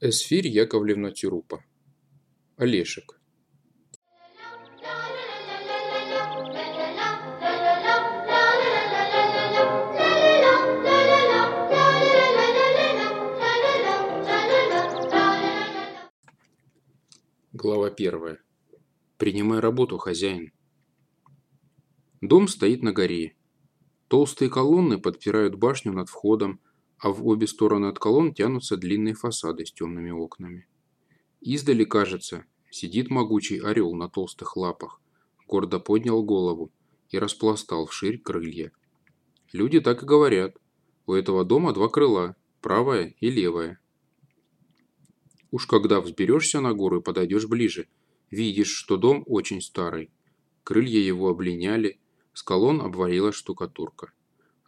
Эсфирь Яковлевна Тюрупа. Олешек. Глава первая. Принимай работу, хозяин. Дом стоит на горе. Толстые колонны подпирают башню над входом, а в обе стороны от колонн тянутся длинные фасады с темными окнами. Издали, кажется, сидит могучий орел на толстых лапах, гордо поднял голову и распластал вширь крылья. Люди так и говорят. У этого дома два крыла, правое и левое. Уж когда взберешься на гору и подойдешь ближе, видишь, что дом очень старый. Крылья его облиняли, с колонн обвалилась штукатурка.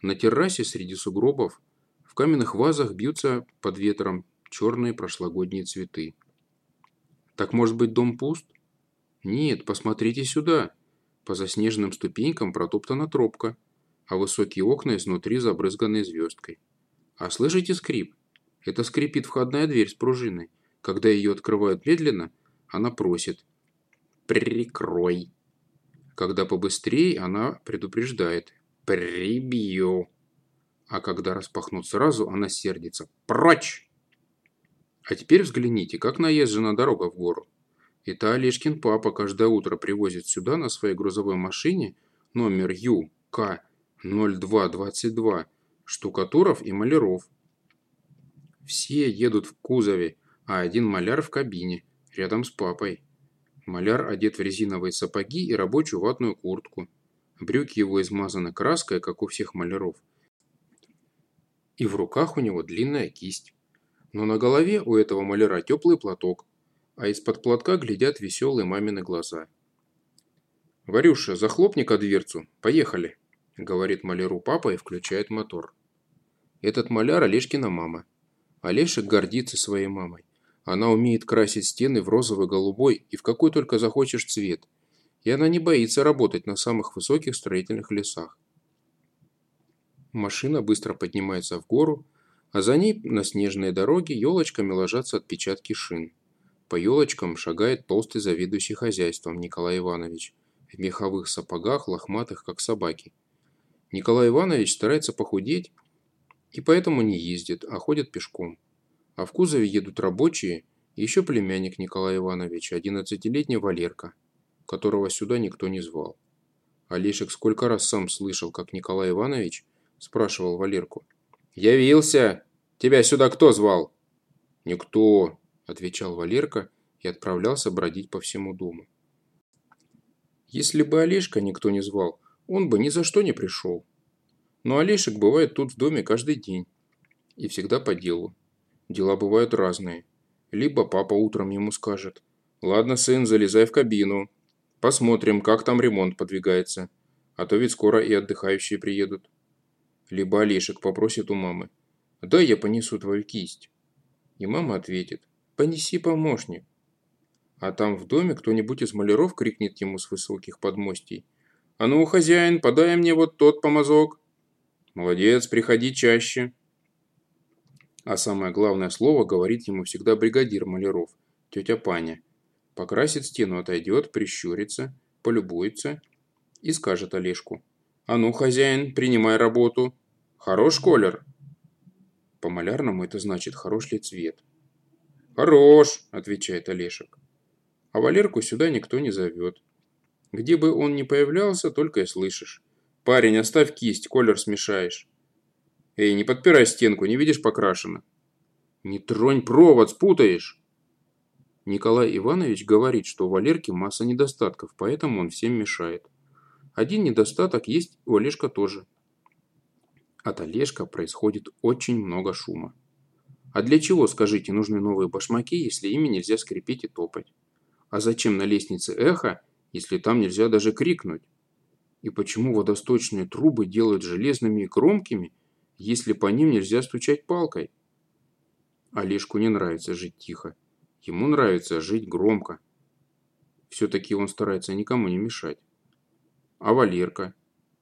На террасе среди сугробов в каменных вазах бьются под ветром черные прошлогодние цветы. Так может быть дом пуст? Нет, посмотрите сюда. По заснеженным ступенькам протоптана тропка, а высокие окна изнутри забрызганы звездкой. А слышите скрип? Это скрипит входная дверь с пружиной. Когда ее открывают медленно, она просит «Прикрой». Когда побыстрее, она предупреждает «Прибью». А когда распахнут сразу, она сердится «Прочь!». А теперь взгляните, как наезжена дорога в гору. Это Олежкин папа каждое утро привозит сюда на своей грузовой машине номер ЮК-0222 штукатуров и маляров. Все едут в кузове, а один маляр в кабине, рядом с папой. Маляр одет в резиновые сапоги и рабочую ватную куртку. Брюки его измазаны краской, как у всех маляров. И в руках у него длинная кисть. Но на голове у этого маляра теплый платок, а из-под платка глядят веселые мамины глаза. «Варюша, захлопни-ка дверцу, поехали», – говорит маляру папа и включает мотор. Этот маляр Олежкина мама. Олешек гордится своей мамой. Она умеет красить стены в розовый, голубой и в какой только захочешь цвет. И она не боится работать на самых высоких строительных лесах. Машина быстро поднимается в гору, а за ней на снежной дороге елочками ложатся отпечатки шин. По елочкам шагает толстый заведующий хозяйством Николай Иванович в меховых сапогах, лохматых, как собаки. Николай Иванович старается похудеть и поэтому не ездит, а ходит пешком а в кузове едут рабочие и еще племянник Николая Ивановича, 11-летний Валерка, которого сюда никто не звал. Олешек сколько раз сам слышал, как Николай Иванович спрашивал Валерку. «Явился! Тебя сюда кто звал?» «Никто», – отвечал Валерка и отправлялся бродить по всему дому. Если бы Олежка никто не звал, он бы ни за что не пришел. Но Олешек бывает тут в доме каждый день и всегда по делу. Дела бывают разные. Либо папа утром ему скажет. «Ладно, сын, залезай в кабину. Посмотрим, как там ремонт подвигается. А то ведь скоро и отдыхающие приедут». Либо Олешек попросит у мамы. «Дай я понесу твою кисть». И мама ответит. «Понеси, помощник». А там в доме кто-нибудь из маляров крикнет ему с высоких подмостей. «А ну, хозяин, подай мне вот тот помазок». «Молодец, приходи чаще». А самое главное слово говорит ему всегда бригадир маляров, тетя Паня. Покрасит стену, отойдет, прищурится, полюбуется и скажет Олежку. «А ну, хозяин, принимай работу. Хорош колер?» По-малярному это значит «хорош ли цвет?» «Хорош», – отвечает Олешек. А Валерку сюда никто не зовет. Где бы он ни появлялся, только и слышишь. «Парень, оставь кисть, колер смешаешь». Эй, не подпирай стенку, не видишь покрашено. Не тронь провод, спутаешь. Николай Иванович говорит, что у Валерки масса недостатков, поэтому он всем мешает. Один недостаток есть у Олежка тоже. От Олежка происходит очень много шума. А для чего, скажите, нужны новые башмаки, если ими нельзя скрипеть и топать? А зачем на лестнице эхо, если там нельзя даже крикнуть? И почему водосточные трубы делают железными и громкими, если по ним нельзя стучать палкой. Олежку не нравится жить тихо. Ему нравится жить громко. Все-таки он старается никому не мешать. А Валерка?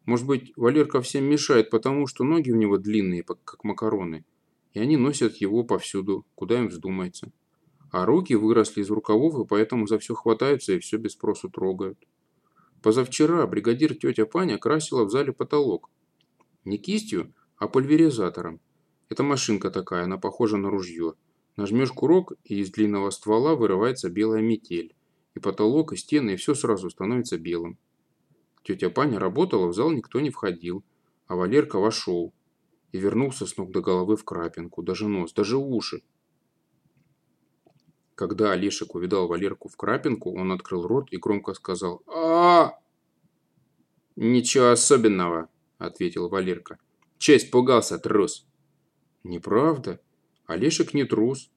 Может быть, Валерка всем мешает, потому что ноги у него длинные, как макароны, и они носят его повсюду, куда им вздумается. А руки выросли из рукавов и поэтому за все хватаются и все без спросу трогают. Позавчера бригадир тетя Паня красила в зале потолок. Не кистью, а пульверизатором. Это машинка такая, она похожа на ружье. Нажмешь курок, и из длинного ствола вырывается белая метель. И потолок, и стены, и все сразу становится белым. Тетя Паня работала, в зал никто не входил. А Валерка вошел. И вернулся с ног до головы в крапинку. Даже нос, даже уши. Когда Олешек увидал Валерку в крапинку, он открыл рот и громко сказал а, «Ничего особенного», – ответил Валерка. «Честь пугался, трус». «Неправда. Олешек не трус.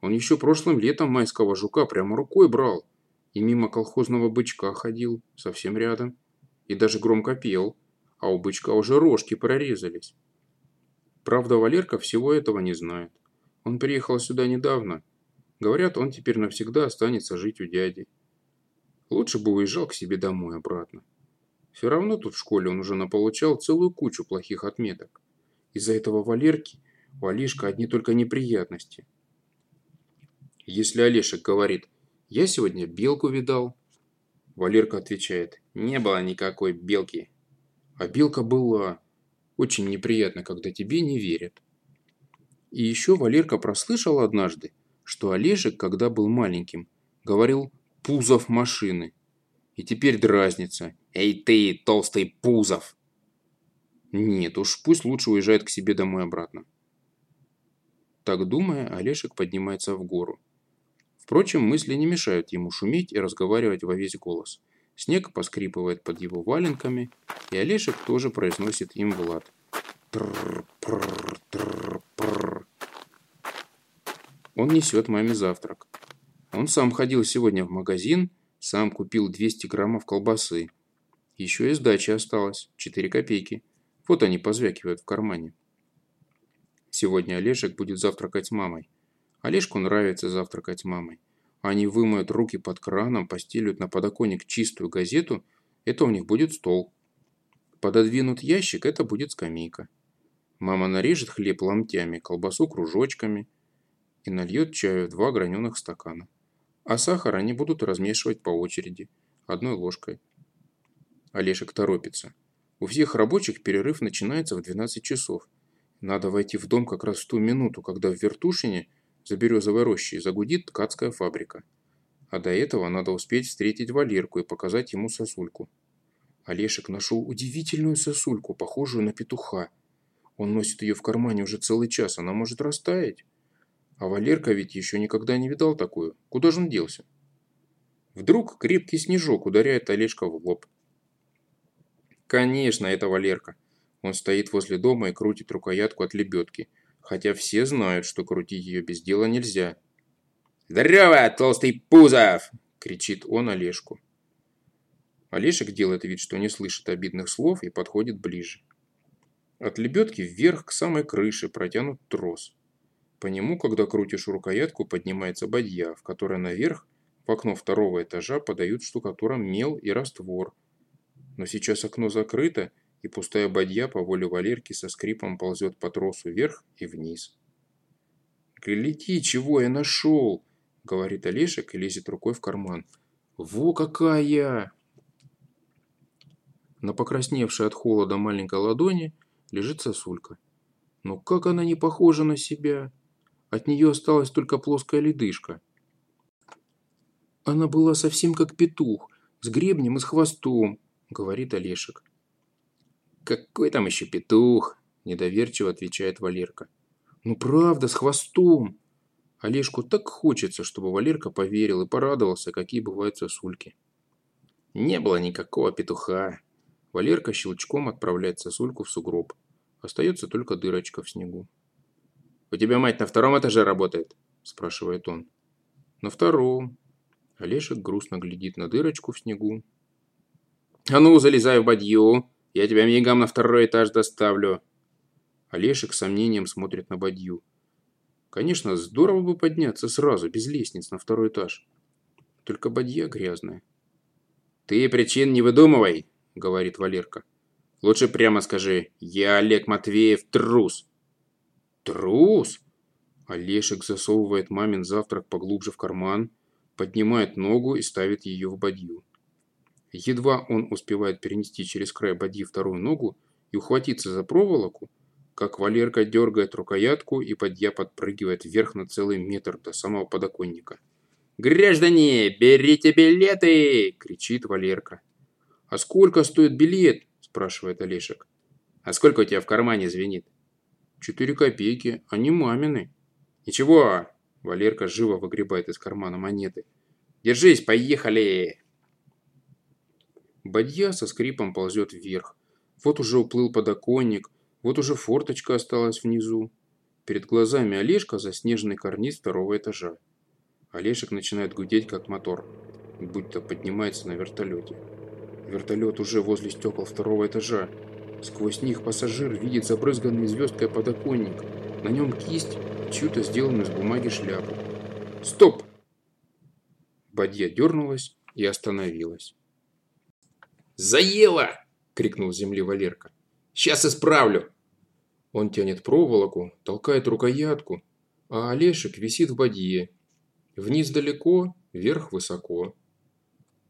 Он еще прошлым летом майского жука прямо рукой брал. И мимо колхозного бычка ходил, совсем рядом. И даже громко пел. А у бычка уже рожки прорезались. Правда, Валерка всего этого не знает. Он приехал сюда недавно. Говорят, он теперь навсегда останется жить у дяди. Лучше бы уезжал к себе домой обратно. Все равно тут в школе он уже наполучал целую кучу плохих отметок. Из-за этого Валерки у Олежка одни только неприятности. Если Олешек говорит «Я сегодня белку видал», Валерка отвечает «Не было никакой белки». А белка была. Очень неприятно, когда тебе не верят. И еще Валерка прослышал однажды, что Олежек, когда был маленьким, говорил «пузов машины». И теперь дразнится «Эй ты, толстый пузов!» Нет уж, пусть лучше уезжает к себе домой обратно. Так думая, Олешек поднимается в гору. Впрочем, мысли не мешают ему шуметь и разговаривать во весь голос. Снег поскрипывает под его валенками, и Олешек тоже произносит им Влад. Он несет маме завтрак. Он сам ходил сегодня в магазин, сам купил 200 граммов колбасы. Еще и сдача осталось, 4 копейки. Вот они позвякивают в кармане. Сегодня Олежек будет завтракать с мамой. Олежку нравится завтракать с мамой. Они вымоют руки под краном, постелят на подоконник чистую газету. Это у них будет стол. Пододвинут ящик, это будет скамейка. Мама нарежет хлеб ломтями, колбасу кружочками и нальет чаю в два граненых стакана. А сахар они будут размешивать по очереди, одной ложкой. Олежек торопится. У всех рабочих перерыв начинается в 12 часов. Надо войти в дом как раз в ту минуту, когда в Вертушине за березовой рощей загудит ткацкая фабрика. А до этого надо успеть встретить Валерку и показать ему сосульку. Олешек нашел удивительную сосульку, похожую на петуха. Он носит ее в кармане уже целый час, она может растаять. А Валерка ведь еще никогда не видал такую. Куда же он делся? Вдруг крепкий снежок ударяет Олежка в лоб. Конечно, это Валерка. Он стоит возле дома и крутит рукоятку от лебедки, хотя все знают, что крутить ее без дела нельзя. «Здорово, толстый Пузов!» – кричит он Олежку. Олежек делает вид, что не слышит обидных слов и подходит ближе. От лебедки вверх к самой крыше протянут трос. По нему, когда крутишь рукоятку, поднимается бадья, в которой наверх в окно второго этажа подают штукатуром мел и раствор. Но сейчас окно закрыто, и пустая бадья по воле Валерки со скрипом ползет по тросу вверх и вниз. «Гляди, чего я нашел!» — говорит Олежек и лезет рукой в карман. «Во какая!» На покрасневшей от холода маленькой ладони лежит сосулька. Но как она не похожа на себя! От нее осталась только плоская ледышка. Она была совсем как петух, с гребнем и с хвостом, говорит Олешек. «Какой там еще петух?» – недоверчиво отвечает Валерка. «Ну правда, с хвостом!» Олежку так хочется, чтобы Валерка поверил и порадовался, какие бывают сосульки. Не было никакого петуха. Валерка щелчком отправляет сосульку в сугроб. Остается только дырочка в снегу. «У тебя мать на втором этаже работает?» – спрашивает он. «На втором». Олежек грустно глядит на дырочку в снегу. «А ну, залезай в бадью!» Я тебя мигом на второй этаж доставлю. Олешек с сомнением смотрит на бадью. Конечно, здорово бы подняться сразу, без лестниц, на второй этаж. Только бадья грязная. «Ты причин не выдумывай», — говорит Валерка. «Лучше прямо скажи, я Олег Матвеев трус». «Трус?» Олешек засовывает мамин завтрак поглубже в карман, поднимает ногу и ставит ее в бадью. Едва он успевает перенести через край бадьи вторую ногу и ухватиться за проволоку, как Валерка дергает рукоятку и бадья подпрыгивает вверх на целый метр до самого подоконника. «Граждане, берите билеты!» – кричит Валерка. «А сколько стоит билет?» – спрашивает Олешек. «А сколько у тебя в кармане звенит?» «Четыре копейки, они мамины». «Ничего!» – Валерка живо выгребает из кармана монеты. «Держись, поехали!» Бадья со скрипом ползет вверх. Вот уже уплыл подоконник, вот уже форточка осталась внизу. Перед глазами Олежка заснеженный карниз второго этажа. Олежек начинает гудеть, как мотор, будто поднимается на вертолете. Вертолет уже возле стекол второго этажа. Сквозь них пассажир видит забрызганный звездкой подоконник. На нем кисть, чью-то сделанную из бумаги шляпу. «Стоп!» Бадья дернулась и остановилась. «Заело!» – крикнул с земли Валерка. «Сейчас исправлю!» Он тянет проволоку, толкает рукоятку, а Олешек висит в бадье, Вниз далеко, вверх высоко.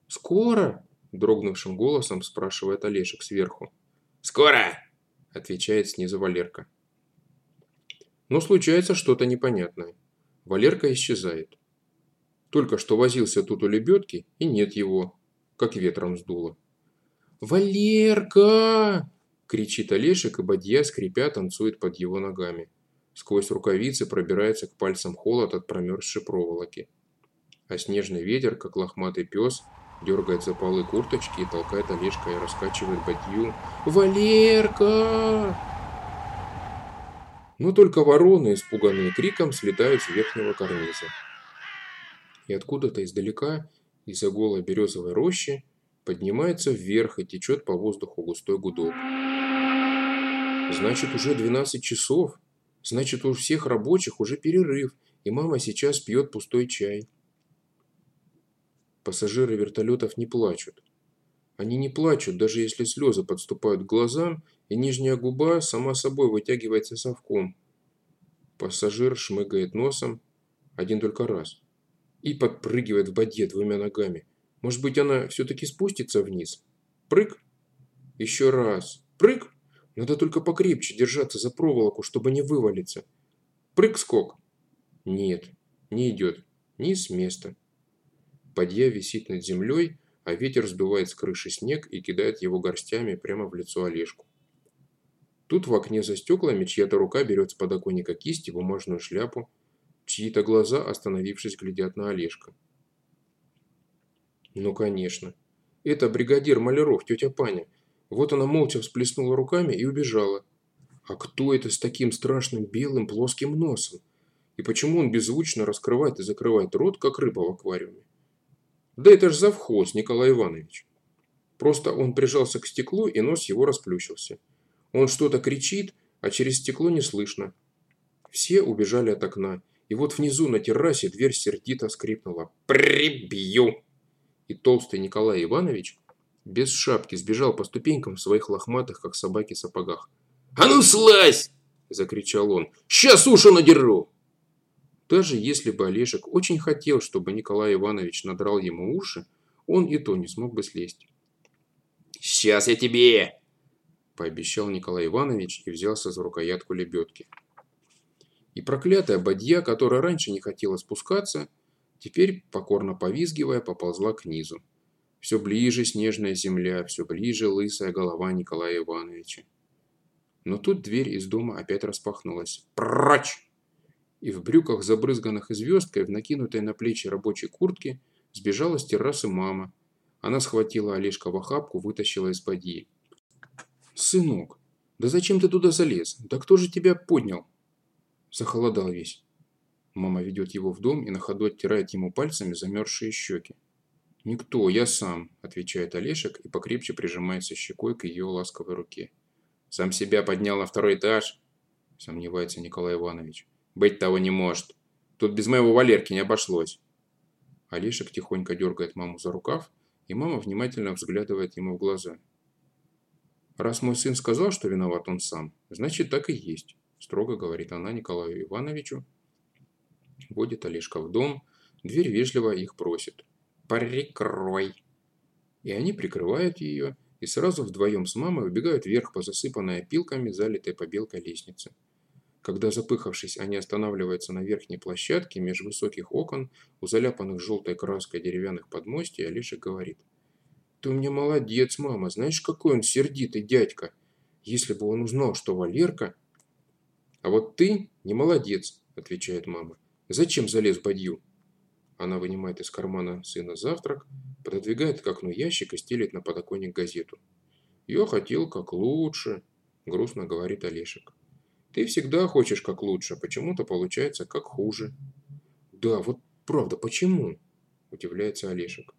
«Скоро?» – дрогнувшим голосом спрашивает Олешек сверху. «Скоро!» – отвечает снизу Валерка. Но случается что-то непонятное. Валерка исчезает. Только что возился тут у лебедки, и нет его, как ветром сдуло. «Валерка!» – кричит Олешек, и бадья, скрипя, танцует под его ногами. Сквозь рукавицы пробирается к пальцам холод от промерзшей проволоки. А снежный ветер, как лохматый пес, дергает за полы курточки и толкает Олежка и раскачивает бадью. «Валерка!» Но только вороны, испуганные криком, слетают с верхнего карниза. И откуда-то издалека, из-за голой березовой рощи, поднимается вверх и течет по воздуху густой гудок. Значит, уже 12 часов, Значит, у всех рабочих уже перерыв, и мама сейчас пьет пустой чай. Пассажиры вертолетов не плачут. Они не плачут, даже если слезы подступают к глазам, и нижняя губа сама собой вытягивается совком. Пассажир шмыгает носом один только раз и подпрыгивает в боде двумя ногами. Может быть, она все-таки спустится вниз? Прыг? Еще раз. Прыг? Надо только покрепче держаться за проволоку, чтобы не вывалиться. Прыг-скок. Нет, не идет. Ни с места. Подья висит над землей, а ветер сдувает с крыши снег и кидает его горстями прямо в лицо Олежку. Тут в окне за стеклами чья-то рука берет с подоконника кисть и бумажную шляпу, чьи-то глаза, остановившись, глядят на Олежка. Ну, конечно. Это бригадир маляров, тетя Паня, вот она молча всплеснула руками и убежала. А кто это с таким страшным белым плоским носом? И почему он беззвучно раскрывает и закрывает рот, как рыба в аквариуме? Да это ж завхоз Николай Иванович. Просто он прижался к стеклу, и нос его расплющился. Он что-то кричит, а через стекло не слышно. Все убежали от окна, и вот внизу на террасе дверь сердито скрипнула. «Прибью!» И толстый Николай Иванович без шапки сбежал по ступенькам в своих лохматых, как собаки, сапогах. «А ну слазь!» – закричал он. «Сейчас уши надеру!» Даже если бы Олежек очень хотел, чтобы Николай Иванович надрал ему уши, он и то не смог бы слезть. «Сейчас я тебе!» – пообещал Николай Иванович и взялся за рукоятку лебедки. И проклятая бадья, которая раньше не хотела спускаться, теперь, покорно повизгивая, поползла к низу. Все ближе снежная земля, все ближе лысая голова Николая Ивановича. Но тут дверь из дома опять распахнулась. «Прочь!» И в брюках, забрызганных звездкой, в накинутой на плечи рабочей куртке, сбежала с террасы мама. Она схватила Олежка в охапку, вытащила из бадьи. «Сынок, да зачем ты туда залез? Да кто же тебя поднял?» Захолодал весь. Мама ведет его в дом и на ходу оттирает ему пальцами замерзшие щеки. «Никто, я сам», – отвечает Олешек и покрепче прижимается щекой к ее ласковой руке. «Сам себя поднял на второй этаж?» – сомневается Николай Иванович. «Быть того не может. Тут без моего Валерки не обошлось». Олешек тихонько дергает маму за рукав, и мама внимательно взглядывает ему в глаза. «Раз мой сын сказал, что виноват он сам, значит так и есть», – строго говорит она Николаю Ивановичу Вводит Олежка в дом, дверь вежливо их просит. «Прикрой!» И они прикрывают ее, и сразу вдвоем с мамой убегают вверх по засыпанной опилками, залитой побелкой лестнице. Когда, запыхавшись, они останавливаются на верхней площадке меж высоких окон, у заляпанных желтой краской деревянных подмостей, Алиша говорит. «Ты у меня молодец, мама, знаешь, какой он сердитый дядька. Если бы он узнал, что Валерка...» «А вот ты не молодец», – отвечает мама. «Зачем залез в бадью?» Она вынимает из кармана сына завтрак, пододвигает к окну ящик и стелит на подоконник газету. «Я хотел как лучше», – грустно говорит Олешек. Ты всегда хочешь как лучше, почему-то получается как хуже. Да, вот правда, почему? Удивляется Олешек.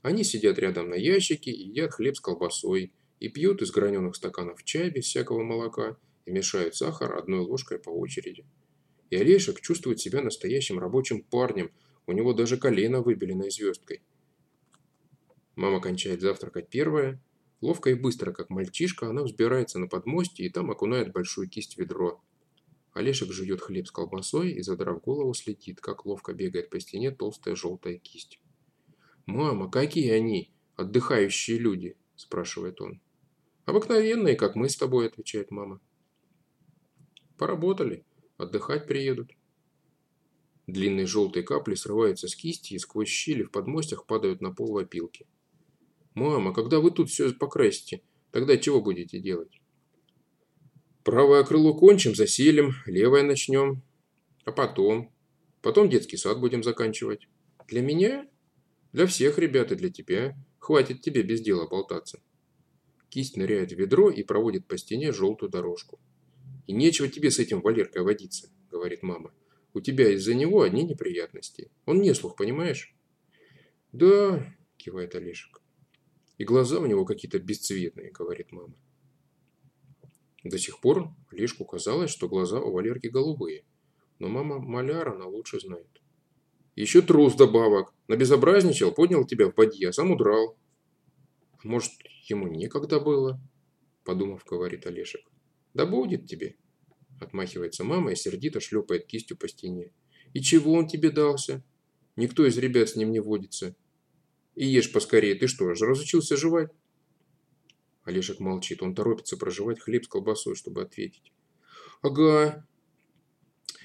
Они сидят рядом на ящике и едят хлеб с колбасой, и пьют из граненых стаканов чай без всякого молока, и мешают сахар одной ложкой по очереди. И Олешек чувствует себя настоящим рабочим парнем, у него даже колено выбеленной звездкой. Мама кончает завтракать первая, Ловко и быстро, как мальчишка, она взбирается на подмостье и там окунает большую кисть в ведро. Олешек жует хлеб с колбасой и, задрав голову, следит, как ловко бегает по стене толстая желтая кисть. «Мама, какие они, отдыхающие люди?» – спрашивает он. «Обыкновенные, как мы с тобой», – отвечает мама. «Поработали, отдыхать приедут». Длинные желтые капли срываются с кисти и сквозь щели в подмостях падают на пол в опилки. «Мама, когда вы тут все покрасите, тогда чего будете делать?» «Правое крыло кончим, заселим, левое начнем. А потом? Потом детский сад будем заканчивать. Для меня? Для всех ребят и для тебя. Хватит тебе без дела болтаться». Кисть ныряет в ведро и проводит по стене желтую дорожку. «И нечего тебе с этим Валеркой водиться», — говорит мама. «У тебя из-за него одни неприятности. Он не слух, понимаешь?» «Да», — кивает Олежек. И глаза у него какие-то бесцветные, говорит мама. До сих пор Лешку казалось, что глаза у Валерки голубые. Но мама маляр, она лучше знает. Еще трус добавок. Набезобразничал, поднял тебя в бадье, а сам удрал. Может, ему некогда было? Подумав, говорит Олешек. Да будет тебе. Отмахивается мама и сердито шлепает кистью по стене. И чего он тебе дался? Никто из ребят с ним не водится. И ешь поскорее. Ты что, же разучился жевать? Олежек молчит. Он торопится проживать хлеб с колбасой, чтобы ответить. Ага.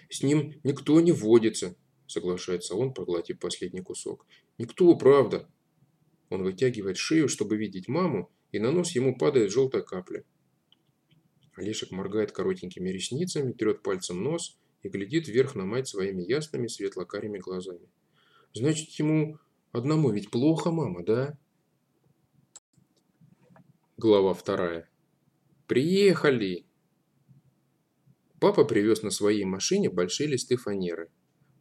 С ним никто не водится, соглашается он, проглотив последний кусок. Никто, правда. Он вытягивает шею, чтобы видеть маму, и на нос ему падает желтая капля. Олежек моргает коротенькими ресницами, трет пальцем нос и глядит вверх на мать своими ясными светло-карими глазами. Значит, ему Одному ведь плохо, мама, да? Глава вторая. Приехали! Папа привез на своей машине большие листы фанеры.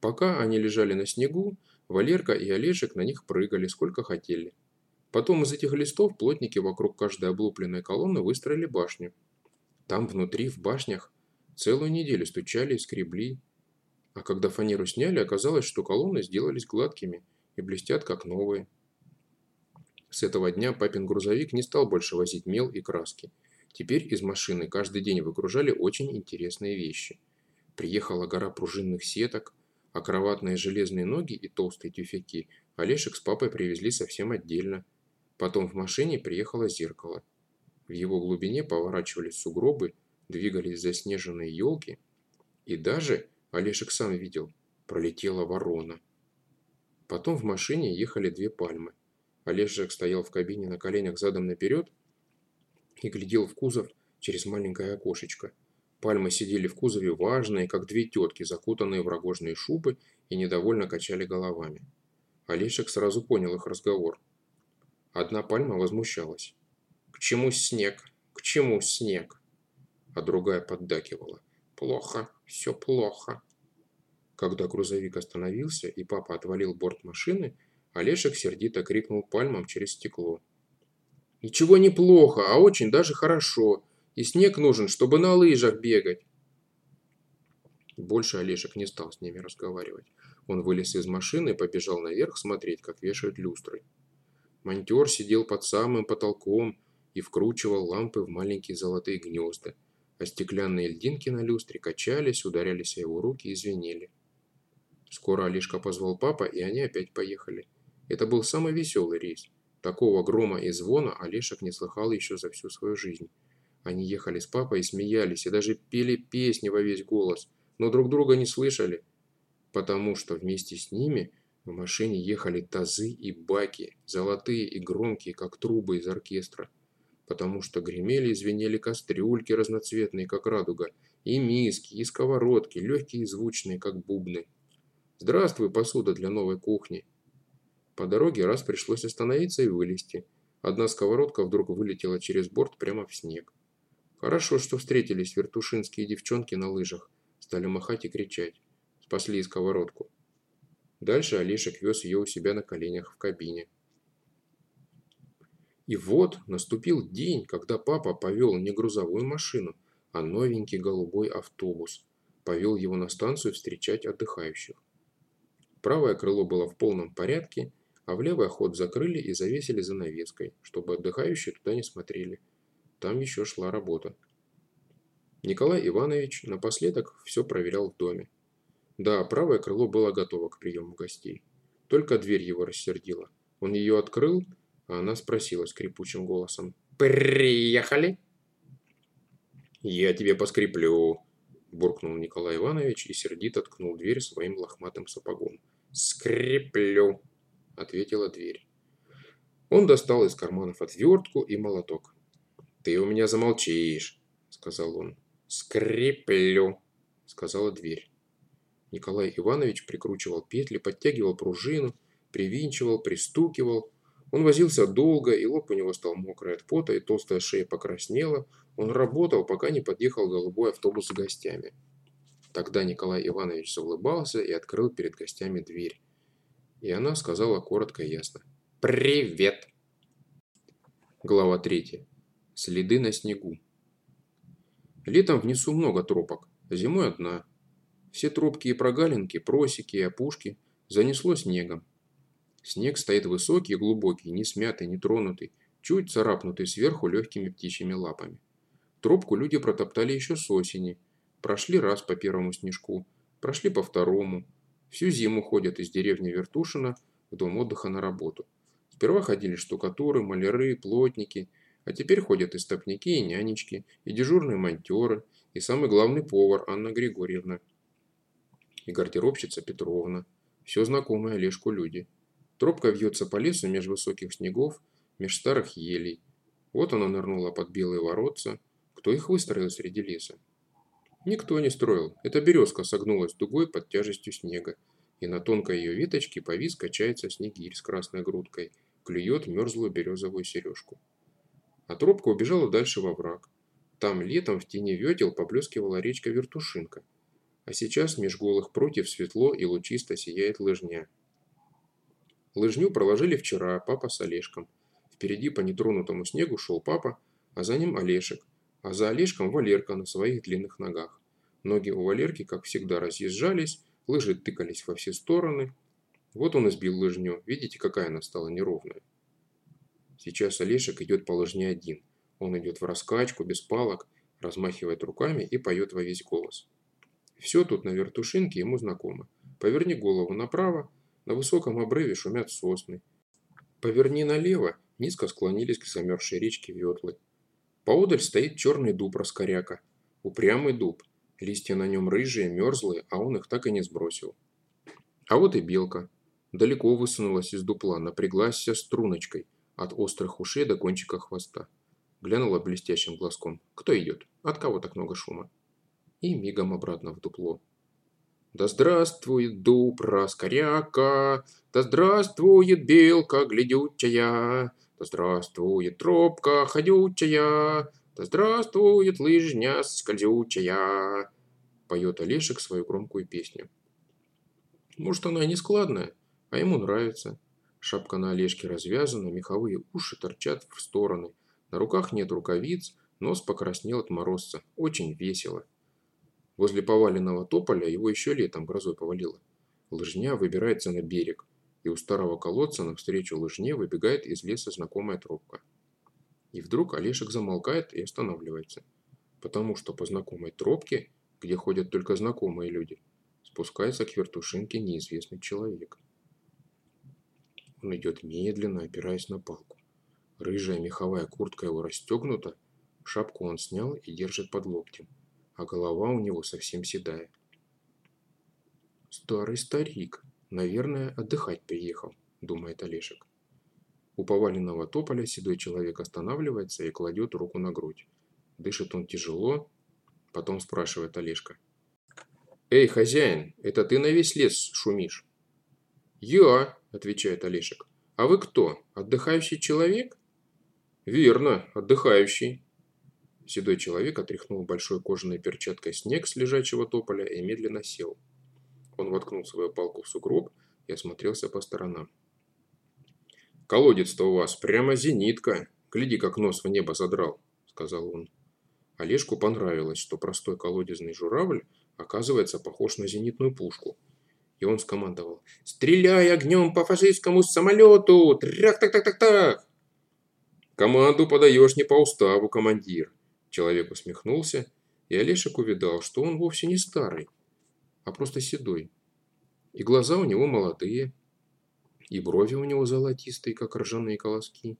Пока они лежали на снегу, Валерка и Олежек на них прыгали сколько хотели. Потом из этих листов плотники вокруг каждой облупленной колонны выстроили башню. Там внутри, в башнях, целую неделю стучали и скребли. А когда фанеру сняли, оказалось, что колонны сделались гладкими – и блестят как новые. С этого дня папин грузовик не стал больше возить мел и краски. Теперь из машины каждый день выгружали очень интересные вещи. Приехала гора пружинных сеток, а железные ноги и толстые тюфяки Олешек с папой привезли совсем отдельно. Потом в машине приехало зеркало. В его глубине поворачивались сугробы, двигались заснеженные елки. И даже, Олешек сам видел, пролетела ворона. Потом в машине ехали две пальмы. Олежек стоял в кабине на коленях задом наперед и глядел в кузов через маленькое окошечко. Пальмы сидели в кузове важные, как две тетки, закутанные в рогожные шубы и недовольно качали головами. Олежек сразу понял их разговор. Одна пальма возмущалась. «К чему снег? К чему снег?» А другая поддакивала. «Плохо, все плохо». Когда грузовик остановился и папа отвалил борт машины, Олешек сердито крикнул пальмам через стекло. «Ничего не плохо, а очень даже хорошо. И снег нужен, чтобы на лыжах бегать». Больше Олешек не стал с ними разговаривать. Он вылез из машины и побежал наверх смотреть, как вешают люстры. Монтер сидел под самым потолком и вкручивал лампы в маленькие золотые гнезда. а стеклянные льдинки на люстре качались, ударялись о его руки и звенели. Скоро Алишка позвал папа, и они опять поехали. Это был самый веселый рейс. Такого грома и звона Олешек не слыхал еще за всю свою жизнь. Они ехали с папой и смеялись, и даже пели песни во весь голос, но друг друга не слышали, потому что вместе с ними в машине ехали тазы и баки, золотые и громкие, как трубы из оркестра, потому что гремели и звенели кастрюльки разноцветные, как радуга, и миски, и сковородки, легкие и звучные, как бубны. «Здравствуй, посуда для новой кухни!» По дороге раз пришлось остановиться и вылезти. Одна сковородка вдруг вылетела через борт прямо в снег. Хорошо, что встретились вертушинские девчонки на лыжах. Стали махать и кричать. Спасли сковородку. Дальше Алишек вез ее у себя на коленях в кабине. И вот наступил день, когда папа повел не грузовую машину, а новенький голубой автобус. Повел его на станцию встречать отдыхающих. Правое крыло было в полном порядке, а в левый ход закрыли и завесили занавеской, чтобы отдыхающие туда не смотрели. Там еще шла работа. Николай Иванович напоследок все проверял в доме. Да, правое крыло было готово к приему гостей. Только дверь его рассердила. Он ее открыл, она спросила скрипучим голосом. «Приехали?» «Я тебе поскреплю», – буркнул Николай Иванович и сердито ткнул дверь своим лохматым сапогом. «Скреплю», – ответила дверь. Он достал из карманов отвертку и молоток. «Ты у меня замолчишь», – сказал он. «Скреплю», – сказала дверь. Николай Иванович прикручивал петли, подтягивал пружину, привинчивал, пристукивал. Он возился долго, и лоб у него стал мокрый от пота, и толстая шея покраснела. Он работал, пока не подъехал голубой автобус с гостями. Тогда Николай Иванович заулыбался и открыл перед гостями дверь. И она сказала коротко и ясно. «Привет!» Глава 3. Следы на снегу. Летом внизу много тропок, зимой одна. Все тропки и прогалинки, просеки и опушки занесло снегом. Снег стоит высокий и глубокий, не смятый, не тронутый, чуть царапнутый сверху легкими птичьими лапами. Тропку люди протоптали еще с осени, прошли раз по первому снежку, прошли по второму. Всю зиму ходят из деревни Вертушина в дом отдыха на работу. Сперва ходили штукатуры, маляры, плотники, а теперь ходят и стопники, и нянечки, и дежурные монтеры, и самый главный повар Анна Григорьевна – и гардеробщица Петровна. Все знакомые Олежку люди. Тропка вьется по лесу меж высоких снегов, меж старых елей. Вот она нырнула под белые воротца. Кто их выстроил среди леса? Никто не строил. Эта березка согнулась дугой под тяжестью снега. И на тонкой ее веточке повис качается снегирь с красной грудкой, клюет мерзлую березовую сережку. А тропка убежала дальше во враг. Там летом в тени ветел поблескивала речка Вертушинка – а сейчас меж голых прутьев светло и лучисто сияет лыжня. Лыжню проложили вчера папа с Олежком. Впереди по нетронутому снегу шел папа, а за ним Олешек, а за Олежком Валерка на своих длинных ногах. Ноги у Валерки, как всегда, разъезжались, лыжи тыкались во все стороны. Вот он избил лыжню. Видите, какая она стала неровная? Сейчас Олешек идет по лыжне один. Он идет в раскачку, без палок, размахивает руками и поет во весь голос. Все тут на вертушинке ему знакомо. Поверни голову направо, на высоком обрыве шумят сосны. Поверни налево, низко склонились к замерзшей речке ветлы. Поодаль стоит черный дуб раскоряка. Упрямый дуб. Листья на нем рыжие, мерзлые, а он их так и не сбросил. А вот и белка. Далеко высунулась из дупла, напряглась струночкой, от острых ушей до кончика хвоста. Глянула блестящим глазком. Кто идет? От кого так много шума? и мигом обратно в дупло. Да здравствует дуб раскоряка, да здравствует белка глядючая, да здравствует тропка ходючая, да здравствует лыжня скользючая. Поет Олешек свою громкую песню. Может, она и не складная, а ему нравится. Шапка на Олежке развязана, меховые уши торчат в стороны. На руках нет рукавиц, нос покраснел от морозца. Очень весело. Возле поваленного тополя его еще летом грозой повалило. Лыжня выбирается на берег, и у старого колодца навстречу лыжне выбегает из леса знакомая тропка. И вдруг Олешек замолкает и останавливается. потому что по знакомой тропке, где ходят только знакомые люди, спускается к вертушинке неизвестный человек. Он идет медленно, опираясь на палку. Рыжая меховая куртка его расстегнута, шапку он снял и держит под локтем, а голова у него совсем седая. «Старый старик, наверное, отдыхать приехал», – думает Олешек. У поваленного тополя седой человек останавливается и кладет руку на грудь. Дышит он тяжело, потом спрашивает Олежка. «Эй, хозяин, это ты на весь лес шумишь?» «Я», – отвечает Олешек. «А вы кто, отдыхающий человек?» «Верно, отдыхающий». Седой человек отряхнул большой кожаной перчаткой снег с лежачего тополя и медленно сел. Он воткнул свою палку в сугроб и осмотрелся по сторонам. «Колодец-то у вас прямо зенитка. Гляди, как нос в небо задрал», – сказал он. Олежку понравилось, что простой колодезный журавль оказывается похож на зенитную пушку. И он скомандовал «Стреляй огнем по фашистскому самолету! Трях-так-так-так-так!» «Команду подаешь не по уставу, командир!» Человек усмехнулся, и Олешек увидал, что он вовсе не старый, а просто седой. И глаза у него молодые, и брови у него золотистые, как ржаные колоски.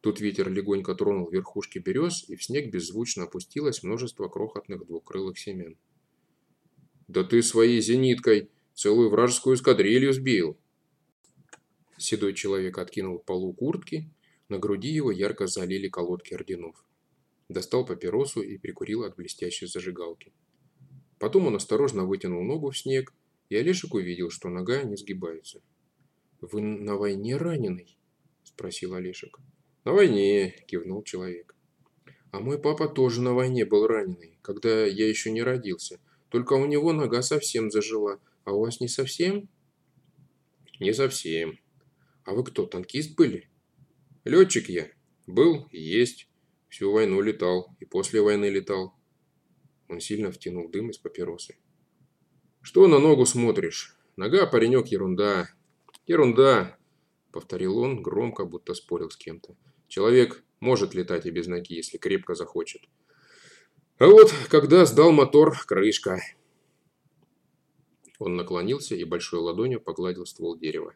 Тут ветер легонько тронул верхушки берез, и в снег беззвучно опустилось множество крохотных двукрылых семян. «Да ты своей зениткой целую вражескую эскадрилью сбил!» Седой человек откинул полу куртки, на груди его ярко залили колодки орденов. Достал папиросу и прикурил от блестящей зажигалки. Потом он осторожно вытянул ногу в снег, и Олешек увидел, что нога не сгибается. «Вы на войне раненый?» – спросил Олешек. «На войне», – кивнул человек. «А мой папа тоже на войне был раненый, когда я еще не родился. Только у него нога совсем зажила, а у вас не совсем?» «Не совсем. А вы кто, танкист были?» «Летчик я. Был и есть. Всю войну летал и после войны летал». Он сильно втянул дым из папиросы. «Что на ногу смотришь? Нога, паренек, ерунда. Ерунда!» Повторил он громко, будто спорил с кем-то. «Человек может летать и без ноги, если крепко захочет. А вот, когда сдал мотор, крышка». Он наклонился и большой ладонью погладил ствол дерева.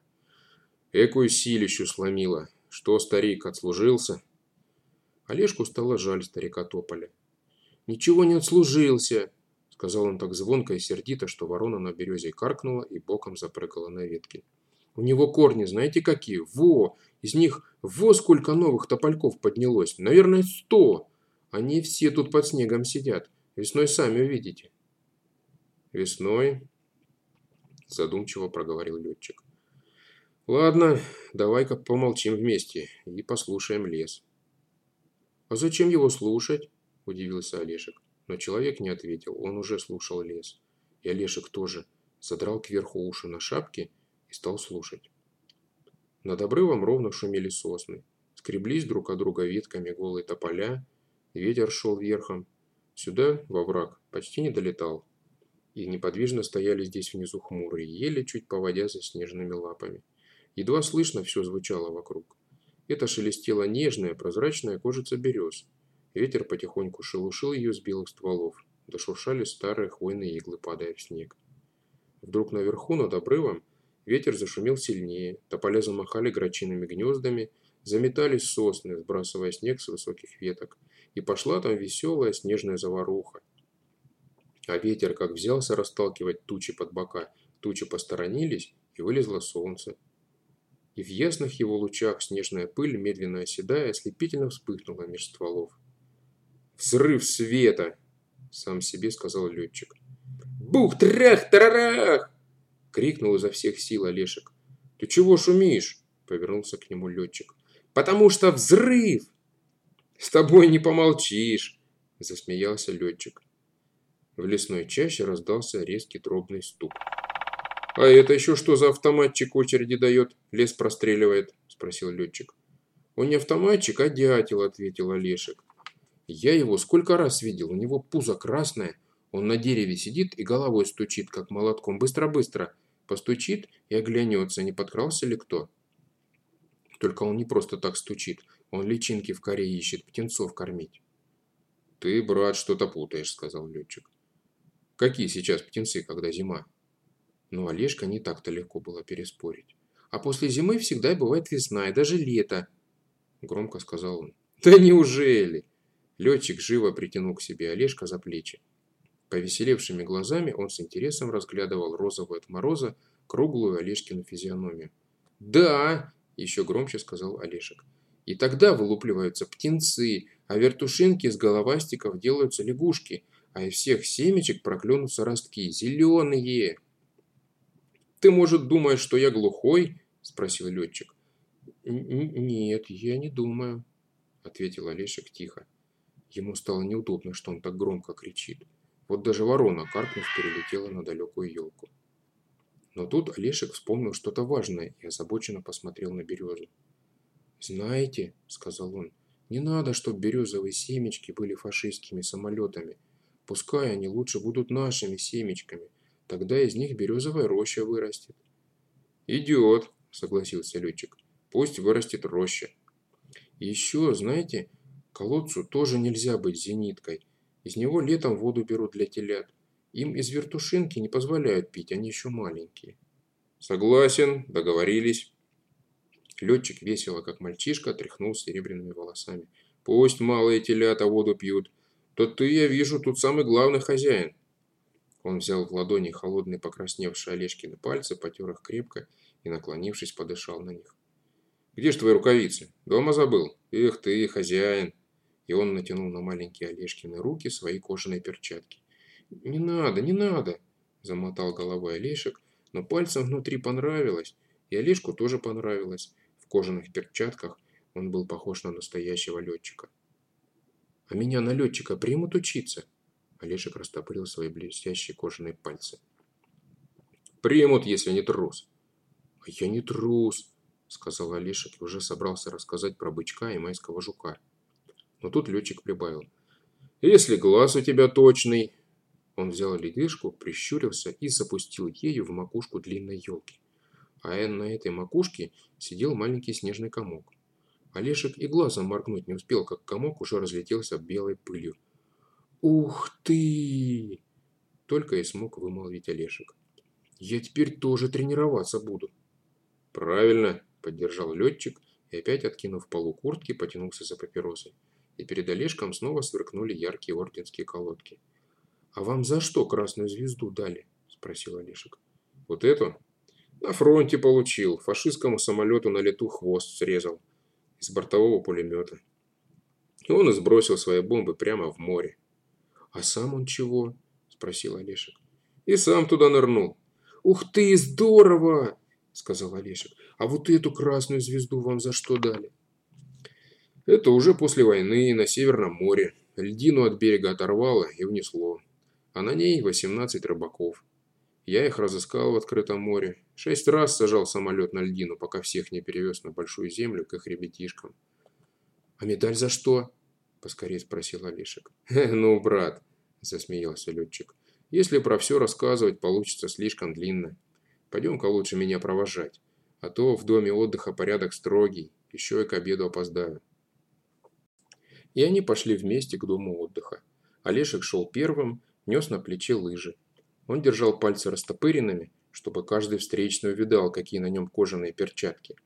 «Экую силищу сломила. Что, старик, отслужился?» Олежку стало жаль старика Тополя. «Ничего не отслужился!» Сказал он так звонко и сердито, что ворона на березе каркнула и боком запрыгала на ветке. У него корни, знаете какие? Во! Из них во сколько новых топольков поднялось. Наверное, сто. Они все тут под снегом сидят. Весной сами увидите. Весной? Задумчиво проговорил летчик. Ладно, давай-ка помолчим вместе и послушаем лес. А зачем его слушать? Удивился Олешек. Но человек не ответил, он уже слушал лес. И Олешек тоже задрал кверху уши на шапке и стал слушать. Над обрывом ровно шумели сосны. Скреблись друг от друга ветками голые тополя, ветер шел верхом. Сюда, во враг, почти не долетал. И неподвижно стояли здесь внизу хмурые, еле чуть поводя за снежными лапами. Едва слышно все звучало вокруг. Это шелестела нежная, прозрачная кожица берез. Ветер потихоньку шелушил ее с белых стволов. Дошуршали старые хвойные иглы, падая в снег. Вдруг наверху, над обрывом, Ветер зашумел сильнее, тополя замахали грачиными гнездами, заметались сосны, сбрасывая снег с высоких веток, и пошла там веселая снежная заваруха. А ветер как взялся расталкивать тучи под бока, тучи посторонились, и вылезло солнце. И в ясных его лучах снежная пыль, медленно оседая, ослепительно вспыхнула меж стволов. «Взрыв света!» – сам себе сказал летчик. «Бух-трах-тарарах!» крикнул изо всех сил Олешек. «Ты чего шумишь?» – повернулся к нему летчик. «Потому что взрыв!» «С тобой не помолчишь!» – засмеялся летчик. В лесной чаще раздался резкий дробный стук. «А это еще что за автоматчик очереди дает? Лес простреливает?» – спросил летчик. «Он не автоматчик, а дятел», – ответил Олешек. «Я его сколько раз видел, у него пузо красное, он на дереве сидит и головой стучит, как молотком. Быстро-быстро. Постучит и оглянется, не подкрался ли кто. Только он не просто так стучит. Он личинки в коре ищет, птенцов кормить. «Ты, брат, что-то путаешь», — сказал летчик. «Какие сейчас птенцы, когда зима?» Но Олежка не так-то легко было переспорить. «А после зимы всегда бывает весна и даже лето», — громко сказал он. «Да неужели?» Летчик живо притянул к себе Олежка за плечи. Повеселевшими глазами он с интересом разглядывал розовую от мороза круглую Олежкину физиономию. «Да!» – еще громче сказал Олежек. «И тогда вылупливаются птенцы, а вертушинки из головастиков делаются лягушки, а из всех семечек проклюнутся ростки, зеленые!» «Ты, может, думаешь, что я глухой?» – спросил летчик. «Нет, я не думаю», – ответил Олежек тихо. Ему стало неудобно, что он так громко кричит. Вот даже ворона, каркнув, перелетела на далекую елку. Но тут Олешек вспомнил что-то важное и озабоченно посмотрел на березу. «Знаете», — сказал он, — «не надо, чтобы березовые семечки были фашистскими самолетами. Пускай они лучше будут нашими семечками. Тогда из них березовая роща вырастет». «Идет», — согласился летчик. «Пусть вырастет роща». «Еще, знаете, колодцу тоже нельзя быть зениткой. Из него летом воду берут для телят. Им из вертушинки не позволяют пить, они еще маленькие. Согласен, договорились. Летчик весело, как мальчишка, тряхнул серебряными волосами. Пусть малые телята воду пьют. То ты, я вижу, тут самый главный хозяин. Он взял в ладони холодные покрасневшие Олежкины пальцы, потер их крепко и, наклонившись, подышал на них. «Где ж твои рукавицы? Дома забыл? Эх ты, хозяин!» И он натянул на маленькие Олежкины руки свои кожаные перчатки. «Не надо, не надо!» – замотал головой Олешек, но пальцем внутри понравилось, и Олежку тоже понравилось. В кожаных перчатках он был похож на настоящего летчика. «А меня на летчика примут учиться?» Олежек растопырил свои блестящие кожаные пальцы. «Примут, если не трус». «А я не трус», — сказал Олешек и уже собрался рассказать про бычка и майского жука. Но тут летчик прибавил. «Если глаз у тебя точный, он взял ледышку, прищурился и запустил ею в макушку длинной елки. А на этой макушке сидел маленький снежный комок. Олешек и глазом моргнуть не успел, как комок уже разлетелся белой пылью. «Ух ты!» Только и смог вымолвить Олешек. «Я теперь тоже тренироваться буду». «Правильно», – поддержал летчик и опять, откинув полу куртки, потянулся за папиросой. И перед Олежком снова сверкнули яркие орденские колодки. «А вам за что красную звезду дали?» – спросил Олешек. «Вот эту?» «На фронте получил. Фашистскому самолету на лету хвост срезал. Из бортового пулемета. И он и сбросил свои бомбы прямо в море». «А сам он чего?» – спросил Олешек. «И сам туда нырнул». «Ух ты, здорово!» – сказал Олешек. «А вот эту красную звезду вам за что дали?» «Это уже после войны на Северном море. Льдину от берега оторвало и внесло а на ней 18 рыбаков. Я их разыскал в открытом море. Шесть раз сажал самолет на льдину, пока всех не перевез на большую землю к их ребятишкам. «А медаль за что?» – поскорее спросил Олешек. «Ну, брат», – засмеялся летчик, – «если про все рассказывать, получится слишком длинно. Пойдем-ка лучше меня провожать, а то в доме отдыха порядок строгий, еще и к обеду опоздаю». И они пошли вместе к дому отдыха. Олешек шел первым, нес на плече лыжи. Он держал пальцы растопыренными, чтобы каждый встречный увидал, какие на нем кожаные перчатки.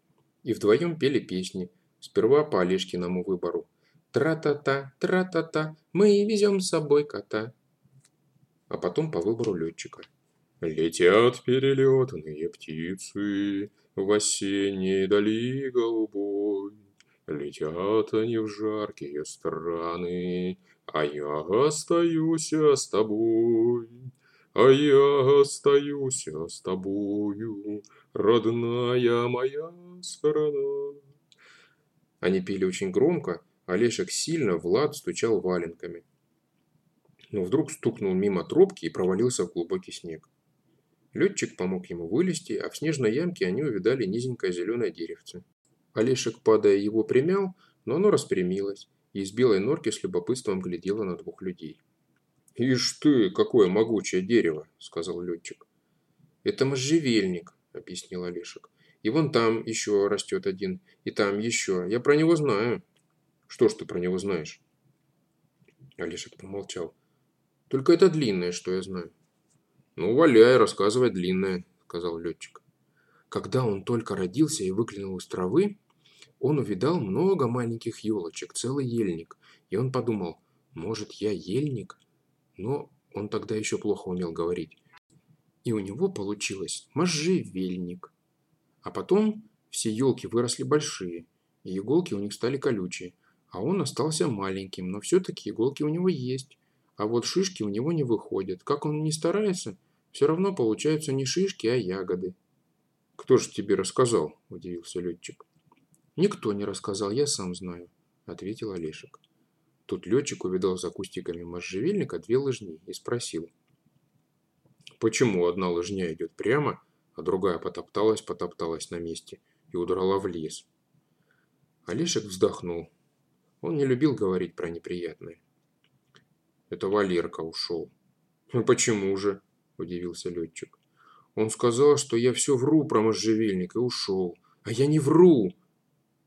И вдвоем пели песни, сперва по Олежкиному выбору. «Тра-та-та, тра-та-та, мы везем с собой кота». А потом по выбору летчика. Летят перелетные птицы в осенней дали голубой. Летят они в жаркие страны, а я остаюсь с тобой, а я остаюсь с тобою, родная моя страна. Они пели очень громко, а Лешек сильно в лад стучал валенками. Но вдруг стукнул мимо трубки и провалился в глубокий снег. Летчик помог ему вылезти, а в снежной ямке они увидали низенькое зеленое деревце. Олешек, падая, его примял, но оно распрямилось, и из белой норки с любопытством глядела на двух людей. «Ишь ты, какое могучее дерево!» – сказал летчик. «Это можжевельник», – объяснил Олешек. «И вон там еще растет один, и там еще. Я про него знаю». «Что ж ты про него знаешь?» Олешек помолчал. Только это длинное, что я знаю. Ну, валяй, рассказывай длинное, сказал летчик. Когда он только родился и выглянул из травы, он увидал много маленьких елочек, целый ельник. И он подумал, может, я ельник? Но он тогда еще плохо умел говорить. И у него получилось можжевельник. А потом все елки выросли большие, и иголки у них стали колючие. А он остался маленьким, но все-таки иголки у него есть. А вот шишки у него не выходят. Как он не старается, все равно получаются не шишки, а ягоды. «Кто же тебе рассказал?» – удивился летчик. «Никто не рассказал, я сам знаю», – ответил Олешек. Тут летчик увидал за кустиками можжевельника две лыжни и спросил. «Почему одна лыжня идет прямо, а другая потопталась-потопталась на месте и удрала в лес?» Олешек вздохнул. Он не любил говорить про неприятное. «Это Валерка ушел». «Ну почему же?» – удивился летчик. «Он сказал, что я все вру про можжевельник и ушел. А я не вру!»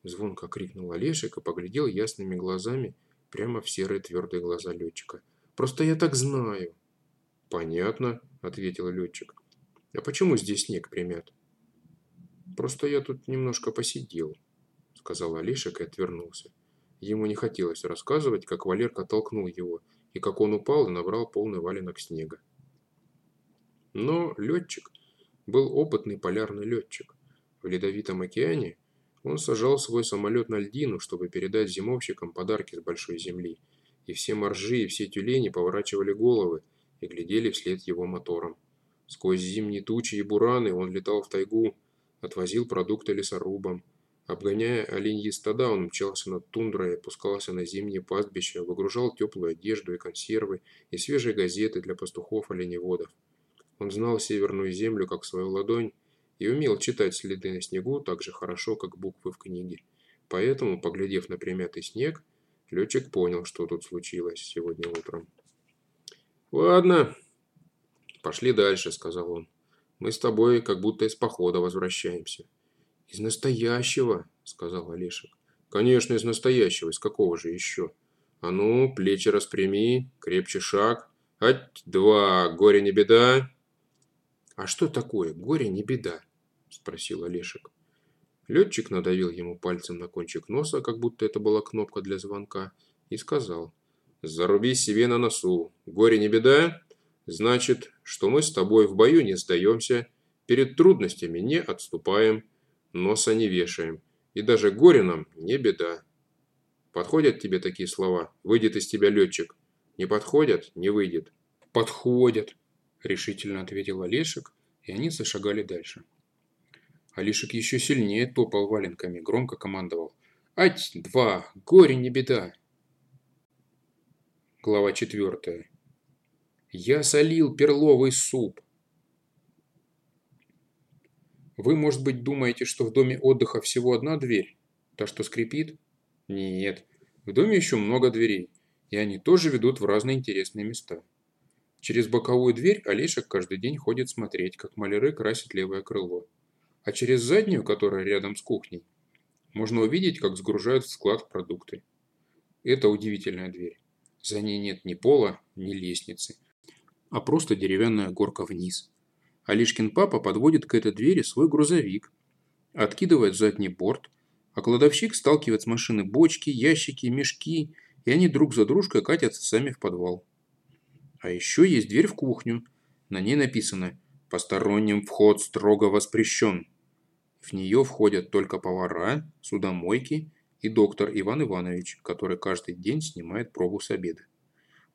Звонко крикнул Олешек и поглядел ясными глазами прямо в серые твердые глаза летчика. «Просто я так знаю». «Понятно», – ответил летчик. «А почему здесь снег примят?» «Просто я тут немножко посидел», – сказал Олешек и отвернулся. Ему не хотелось рассказывать, как Валерка толкнул его, и как он упал и набрал полный валенок снега. Но летчик был опытный полярный летчик. В Ледовитом океане он сажал свой самолет на льдину, чтобы передать зимовщикам подарки с большой земли. И все моржи и все тюлени поворачивали головы и глядели вслед его моторам. Сквозь зимние тучи и бураны он летал в тайгу, отвозил продукты лесорубам. Обгоняя оленьи стада, он мчался над тундрой, опускался на зимнее пастбище, выгружал теплую одежду и консервы, и свежие газеты для пастухов-оленеводов. Он знал северную землю как свою ладонь, и умел читать следы на снегу так же хорошо, как буквы в книге. Поэтому, поглядев на примятый снег, летчик понял, что тут случилось сегодня утром. «Ладно, пошли дальше», — сказал он. «Мы с тобой как будто из похода возвращаемся». «Из настоящего», — сказал Олешек. «Конечно, из настоящего. Из какого же еще?» «А ну, плечи распрями, крепче шаг. Ать, два, горе не беда». «А что такое горе не беда?» спросил Олешек. Летчик надавил ему пальцем на кончик носа, как будто это была кнопка для звонка, и сказал. «Заруби себе на носу. Горе не беда. Значит, что мы с тобой в бою не сдаемся, перед трудностями не отступаем, носа не вешаем. И даже горе нам не беда. Подходят тебе такие слова? Выйдет из тебя летчик. Не подходят? Не выйдет. Подходят, решительно ответил Олешек, и они зашагали дальше. Алишек еще сильнее топал валенками, громко командовал. «Ать, два! Горе не беда!» Глава четвертая. Я солил перловый суп. Вы, может быть, думаете, что в доме отдыха всего одна дверь? Та, что скрипит? Нет. В доме еще много дверей, и они тоже ведут в разные интересные места. Через боковую дверь Олешек каждый день ходит смотреть, как маляры красят левое крыло а через заднюю, которая рядом с кухней, можно увидеть, как сгружают в склад продукты. Это удивительная дверь. За ней нет ни пола, ни лестницы, а просто деревянная горка вниз. Алишкин папа подводит к этой двери свой грузовик, откидывает задний борт, а кладовщик сталкивает с машины бочки, ящики, мешки, и они друг за дружкой катятся сами в подвал. А еще есть дверь в кухню. На ней написано «Посторонним вход строго воспрещен». В нее входят только повара, судомойки и доктор Иван Иванович, который каждый день снимает пробу с обеда.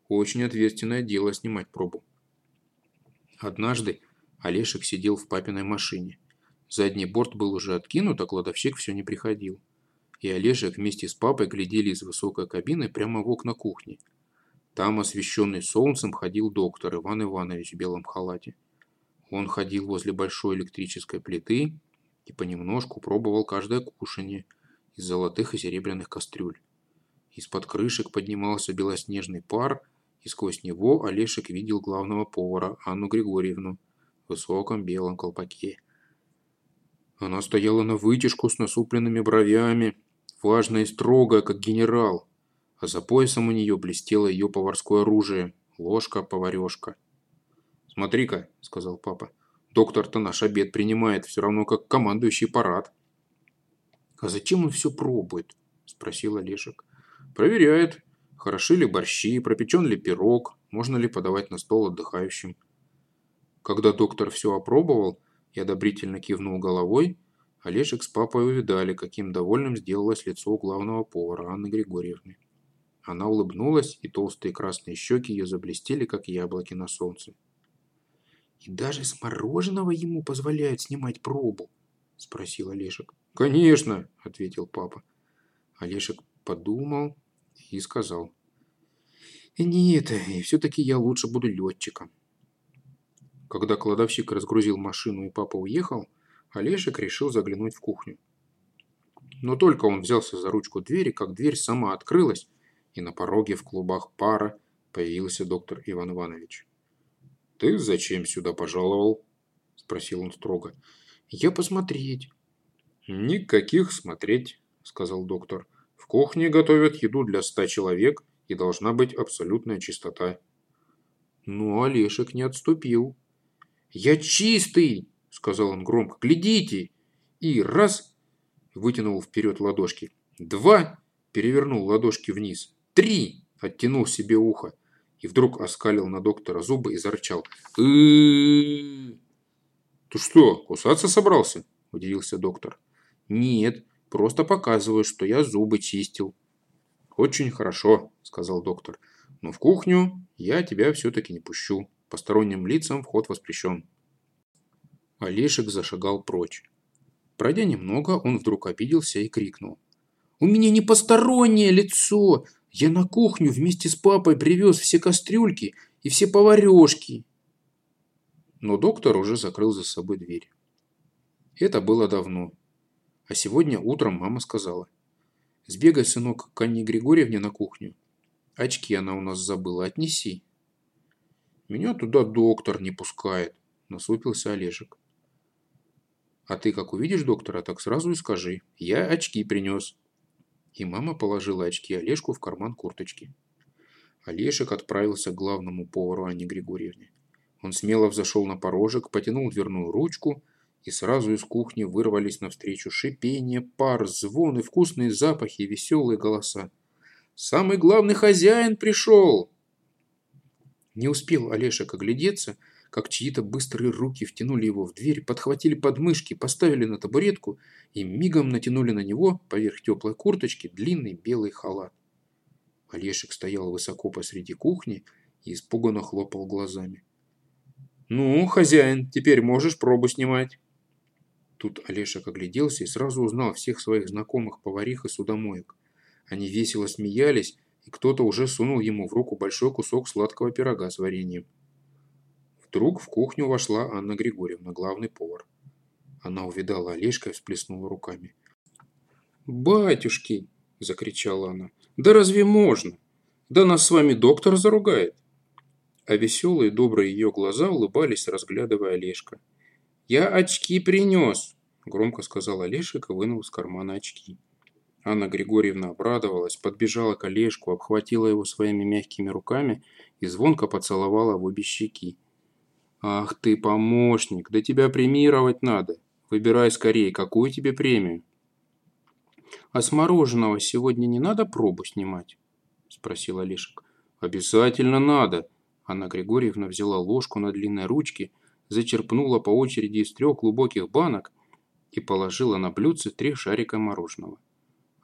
Очень ответственное дело снимать пробу. Однажды Олешек сидел в папиной машине. Задний борт был уже откинут, а кладовщик все не приходил. И Олежек вместе с папой глядели из высокой кабины прямо в окна кухни. Там, освещенный солнцем, ходил доктор Иван Иванович в белом халате. Он ходил возле большой электрической плиты и понемножку пробовал каждое кушанье из золотых и серебряных кастрюль. Из-под крышек поднимался белоснежный пар, и сквозь него Олешек видел главного повара Анну Григорьевну высоком белом колпаке. Она стояла на вытяжку с насупленными бровями, важная и строгая, как генерал. а за поясом у нее блестело ее поварское оружие – ложка-поварешка. «Смотри-ка», – сказал папа, – «доктор-то наш обед принимает, все равно как командующий парад». «А зачем он все пробует?» – спросил Олежек. «Проверяет, хороши ли борщи, пропечен ли пирог, можно ли подавать на стол отдыхающим». Когда доктор все опробовал и одобрительно кивнул головой, Олежек с папой увидали, каким довольным сделалось лицо главного повара Анны Григорьевны. Она улыбнулась, и толстые красные щеки ее заблестели, как яблоки на солнце. «И даже с мороженого ему позволяют снимать пробу?» – спросил Олежек. «Конечно!» – ответил папа. Олежек подумал и сказал. «Нет, и все-таки я лучше буду летчиком». Когда кладовщик разгрузил машину и папа уехал, Олежек решил заглянуть в кухню. Но только он взялся за ручку двери, как дверь сама открылась, и на пороге в клубах пара появился доктор Иван Иванович. «Ты зачем сюда пожаловал?» – спросил он строго. «Я посмотреть». «Никаких смотреть», – сказал доктор. «В кухне готовят еду для ста человек, и должна быть абсолютная чистота». Но Олешек не отступил. «Я чистый!» – сказал он громко. «Глядите!» И раз – вытянул вперед ладошки. Два – перевернул ладошки вниз. Три! Оттянул себе ухо. И вдруг оскалил на доктора зубы и зарычал. Ты что, кусаться собрался? Удивился доктор. Нет, просто показываю, что я зубы чистил. Очень хорошо, сказал доктор. Но в кухню я тебя все-таки не пущу. Посторонним лицам вход воспрещен. Олешек зашагал прочь. Пройдя немного, он вдруг обиделся и крикнул. «У меня не постороннее лицо! Я на кухню вместе с папой привез все кастрюльки и все поварешки. Но доктор уже закрыл за собой дверь. Это было давно. А сегодня утром мама сказала. Сбегай, сынок, к Анне Григорьевне на кухню. Очки она у нас забыла, отнеси. Меня туда доктор не пускает, насупился Олежек. А ты как увидишь доктора, так сразу и скажи. Я очки принес и мама положила очки Олежку в карман курточки. Олежек отправился к главному повару Анне Григорьевне. Он смело взошел на порожек, потянул дверную ручку, и сразу из кухни вырвались навстречу шипение, пар, звон и вкусные запахи и веселые голоса. «Самый главный хозяин пришел!» Не успел Олешек оглядеться, как чьи-то быстрые руки втянули его в дверь, подхватили подмышки, поставили на табуретку и мигом натянули на него, поверх теплой курточки, длинный белый халат. Олешек стоял высоко посреди кухни и испуганно хлопал глазами. «Ну, хозяин, теперь можешь пробу снимать». Тут Олешек огляделся и сразу узнал всех своих знакомых поварих и судомоек. Они весело смеялись, и кто-то уже сунул ему в руку большой кусок сладкого пирога с вареньем. Вдруг в кухню вошла Анна Григорьевна, главный повар. Она увидала Олежка и всплеснула руками. «Батюшки!» – закричала она. «Да разве можно? Да нас с вами доктор заругает!» А веселые добрые ее глаза улыбались, разглядывая Олежка. «Я очки принес!» – громко сказал Олежек и вынул из кармана очки. Анна Григорьевна обрадовалась, подбежала к Олежку, обхватила его своими мягкими руками и звонко поцеловала в обе щеки. «Ах ты, помощник, да тебя премировать надо. Выбирай скорее, какую тебе премию?» «А с мороженого сегодня не надо пробу снимать?» – спросил Олешек. «Обязательно надо!» Анна Григорьевна взяла ложку на длинной ручке, зачерпнула по очереди из трех глубоких банок и положила на блюдце три шарика мороженого.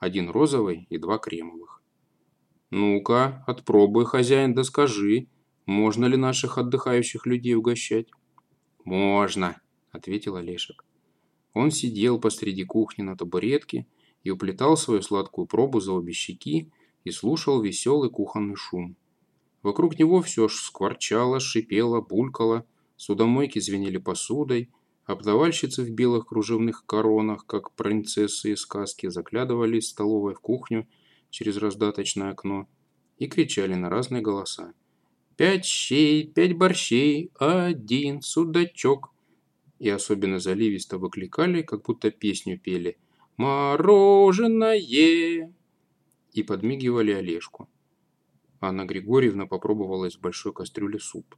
Один розовый и два кремовых. «Ну-ка, отпробуй, хозяин, да скажи, можно ли наших отдыхающих людей угощать? Можно, ответил Олешек. Он сидел посреди кухни на табуретке и уплетал свою сладкую пробу за обе щеки и слушал веселый кухонный шум. Вокруг него все скворчало, шипело, булькало, судомойки звенели посудой, обдавальщицы в белых кружевных коронах, как принцессы из сказки, заглядывали из столовой в кухню через раздаточное окно и кричали на разные голоса. Пять щей, пять борщей, один судачок. И особенно заливисто выкликали, как будто песню пели. Мороженое. и подмигивали Олежку. Анна Григорьевна попробовала из большой кастрюли суп.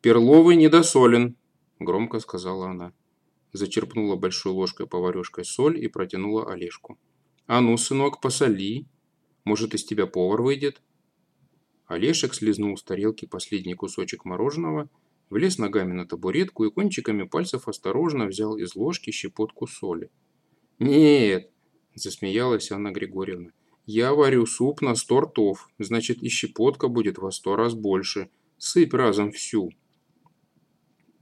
«Перловый недосолен», – громко сказала она. Зачерпнула большой ложкой поварешкой соль и протянула Олежку. «А ну, сынок, посоли. Может, из тебя повар выйдет?» Олешек слезнул с тарелки последний кусочек мороженого, влез ногами на табуретку и кончиками пальцев осторожно взял из ложки щепотку соли. «Нет!» – засмеялась Анна Григорьевна. «Я варю суп на сто ртов, значит и щепотка будет во сто раз больше. Сыпь разом всю!»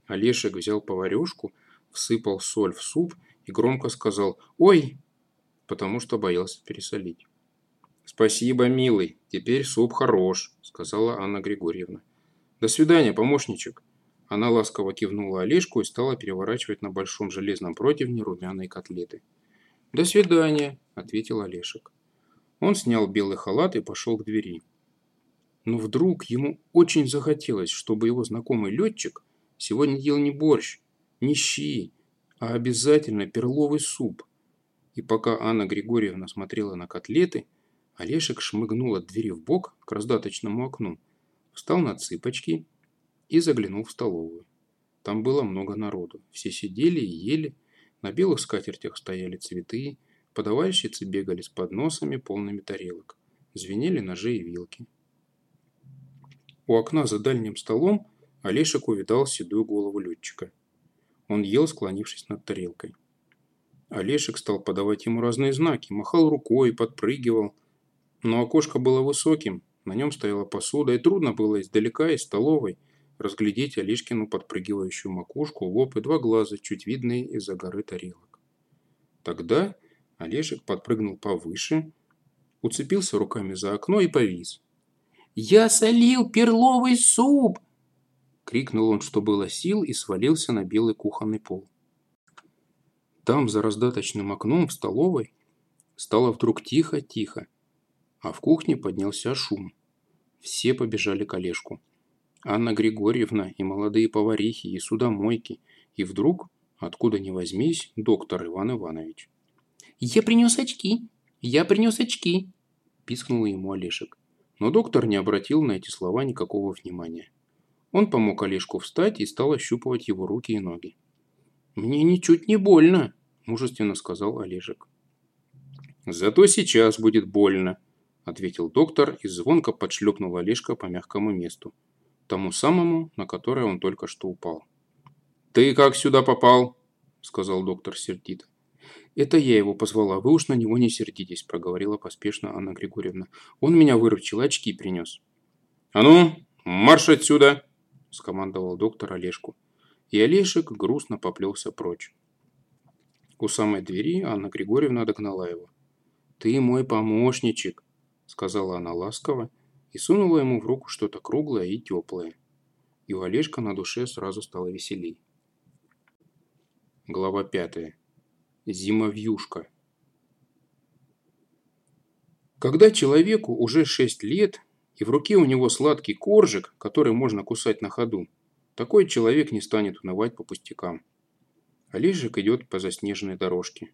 Олешек взял поварешку, всыпал соль в суп и громко сказал «Ой!», потому что боялся пересолить. «Спасибо, милый, теперь суп хорош», – сказала Анна Григорьевна. «До свидания, помощничек». Она ласково кивнула Олежку и стала переворачивать на большом железном противне румяные котлеты. «До свидания», – ответил Олешек. Он снял белый халат и пошел к двери. Но вдруг ему очень захотелось, чтобы его знакомый летчик сегодня ел не борщ, не щи, а обязательно перловый суп. И пока Анна Григорьевна смотрела на котлеты, Олешек шмыгнул от двери в бок к раздаточному окну, встал на цыпочки и заглянул в столовую. Там было много народу. Все сидели и ели. На белых скатертях стояли цветы. Подавальщицы бегали с подносами, полными тарелок. Звенели ножи и вилки. У окна за дальним столом Олешек увидал седую голову летчика. Он ел, склонившись над тарелкой. Олешек стал подавать ему разные знаки, махал рукой, подпрыгивал – но окошко было высоким, на нем стояла посуда, и трудно было издалека из столовой разглядеть Олежкину подпрыгивающую макушку, лоб и два глаза, чуть видные из-за горы тарелок. Тогда Олежек подпрыгнул повыше, уцепился руками за окно и повис. «Я солил перловый суп!» Крикнул он, что было сил, и свалился на белый кухонный пол. Там, за раздаточным окном в столовой, стало вдруг тихо-тихо а в кухне поднялся шум. Все побежали к Олежку. Анна Григорьевна и молодые поварихи, и судомойки, и вдруг, откуда ни возьмись, доктор Иван Иванович. «Я принес очки! Я принес очки!» – пискнул ему Олешек. Но доктор не обратил на эти слова никакого внимания. Он помог Олежку встать и стал ощупывать его руки и ноги. «Мне ничуть не больно», – мужественно сказал Олежек. «Зато сейчас будет больно», – ответил доктор и звонко подшлепнул Олежка по мягкому месту, тому самому, на которое он только что упал. «Ты как сюда попал?» – сказал доктор сердито. «Это я его позвала, вы уж на него не сердитесь», – проговорила поспешно Анна Григорьевна. «Он меня выручил, очки принес». «А ну, марш отсюда!» – скомандовал доктор Олежку. И Олежек грустно поплелся прочь. У самой двери Анна Григорьевна догнала его. «Ты мой помощничек», – сказала она ласково и сунула ему в руку что-то круглое и теплое. И у Олежка на душе сразу стало веселей. Глава пятая. Зимовьюшка. Когда человеку уже шесть лет, и в руке у него сладкий коржик, который можно кусать на ходу, такой человек не станет унывать по пустякам. Олежек идет по заснеженной дорожке.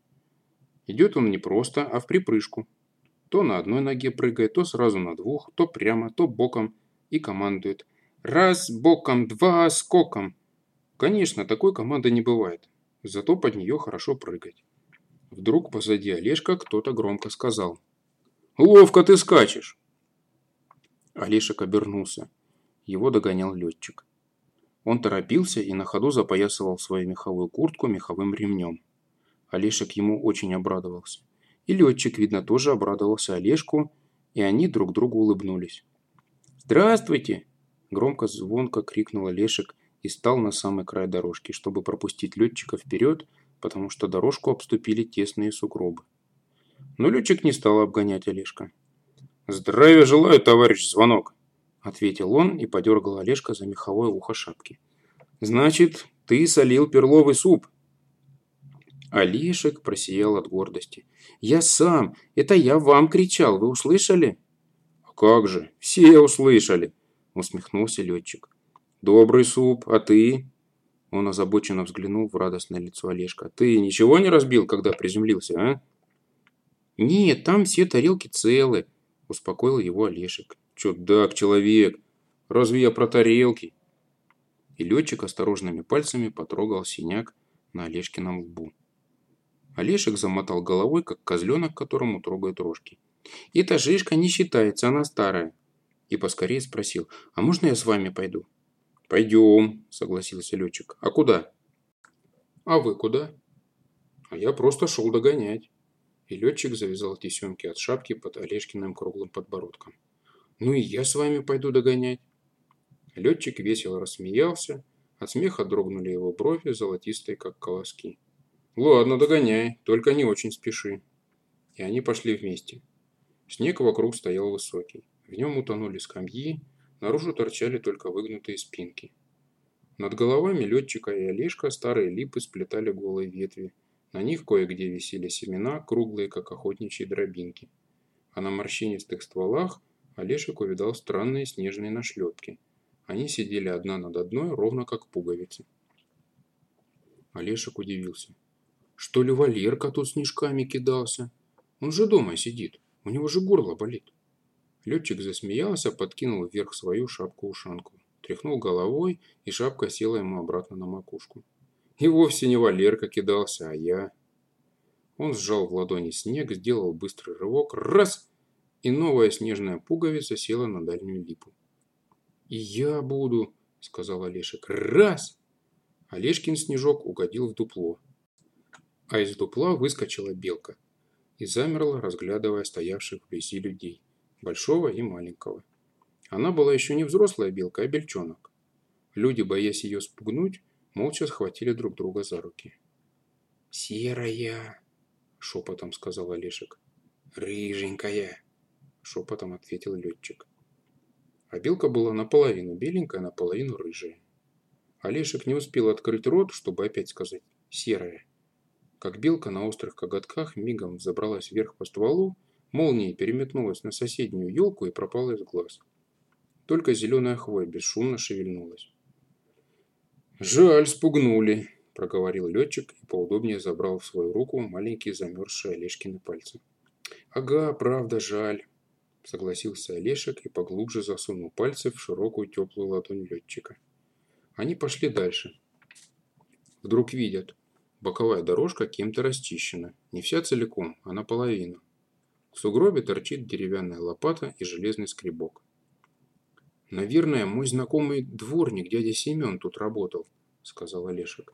Идет он не просто, а в припрыжку – то на одной ноге прыгает, то сразу на двух, то прямо, то боком и командует. Раз, боком, два, скоком. Конечно, такой команды не бывает. Зато под нее хорошо прыгать. Вдруг позади Олежка кто-то громко сказал. «Ловко ты скачешь!» Олешек обернулся. Его догонял летчик. Он торопился и на ходу запоясывал свою меховую куртку меховым ремнем. Олешек ему очень обрадовался. И летчик, видно, тоже обрадовался Олежку, и они друг другу улыбнулись. «Здравствуйте!» – громко звонко крикнул Олешек и стал на самый край дорожки, чтобы пропустить летчика вперед, потому что дорожку обступили тесные сугробы. Но летчик не стал обгонять Олежка. «Здравия желаю, товарищ Звонок!» – ответил он и подергал Олежка за меховое ухо шапки. «Значит, ты солил перловый суп?» Олешек просиял от гордости. «Я сам! Это я вам кричал! Вы услышали?» «Как же! Все услышали!» Усмехнулся летчик. «Добрый суп, а ты?» Он озабоченно взглянул в радостное лицо Олежка. «Ты ничего не разбил, когда приземлился, а?» «Нет, там все тарелки целы», успокоил его Олешек. Чудак, человек! Разве я про тарелки? И летчик осторожными пальцами потрогал синяк на Олешкином лбу. Олешек замотал головой, как козленок, которому трогают рожки. «Эта жишка не считается, она старая». И поскорее спросил, «А можно я с вами пойду?» «Пойдем», – согласился летчик. «А куда?» «А вы куда?» «А я просто шел догонять». И летчик завязал тесемки от шапки под Олешкиным круглым подбородком. «Ну и я с вами пойду догонять». Летчик весело рассмеялся, от смеха дрогнули его брови, золотистые, как колоски. «Ладно, догоняй, только не очень спеши». И они пошли вместе. Снег вокруг стоял высокий. В нем утонули скамьи, наружу торчали только выгнутые спинки. Над головами летчика и Олежка старые липы сплетали голые ветви. На них кое-где висели семена, круглые, как охотничьи дробинки. А на морщинистых стволах Олежек увидал странные снежные нашлепки. Они сидели одна над одной, ровно как пуговицы. Олешек удивился. Что ли Валерка тут снежками кидался? Он же дома сидит. У него же горло болит. Летчик засмеялся, подкинул вверх свою шапку-ушанку. Тряхнул головой, и шапка села ему обратно на макушку. И вовсе не Валерка кидался, а я. Он сжал в ладони снег, сделал быстрый рывок. Раз! И новая снежная пуговица села на дальнюю липу. «И я буду», — сказал Олешек. «Раз!» Олешкин снежок угодил в дупло а из дупла выскочила белка и замерла, разглядывая стоявших вблизи людей, большого и маленького. Она была еще не взрослая белка, а бельчонок. Люди, боясь ее спугнуть, молча схватили друг друга за руки. «Серая!» – шепотом сказал Олешек. «Рыженькая!» – шепотом ответил летчик. А белка была наполовину беленькая, наполовину рыжая. Олешек не успел открыть рот, чтобы опять сказать «серая» как белка на острых коготках мигом забралась вверх по стволу, молнией переметнулась на соседнюю елку и пропала из глаз. Только зеленая хвоя бесшумно шевельнулась. «Жаль, спугнули», – проговорил летчик и поудобнее забрал в свою руку маленькие замерзшие Олешкины пальцы. «Ага, правда, жаль», – согласился Олешек и поглубже засунул пальцы в широкую теплую ладонь летчика. Они пошли дальше. Вдруг видят, Боковая дорожка кем-то расчищена. Не вся целиком, а наполовину. В сугробе торчит деревянная лопата и железный скребок. «Наверное, мой знакомый дворник, дядя Семен, тут работал», – сказал Олешек.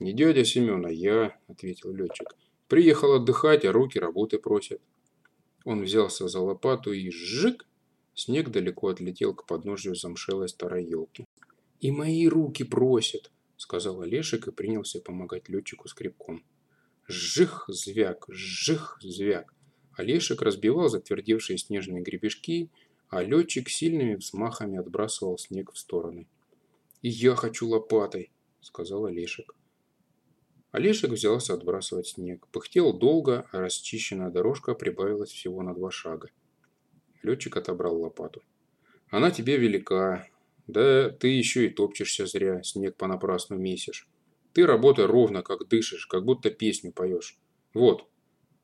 «Не дядя Семен, а я», – ответил летчик. «Приехал отдыхать, а руки работы просят». Он взялся за лопату и жик! Снег далеко отлетел к подножию замшелой старой елки. «И мои руки просят», сказал Олешек и принялся помогать летчику скребком. Жих, звяк, жих, звяк. Олешек разбивал затвердевшие снежные гребешки, а летчик сильными взмахами отбрасывал снег в стороны. «И я хочу лопатой», — сказал Олешек. Олешек взялся отбрасывать снег. Пыхтел долго, а расчищенная дорожка прибавилась всего на два шага. Летчик отобрал лопату. «Она тебе велика, да ты еще и топчешься зря, снег понапрасну месишь. Ты работай ровно, как дышишь, как будто песню поешь. Вот.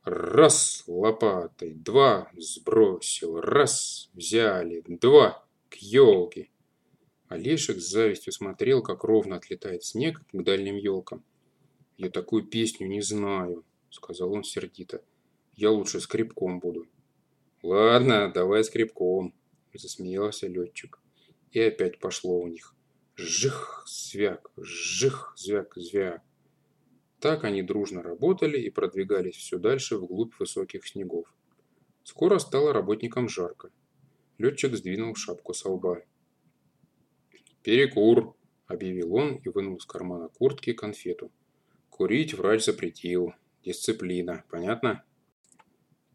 Раз лопатой, два сбросил, раз взяли, два к елке. Олешек с завистью смотрел, как ровно отлетает снег к дальним елкам. «Я такую песню не знаю», — сказал он сердито. «Я лучше скрипком буду». «Ладно, давай скрипком», — засмеялся летчик. И опять пошло у них. Жих, звяк, жих, звяк, звяк. Так они дружно работали и продвигались все дальше вглубь высоких снегов. Скоро стало работникам жарко. Летчик сдвинул шапку со лба. «Перекур!» – объявил он и вынул из кармана куртки конфету. «Курить врач запретил. Дисциплина. Понятно?»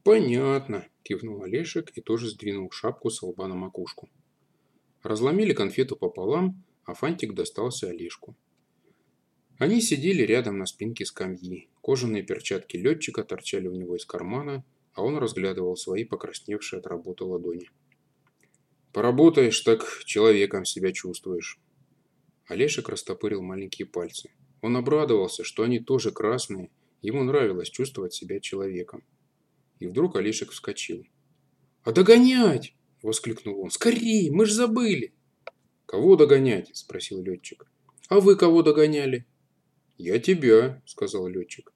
«Понятно», – кивнул Олешек и тоже сдвинул шапку со лба на макушку. Разломили конфету пополам, а фантик достался Олежку. Они сидели рядом на спинке скамьи. Кожаные перчатки летчика торчали у него из кармана, а он разглядывал свои покрасневшие от работы ладони. «Поработаешь, так человеком себя чувствуешь». Олешек растопырил маленькие пальцы. Он обрадовался, что они тоже красные, ему нравилось чувствовать себя человеком. И вдруг Олешек вскочил. «А догонять!» – воскликнул он. «Скорей, мы ж забыли!» «Кого догонять?» – спросил летчик. «А вы кого догоняли?» «Я тебя», – сказал летчик.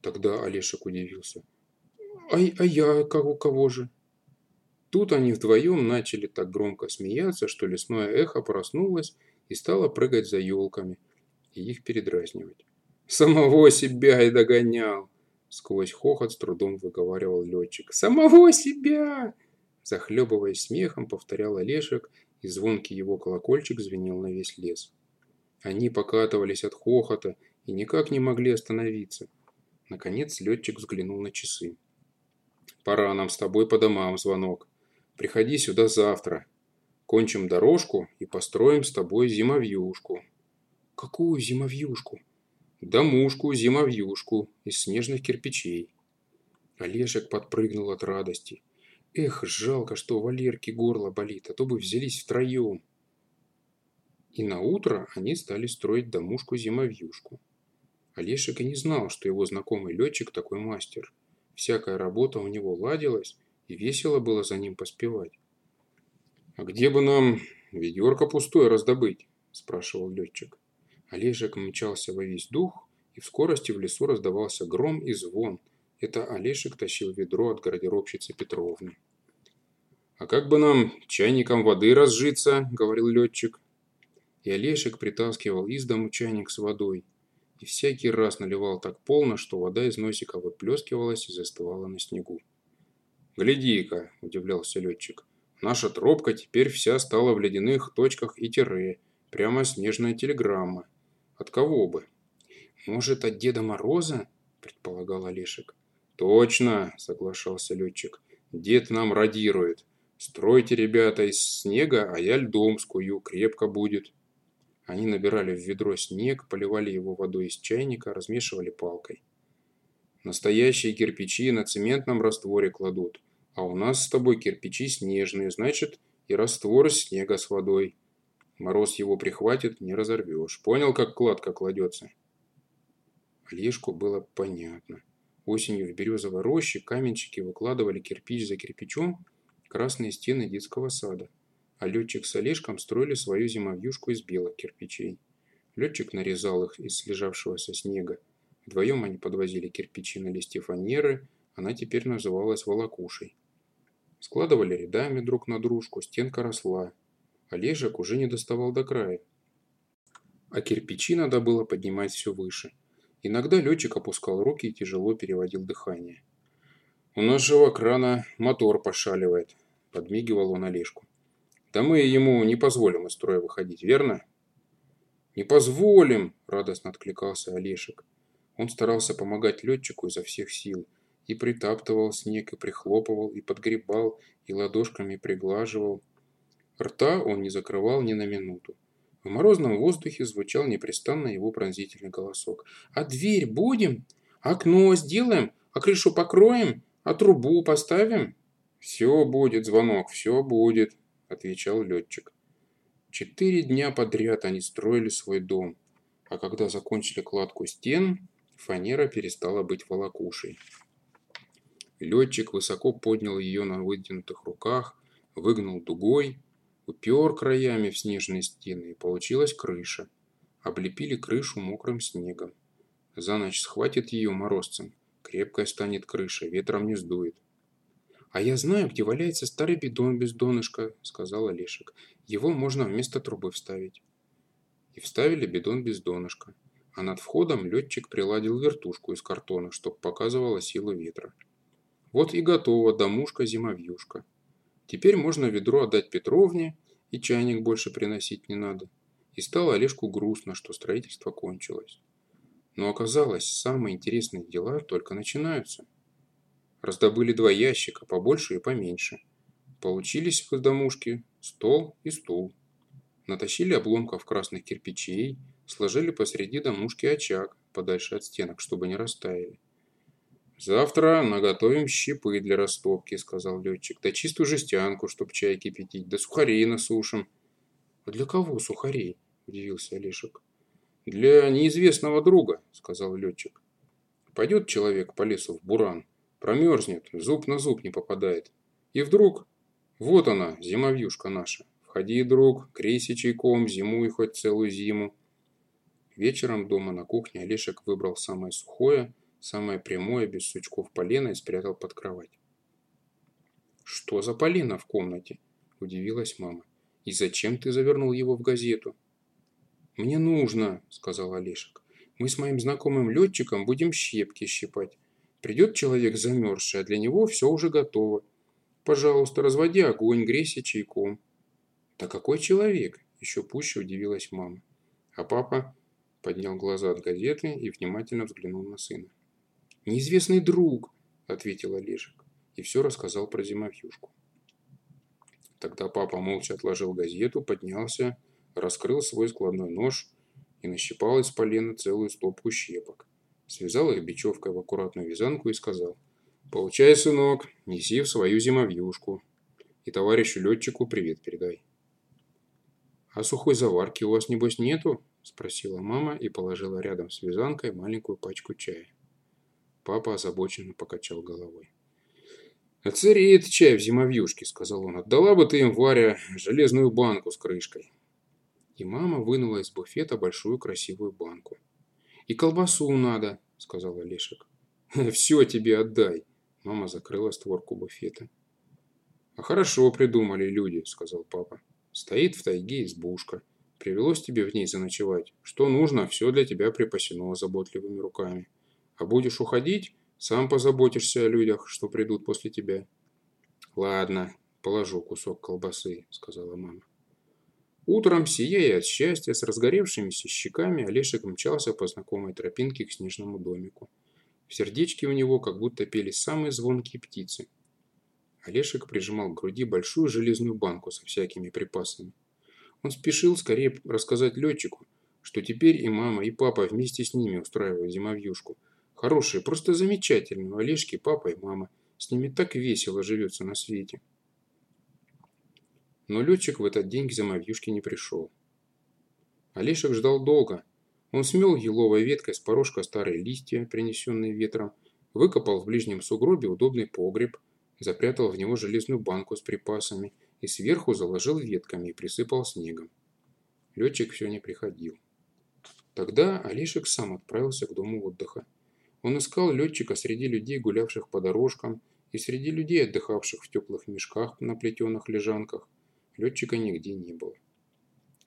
Тогда Олешек удивился. «А, а я кого, кого же?» Тут они вдвоем начали так громко смеяться, что лесное эхо проснулось и стало прыгать за елками и их передразнивать. «Самого себя и догонял!» Сквозь хохот с трудом выговаривал летчик. «Самого себя!» Захлебываясь смехом, повторял Олешек, и звонкий его колокольчик звенел на весь лес. Они покатывались от хохота и никак не могли остановиться. Наконец летчик взглянул на часы. «Пора нам с тобой по домам, звонок. Приходи сюда завтра. Кончим дорожку и построим с тобой зимовьюшку». «Какую зимовьюшку?» «Домушку-зимовьюшку из снежных кирпичей». Олежек подпрыгнул от радости. Эх, жалко, что Валерки горло болит, а то бы взялись втроем. И на утро они стали строить домушку-зимовьюшку. Олешек и не знал, что его знакомый летчик такой мастер. Всякая работа у него ладилась, и весело было за ним поспевать. «А где бы нам ведерко пустое раздобыть?» – спрашивал летчик. Олежек мчался во весь дух, и в скорости в лесу раздавался гром и звон. Это Олешек тащил ведро от гардеробщицы Петровны. «А как бы нам чайником воды разжиться?» – говорил летчик и Олешек притаскивал из дому чайник с водой. И всякий раз наливал так полно, что вода из носика выплескивалась и застывала на снегу. «Гляди-ка!» – удивлялся летчик. «Наша тропка теперь вся стала в ледяных точках и тире. Прямо снежная телеграмма. От кого бы?» «Может, от Деда Мороза?» – предполагал Олешек. «Точно!» – соглашался летчик. «Дед нам радирует. Стройте, ребята, из снега, а я льдом скую, крепко будет». Они набирали в ведро снег, поливали его водой из чайника, размешивали палкой. Настоящие кирпичи на цементном растворе кладут. А у нас с тобой кирпичи снежные, значит, и раствор снега с водой. Мороз его прихватит, не разорвешь. Понял, как кладка кладется? Олежку было понятно. Осенью в березовой роще каменщики выкладывали кирпич за кирпичом красные стены детского сада а летчик с Олежком строили свою зимовьюшку из белых кирпичей. Летчик нарезал их из слежавшегося снега. Вдвоем они подвозили кирпичи на листе фанеры, она теперь называлась волокушей. Складывали рядами друг на дружку, стенка росла. Олежек уже не доставал до края. А кирпичи надо было поднимать все выше. Иногда летчик опускал руки и тяжело переводил дыхание. «У нашего крана мотор пошаливает», – подмигивал он Олежку. Да мы ему не позволим из строя выходить, верно? Не позволим, радостно откликался Олешек. Он старался помогать летчику изо всех сил. И притаптывал снег, и прихлопывал, и подгребал, и ладошками приглаживал. Рта он не закрывал ни на минуту. В морозном воздухе звучал непрестанно его пронзительный голосок. «А дверь будем? Окно сделаем? А крышу покроем? А трубу поставим?» «Все будет, звонок, все будет», – отвечал летчик. Четыре дня подряд они строили свой дом, а когда закончили кладку стен, фанера перестала быть волокушей. Летчик высоко поднял ее на вытянутых руках, выгнал дугой, упер краями в снежные стены, и получилась крыша. Облепили крышу мокрым снегом. За ночь схватит ее морозцем, крепкая станет крыша, ветром не сдует. «А я знаю, где валяется старый бидон без донышка», — сказал Олешек. «Его можно вместо трубы вставить». И вставили бидон без донышка. А над входом летчик приладил вертушку из картона, чтобы показывала силу ветра. Вот и готова домушка-зимовьюшка. Теперь можно ведро отдать Петровне, и чайник больше приносить не надо. И стало Олежку грустно, что строительство кончилось. Но оказалось, самые интересные дела только начинаются. Раздобыли два ящика, побольше и поменьше. Получились в домушке стол и стул. Натащили обломков красных кирпичей, сложили посреди домушки очаг, подальше от стенок, чтобы не растаяли. «Завтра наготовим щепы для растопки», — сказал летчик. «Да чистую жестянку, чтоб чай кипятить, да сухарей насушим». «А для кого сухарей?» — удивился Олешек. «Для неизвестного друга», — сказал летчик. «Пойдет человек по лесу в буран, Промерзнет, зуб на зуб не попадает. И вдруг, вот она, зимовьюшка наша. Входи, друг, крейся чайком, зимуй хоть целую зиму. Вечером дома на кухне Олешек выбрал самое сухое, самое прямое, без сучков полено и спрятал под кровать. «Что за полено в комнате?» – удивилась мама. «И зачем ты завернул его в газету?» «Мне нужно», – сказал Олешек. «Мы с моим знакомым летчиком будем щепки щипать. Придет человек замерзший, а для него все уже готово. Пожалуйста, разводи огонь, грейся чайком». «Да какой человек?» – еще пуще удивилась мама. А папа поднял глаза от газеты и внимательно взглянул на сына. «Неизвестный друг», – ответил Олежек, и все рассказал про зимовьюшку. Тогда папа молча отложил газету, поднялся, раскрыл свой складной нож и нащипал из полена целую стопку щепок. Связал их бечевкой в аккуратную вязанку и сказал, «Получай, сынок, неси в свою зимовьюшку. И товарищу летчику привет передай». «А сухой заварки у вас, небось, нету?» Спросила мама и положила рядом с вязанкой маленькую пачку чая. Папа озабоченно покачал головой. «Оцареет чай в зимовьюшке», — сказал он. «Отдала бы ты им, Варя, железную банку с крышкой». И мама вынула из буфета большую красивую банку. «И колбасу надо», — сказал Олешек. «Все тебе отдай», — мама закрыла створку буфета. «А хорошо придумали люди», — сказал папа. «Стоит в тайге избушка. Привелось тебе в ней заночевать. Что нужно, все для тебя припасено заботливыми руками. А будешь уходить, сам позаботишься о людях, что придут после тебя. Ладно, положу кусок колбасы, сказала мама. Утром, сияя от счастья, с разгоревшимися щеками, Олешек мчался по знакомой тропинке к снежному домику. В сердечке у него как будто пели самые звонкие птицы. Олешек прижимал к груди большую железную банку со всякими припасами. Он спешил скорее рассказать летчику, что теперь и мама, и папа вместе с ними устраивают зимовьюшку. Хорошие, просто замечательные у Олежки папа и мама. С ними так весело живется на свете. Но летчик в этот день к зимовьюшке не пришел. Олешек ждал долго. Он смел еловой веткой с порожка старые листья, принесенные ветром, выкопал в ближнем сугробе удобный погреб, запрятал в него железную банку с припасами – и сверху заложил ветками и присыпал снегом. Летчик все не приходил. Тогда Алишек сам отправился к дому отдыха. Он искал летчика среди людей, гулявших по дорожкам, и среди людей, отдыхавших в теплых мешках на плетеных лежанках. Летчика нигде не было.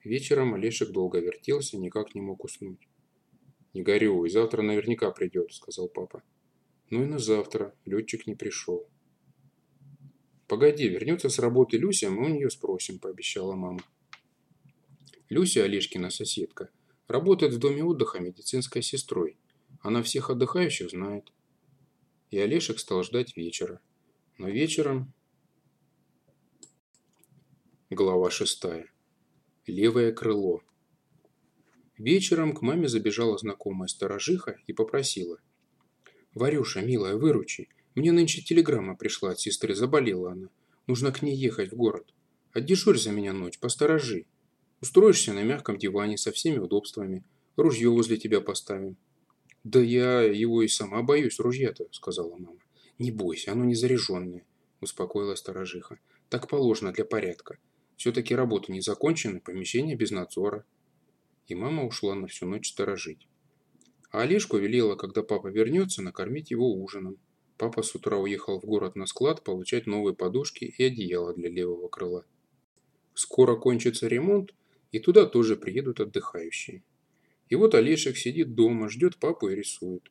Вечером Олешек долго вертелся, никак не мог уснуть. «Не горюй, завтра наверняка придет», — сказал папа. Ну и на завтра летчик не пришел. «Погоди, вернется с работы Люся, мы у нее спросим», – пообещала мама. Люся, Олежкина соседка, работает в доме отдыха медицинской сестрой. Она всех отдыхающих знает. И Олешек стал ждать вечера. Но вечером... Глава шестая. Левое крыло. Вечером к маме забежала знакомая сторожиха и попросила. «Варюша, милая, выручи. Мне нынче телеграмма пришла от сестры, заболела она. Нужно к ней ехать в город. Отдежурь за меня ночь, посторожи. Устроишься на мягком диване со всеми удобствами. Ружье возле тебя поставим. Да я его и сама боюсь, ружья-то, сказала мама. Не бойся, оно не заряженное, успокоила сторожиха. Так положено для порядка. Все-таки работа не закончена, помещение без надзора. И мама ушла на всю ночь сторожить. А Олежку велела, когда папа вернется, накормить его ужином. Папа с утра уехал в город на склад получать новые подушки и одеяло для левого крыла. Скоро кончится ремонт, и туда тоже приедут отдыхающие. И вот Олешек сидит дома, ждет папу и рисует.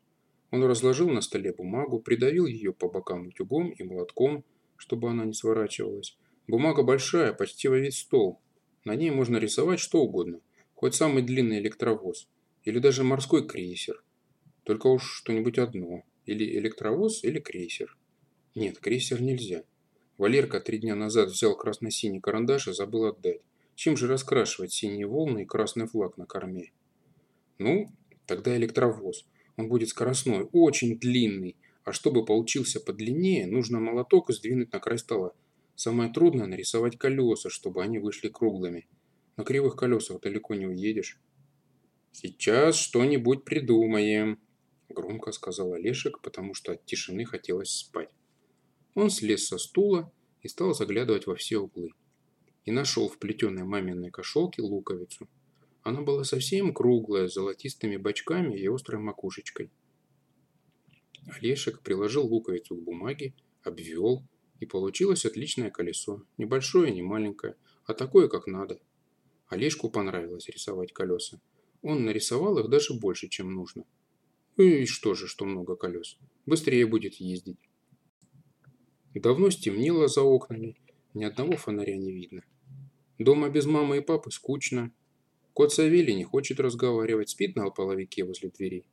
Он разложил на столе бумагу, придавил ее по бокам утюгом и молотком, чтобы она не сворачивалась. Бумага большая, почти во весь стол. На ней можно рисовать что угодно, хоть самый длинный электровоз или даже морской крейсер. Только уж что-нибудь одно – или электровоз, или крейсер. Нет, крейсер нельзя. Валерка три дня назад взял красно-синий карандаш и забыл отдать. Чем же раскрашивать синие волны и красный флаг на корме? Ну, тогда электровоз. Он будет скоростной, очень длинный. А чтобы получился подлиннее, нужно молоток сдвинуть на край стола. Самое трудное нарисовать колеса, чтобы они вышли круглыми. На кривых колесах далеко не уедешь. Сейчас что-нибудь придумаем, Громко сказал Олешек, потому что от тишины хотелось спать. Он слез со стула и стал заглядывать во все углы. И нашел в плетеной маминой кошелке луковицу. Она была совсем круглая, с золотистыми бочками и острой макушечкой. Олешек приложил луковицу к бумаге, обвел, и получилось отличное колесо. Небольшое, не маленькое, а такое, как надо. Олежку понравилось рисовать колеса. Он нарисовал их даже больше, чем нужно. Ну и что же, что много колес. Быстрее будет ездить. Давно стемнело за окнами, ни одного фонаря не видно. Дома без мамы и папы скучно. Кот Савелий не хочет разговаривать, спит на половике возле двери.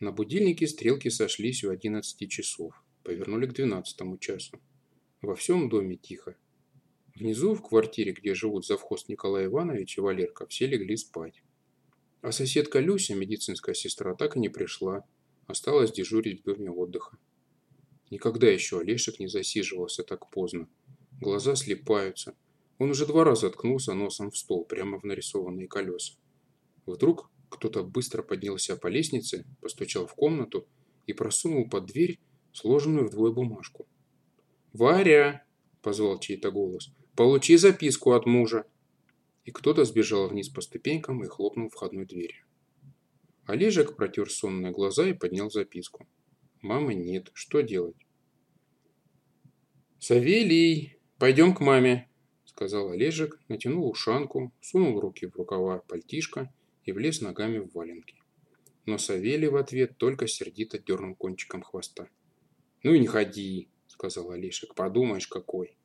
На будильнике стрелки сошлись у 11 часов, повернули к 12 часу. Во всем доме тихо. Внизу, в квартире, где живут завхоз Николай Иванович и Валерка, все легли спать. А соседка Люся, медицинская сестра, так и не пришла. Осталась дежурить в доме отдыха. Никогда еще Олешек не засиживался так поздно. Глаза слепаются. Он уже два раза ткнулся носом в стол, прямо в нарисованные колеса. Вдруг кто-то быстро поднялся по лестнице, постучал в комнату и просунул под дверь сложенную вдвое бумажку. «Варя!» – позвал чей-то голос. «Получи записку от мужа!» и кто-то сбежал вниз по ступенькам и хлопнул входной дверью. Олежек протер сонные глаза и поднял записку. Мамы нет, что делать? «Савелий, пойдем к маме», – сказал Олежек, натянул ушанку, сунул руки в рукава пальтишка и влез ногами в валенки. Но Савелий в ответ только сердито дернул кончиком хвоста. «Ну и не ходи», – сказал Олежек, – «подумаешь, какой».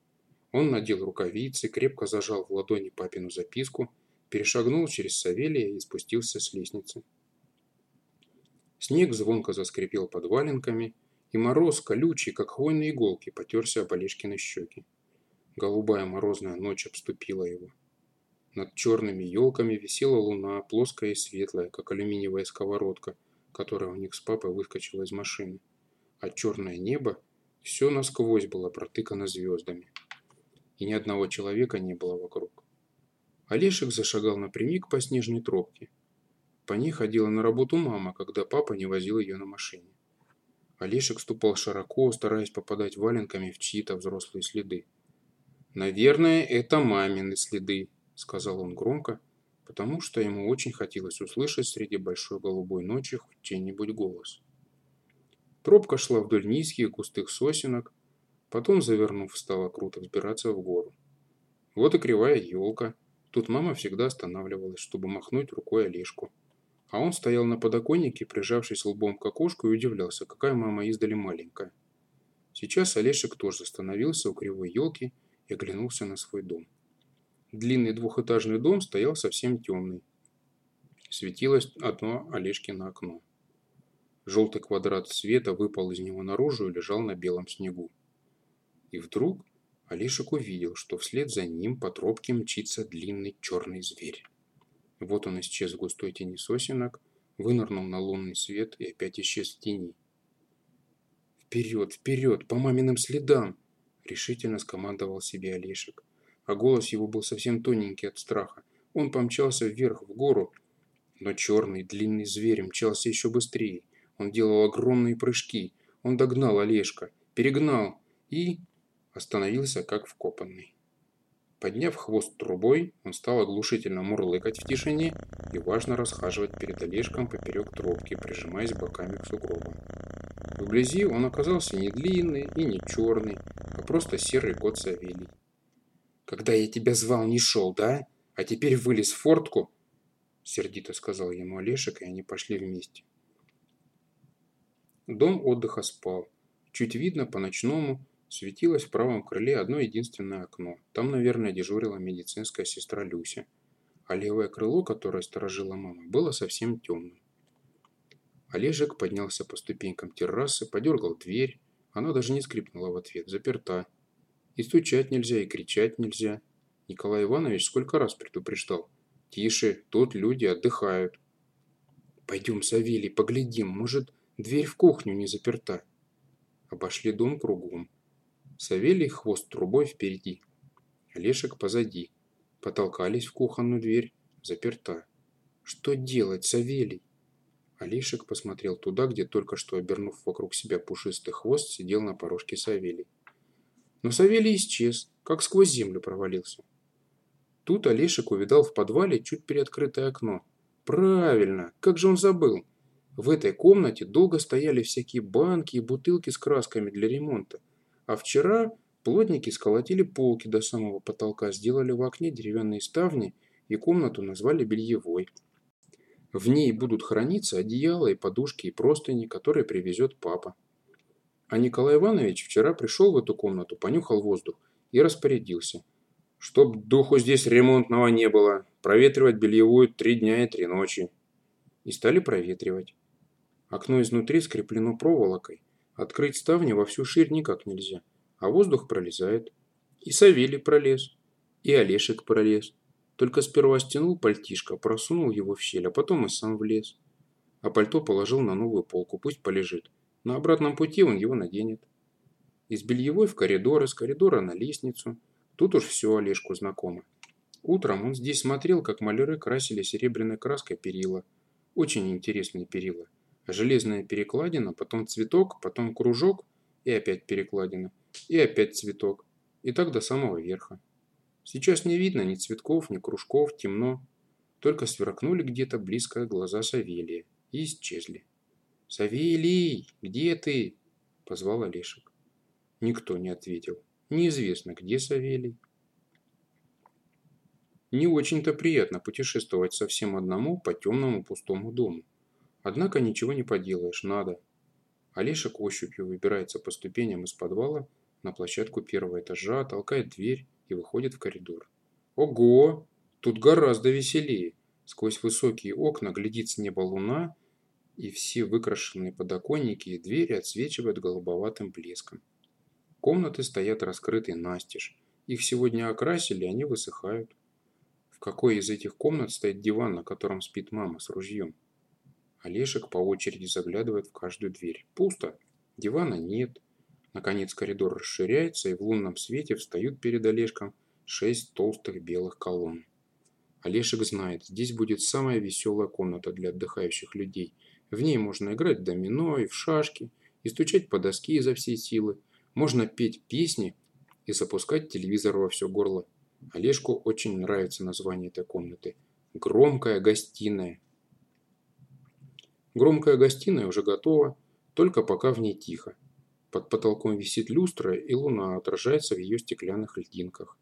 Он надел рукавицы, крепко зажал в ладони папину записку, перешагнул через Савелия и спустился с лестницы. Снег звонко заскрипел под валенками, и мороз, колючий, как хвойные иголки, потерся об Олежкины щеки. Голубая морозная ночь обступила его. Над черными елками висела луна, плоская и светлая, как алюминиевая сковородка, которая у них с папой выскочила из машины. А черное небо все насквозь было протыкано звездами и ни одного человека не было вокруг. Олешек зашагал напрямик по снежной тропке. По ней ходила на работу мама, когда папа не возил ее на машине. Олешек ступал широко, стараясь попадать валенками в чьи-то взрослые следы. «Наверное, это мамины следы», — сказал он громко, потому что ему очень хотелось услышать среди большой голубой ночи хоть чей-нибудь голос. Тропка шла вдоль низких густых сосенок, Потом, завернув, стала круто взбираться в гору. Вот и кривая елка. Тут мама всегда останавливалась, чтобы махнуть рукой Олежку. А он стоял на подоконнике, прижавшись лбом к окошку, и удивлялся, какая мама издали маленькая. Сейчас Олешек тоже остановился у кривой елки и оглянулся на свой дом. Длинный двухэтажный дом стоял совсем темный. Светилось одно Олежкино окно. Желтый квадрат света выпал из него наружу и лежал на белом снегу. И вдруг Алишек увидел, что вслед за ним по тропке мчится длинный черный зверь. Вот он исчез в густой тени сосенок, вынырнул на лунный свет и опять исчез в тени. «Вперед, вперед, по маминым следам!» – решительно скомандовал себе Олешек. А голос его был совсем тоненький от страха. Он помчался вверх, в гору, но черный длинный зверь мчался еще быстрее. Он делал огромные прыжки. Он догнал Олежка, перегнал и остановился как вкопанный. Подняв хвост трубой, он стал оглушительно мурлыкать в тишине и важно расхаживать перед Олежком поперек тропки, прижимаясь боками к сугробам. Вблизи он оказался не длинный и не черный, а просто серый кот Савелий. «Когда я тебя звал, не шел, да? А теперь вылез в фортку?» Сердито сказал ему Олешек, и они пошли вместе. Дом отдыха спал. Чуть видно по-ночному Светилось в правом крыле одно единственное окно. Там, наверное, дежурила медицинская сестра Люся. А левое крыло, которое сторожила мама, было совсем темным. Олежек поднялся по ступенькам террасы, подергал дверь. Она даже не скрипнула в ответ, заперта. И стучать нельзя, и кричать нельзя. Николай Иванович сколько раз предупреждал. «Тише, тут люди отдыхают». «Пойдем, Савелий, поглядим, может, дверь в кухню не заперта». Обошли дом кругом. Савелий хвост трубой впереди. Лешек позади. Потолкались в кухонную дверь. Заперта. Что делать, Савелий? Алишек посмотрел туда, где только что, обернув вокруг себя пушистый хвост, сидел на порожке Савелий. Но Савелий исчез, как сквозь землю провалился. Тут Олешек увидал в подвале чуть приоткрытое окно. Правильно, как же он забыл. В этой комнате долго стояли всякие банки и бутылки с красками для ремонта. А вчера плотники сколотили полки до самого потолка, сделали в окне деревянные ставни и комнату назвали бельевой. В ней будут храниться одеяла и подушки и простыни, которые привезет папа. А Николай Иванович вчера пришел в эту комнату, понюхал воздух и распорядился. Чтоб духу здесь ремонтного не было, проветривать бельевую три дня и три ночи. И стали проветривать. Окно изнутри скреплено проволокой. Открыть ставни во всю ширь никак нельзя, а воздух пролезает. И Савелий пролез, и Олешек пролез. Только сперва стянул пальтишко, просунул его в щель, а потом и сам влез. А пальто положил на новую полку, пусть полежит. На обратном пути он его наденет. Из бельевой в коридор, из коридора на лестницу. Тут уж все Олежку знакомо. Утром он здесь смотрел, как маляры красили серебряной краской перила. Очень интересные перила. Железная перекладина, потом цветок, потом кружок и опять перекладина. И опять цветок. И так до самого верха. Сейчас не видно ни цветков, ни кружков, темно. Только сверкнули где-то близко глаза Савелия и исчезли. «Савелий, где ты?» – позвал Олешек. Никто не ответил. Неизвестно, где Савелий. Не очень-то приятно путешествовать совсем одному по темному пустому дому. Однако ничего не поделаешь, надо. Олешек ощупью выбирается по ступеням из подвала на площадку первого этажа, толкает дверь и выходит в коридор. Ого! Тут гораздо веселее. Сквозь высокие окна глядит с неба луна, и все выкрашенные подоконники и двери отсвечивают голубоватым блеском. Комнаты стоят раскрытые настежь. Их сегодня окрасили, они высыхают. В какой из этих комнат стоит диван, на котором спит мама с ружьем? Олешек по очереди заглядывает в каждую дверь. Пусто. Дивана нет. Наконец коридор расширяется, и в лунном свете встают перед Олежком шесть толстых белых колонн. Олешек знает, здесь будет самая веселая комната для отдыхающих людей. В ней можно играть в домино и в шашки, и стучать по доске изо всей силы. Можно петь песни и запускать телевизор во все горло. Олежку очень нравится название этой комнаты. Громкая гостиная. Громкая гостиная уже готова, только пока в ней тихо. Под потолком висит люстра, и луна отражается в ее стеклянных льдинках.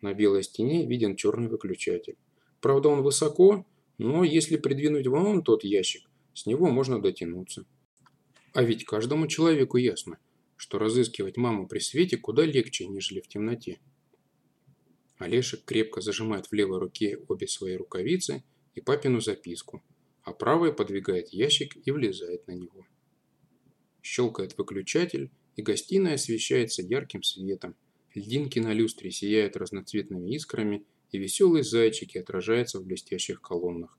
На белой стене виден черный выключатель. Правда, он высоко, но если придвинуть вон тот ящик, с него можно дотянуться. А ведь каждому человеку ясно, что разыскивать маму при свете куда легче, нежели в темноте. Олешек крепко зажимает в левой руке обе свои рукавицы и папину записку, а правой подвигает ящик и влезает на него. Щелкает выключатель, и гостиная освещается ярким светом. Льдинки на люстре сияют разноцветными искрами, и веселые зайчики отражаются в блестящих колоннах.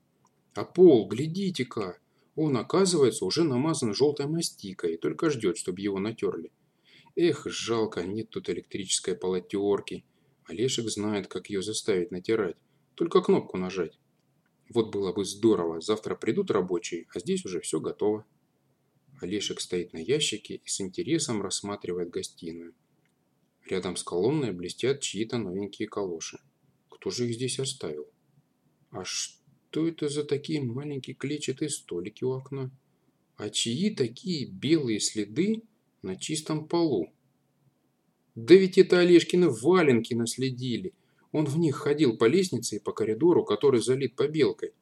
А пол, глядите-ка! Он, оказывается, уже намазан желтой мастикой и только ждет, чтобы его натерли. Эх, жалко, нет тут электрической полотерки. Олешек знает, как ее заставить натирать. Только кнопку нажать. Вот было бы здорово. Завтра придут рабочие, а здесь уже все готово. Олешек стоит на ящике и с интересом рассматривает гостиную. Рядом с колонной блестят чьи-то новенькие калоши. Кто же их здесь оставил? А что это за такие маленькие клетчатые столики у окна? А чьи такие белые следы на чистом полу? Да ведь это Олешкины валенки наследили. Он в них ходил по лестнице и по коридору, который залит побелкой.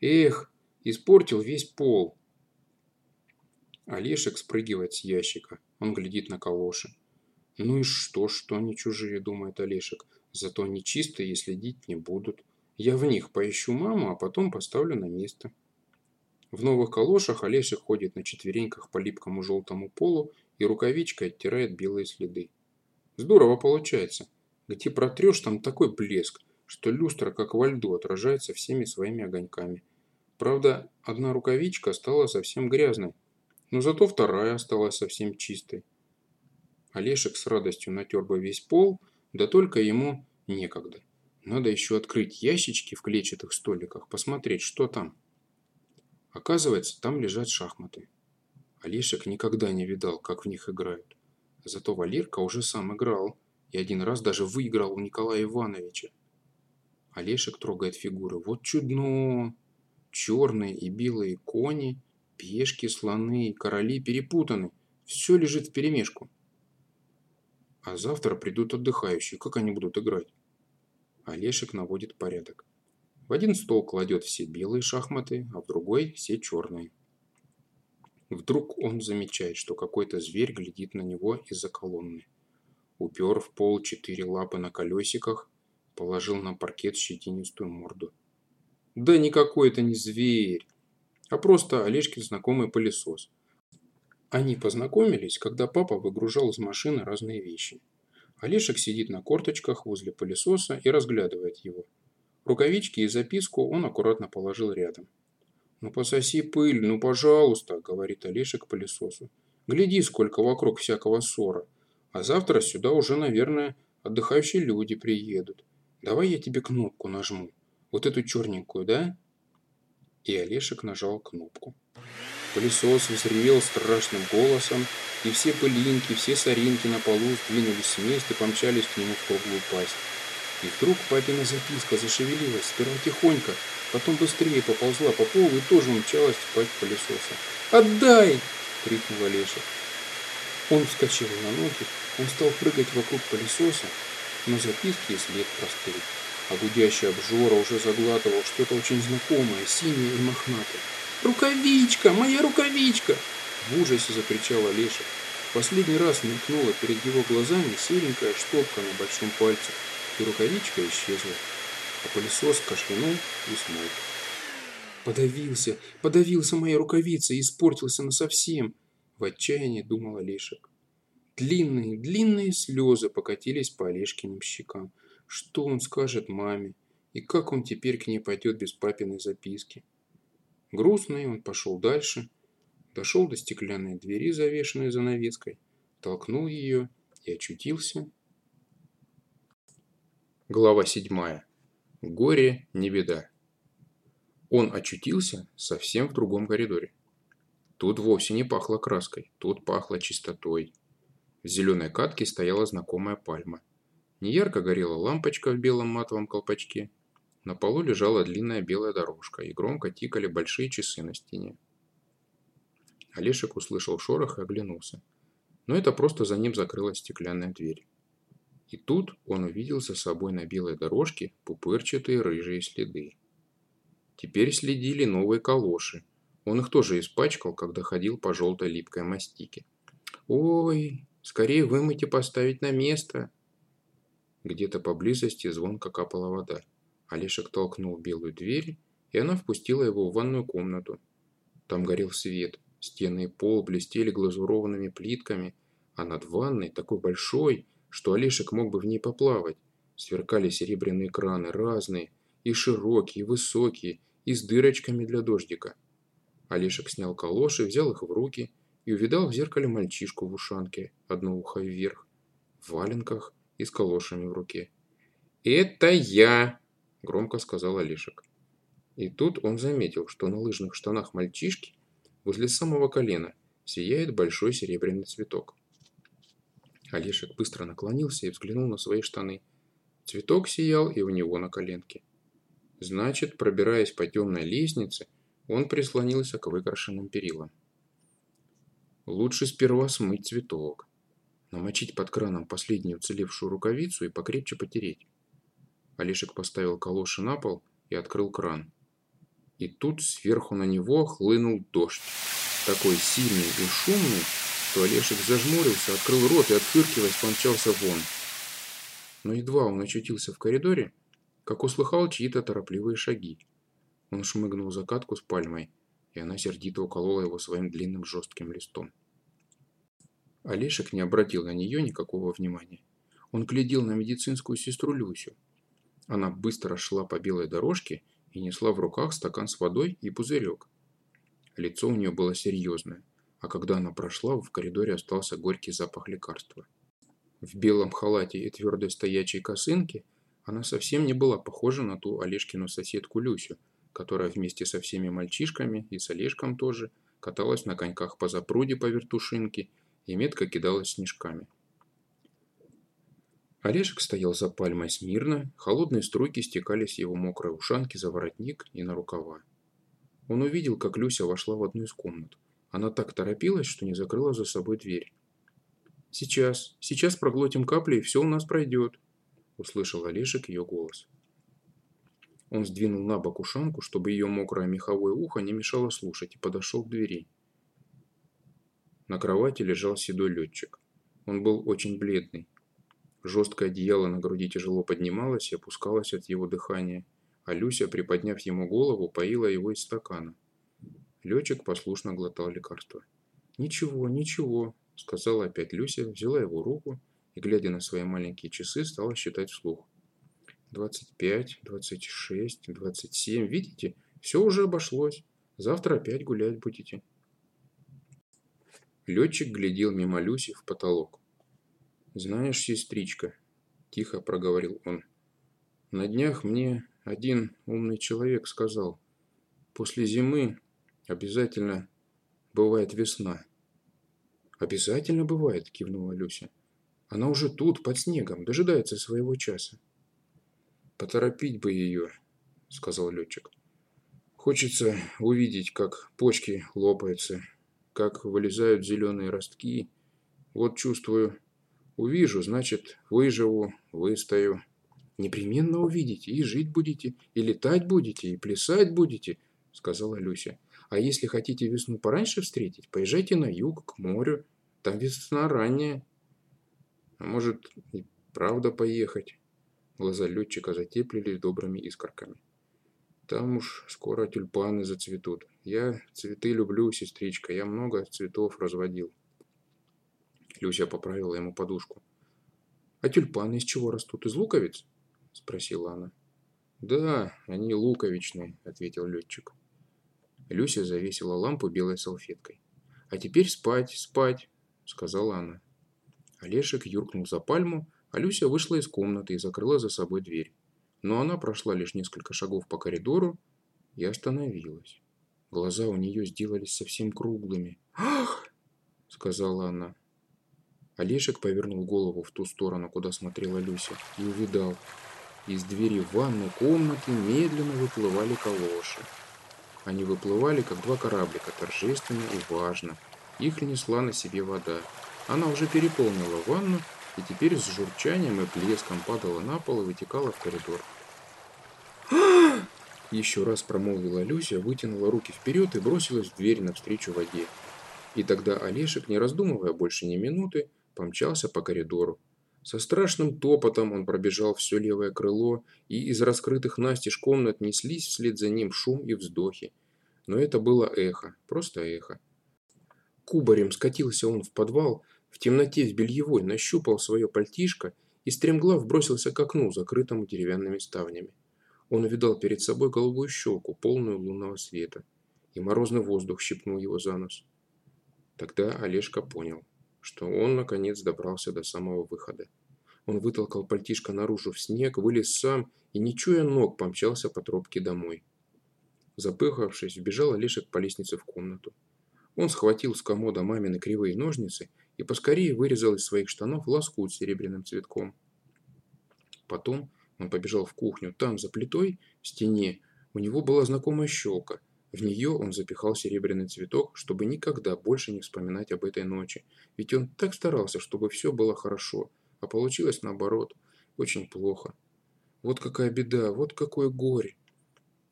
Эх, испортил весь пол. Олешек спрыгивает с ящика. Он глядит на калоши. Ну и что, что они чужие, думает Олешек. Зато они чистые и следить не будут. Я в них поищу маму, а потом поставлю на место. В новых калошах Олешек ходит на четвереньках по липкому желтому полу и рукавичкой оттирает белые следы. Здорово получается. Где протрешь, там такой блеск, что люстра, как во льду, отражается всеми своими огоньками. Правда, одна рукавичка стала совсем грязной, но зато вторая осталась совсем чистой. Олешек с радостью натер бы весь пол, да только ему некогда. Надо еще открыть ящички в клетчатых столиках, посмотреть, что там. Оказывается, там лежат шахматы. Олешек никогда не видал, как в них играют. Зато Валерка уже сам играл. И один раз даже выиграл у Николая Ивановича. Олешек трогает фигуры. Вот чудно! Черные и белые кони, пешки, слоны и короли перепутаны. Все лежит в перемешку. А завтра придут отдыхающие. Как они будут играть? Олешек наводит порядок. В один стол кладет все белые шахматы, а в другой все черные. Вдруг он замечает, что какой-то зверь глядит на него из-за колонны. Упер в пол четыре лапы на колесиках, положил на паркет щетинистую морду. Да никакой это не зверь, а просто Олежкин знакомый пылесос. Они познакомились, когда папа выгружал из машины разные вещи. Олешек сидит на корточках возле пылесоса и разглядывает его. Рукавички и записку он аккуратно положил рядом. «Ну пососи пыль, ну пожалуйста», — говорит Олешек пылесосу. «Гляди, сколько вокруг всякого ссора. А завтра сюда уже, наверное, отдыхающие люди приедут. Давай я тебе кнопку нажму. Вот эту черненькую, да?» И Олешек нажал кнопку. Пылесос взревел страшным голосом, и все пылинки, все соринки на полу сдвинулись с места и помчались к нему в круглую пасть. И вдруг папина записка зашевелилась, сперва тихонько, потом быстрее поползла по полу и тоже умчалась в пасть пылесоса. «Отдай!» — крикнул Олеша. Он вскочил на ноги, он стал прыгать вокруг пылесоса, но записки и след простыл. А гудящий обжора уже заглатывал что-то очень знакомое, синее и мохнатое. «Рукавичка! Моя рукавичка!» В ужасе закричал Олеша. Последний раз мелькнула перед его глазами серенькая штопка на большом пальце, и рукавичка исчезла. А пылесос кашлянул и смолк. «Подавился! Подавился моя рукавица и испортился насовсем!» В отчаянии думал Олешек. Длинные, длинные слезы покатились по Олешкиным щекам. Что он скажет маме? И как он теперь к ней пойдет без папиной записки? Грустный он пошел дальше, дошел до стеклянной двери, завешенной занавеской, толкнул ее и очутился. Глава седьмая. Горе не беда. Он очутился совсем в другом коридоре. Тут вовсе не пахло краской, тут пахло чистотой. В зеленой катке стояла знакомая пальма. Неярко горела лампочка в белом матовом колпачке – на полу лежала длинная белая дорожка, и громко тикали большие часы на стене. Олешек услышал шорох и оглянулся. Но это просто за ним закрылась стеклянная дверь. И тут он увидел за собой на белой дорожке пупырчатые рыжие следы. Теперь следили новые калоши. Он их тоже испачкал, когда ходил по желтой липкой мастике. «Ой, скорее вымыть и поставить на место!» Где-то поблизости звонко капала вода. Олешек толкнул белую дверь, и она впустила его в ванную комнату. Там горел свет, стены и пол блестели глазурованными плитками, а над ванной, такой большой, что Олешек мог бы в ней поплавать, сверкали серебряные краны, разные, и широкие, и высокие, и с дырочками для дождика. Олешек снял калоши, взял их в руки и увидал в зеркале мальчишку в ушанке, одно ухо вверх, в валенках и с калошами в руке. «Это я!» громко сказал Олешек. И тут он заметил, что на лыжных штанах мальчишки возле самого колена сияет большой серебряный цветок. Олешек быстро наклонился и взглянул на свои штаны. Цветок сиял и у него на коленке. Значит, пробираясь по темной лестнице, он прислонился к выкрашенным перилам. Лучше сперва смыть цветок, намочить под краном последнюю уцелевшую рукавицу и покрепче потереть. Олешек поставил калоши на пол и открыл кран. И тут сверху на него хлынул дождь. Такой сильный и шумный, что Олешек зажмурился, открыл рот и, отфыркиваясь, помчался вон. Но едва он очутился в коридоре, как услыхал чьи-то торопливые шаги. Он шмыгнул закатку с пальмой, и она сердито уколола его своим длинным жестким листом. Олешек не обратил на нее никакого внимания. Он глядел на медицинскую сестру Люсю, она быстро шла по белой дорожке и несла в руках стакан с водой и пузырек. Лицо у нее было серьезное, а когда она прошла, в коридоре остался горький запах лекарства. В белом халате и твердой стоячей косынке она совсем не была похожа на ту Олежкину соседку Люсю, которая вместе со всеми мальчишками и с Олежком тоже каталась на коньках по запруде по вертушинке и метко кидалась снежками. Олежек стоял за пальмой смирно, холодные струйки стекали с его мокрой ушанки за воротник и на рукава. Он увидел, как Люся вошла в одну из комнат. Она так торопилась, что не закрыла за собой дверь. «Сейчас, сейчас проглотим капли, и все у нас пройдет», – услышал Олежек ее голос. Он сдвинул на бок ушанку, чтобы ее мокрое меховое ухо не мешало слушать, и подошел к двери. На кровати лежал седой летчик. Он был очень бледный. Жесткое одеяло на груди тяжело поднималось и опускалось от его дыхания, а Люся, приподняв ему голову, поила его из стакана. Летчик послушно глотал лекарство. «Ничего, ничего», – сказала опять Люся, взяла его руку и, глядя на свои маленькие часы, стала считать вслух. «Двадцать пять, двадцать шесть, двадцать семь. Видите, все уже обошлось. Завтра опять гулять будете». Летчик глядел мимо Люси в потолок. «Знаешь, сестричка», – тихо проговорил он, – «на днях мне один умный человек сказал, после зимы обязательно бывает весна». «Обязательно бывает», – кивнула Люся. «Она уже тут, под снегом, дожидается своего часа». «Поторопить бы ее», – сказал летчик. «Хочется увидеть, как почки лопаются, как вылезают зеленые ростки. Вот чувствую, Увижу, значит, выживу, выстою. Непременно увидите, и жить будете, и летать будете, и плясать будете, сказала Люся. А если хотите весну пораньше встретить, поезжайте на юг, к морю. Там весна ранняя. А может, и правда поехать? Глаза летчика затеплились добрыми искорками. Там уж скоро тюльпаны зацветут. Я цветы люблю, сестричка. Я много цветов разводил. Люся поправила ему подушку. «А тюльпаны из чего растут? Из луковиц?» – спросила она. «Да, они луковичные», – ответил летчик. Люся завесила лампу белой салфеткой. «А теперь спать, спать», – сказала она. Олешек юркнул за пальму, а Люся вышла из комнаты и закрыла за собой дверь. Но она прошла лишь несколько шагов по коридору и остановилась. Глаза у нее сделались совсем круглыми. «Ах!» – сказала она. Олежек повернул голову в ту сторону, куда смотрела Люся, и увидал. Из двери ванной комнаты медленно выплывали калоши. Они выплывали, как два кораблика, торжественно и важно. Их несла на себе вода. Она уже переполнила ванну, и теперь с журчанием и плеском падала на пол и вытекала в коридор. Еще раз промолвила Люся, вытянула руки вперед и бросилась в дверь навстречу воде. И тогда Олешек, не раздумывая больше ни минуты, помчался по коридору. Со страшным топотом он пробежал все левое крыло, и из раскрытых настежь комнат неслись вслед за ним шум и вздохи. Но это было эхо, просто эхо. Кубарем скатился он в подвал, в темноте в бельевой нащупал свое пальтишко и стремглав бросился к окну, закрытому деревянными ставнями. Он увидал перед собой голубую щелку, полную лунного света, и морозный воздух щипнул его за нос. Тогда Олежка понял – что он, наконец, добрался до самого выхода. Он вытолкал пальтишко наружу в снег, вылез сам и, не чуя ног, помчался по тропке домой. Запыхавшись, вбежал Олешек по лестнице в комнату. Он схватил с комода мамины кривые ножницы и поскорее вырезал из своих штанов лоскут с серебряным цветком. Потом он побежал в кухню. Там, за плитой, в стене, у него была знакомая щелка, в нее он запихал серебряный цветок, чтобы никогда больше не вспоминать об этой ночи. Ведь он так старался, чтобы все было хорошо, а получилось наоборот, очень плохо. Вот какая беда, вот какое горе.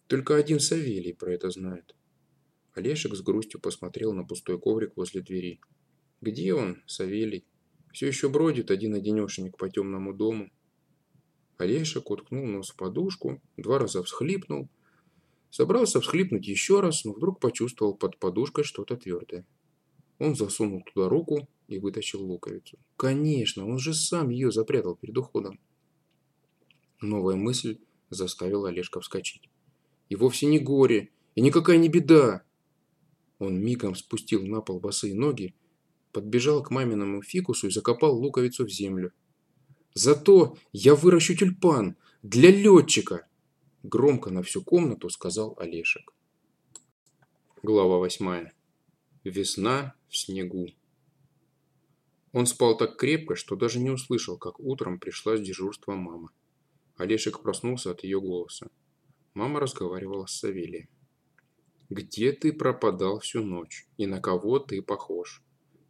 Только один Савелий про это знает. Олешек с грустью посмотрел на пустой коврик возле двери. Где он, Савелий? Все еще бродит один-одинешенек по темному дому. Олешек уткнул нос в подушку, два раза всхлипнул – Собрался всхлипнуть еще раз, но вдруг почувствовал под подушкой что-то твердое. Он засунул туда руку и вытащил луковицу. Конечно, он же сам ее запрятал перед уходом. Новая мысль заставила Олежка вскочить. И вовсе не горе, и никакая не беда. Он мигом спустил на пол босые ноги, подбежал к маминому фикусу и закопал луковицу в землю. «Зато я выращу тюльпан для летчика!» Громко на всю комнату сказал Олешек. Глава восьмая. Весна в снегу. Он спал так крепко, что даже не услышал, как утром пришла с дежурства мама. Олешек проснулся от ее голоса. Мама разговаривала с Савелием. «Где ты пропадал всю ночь? И на кого ты похож?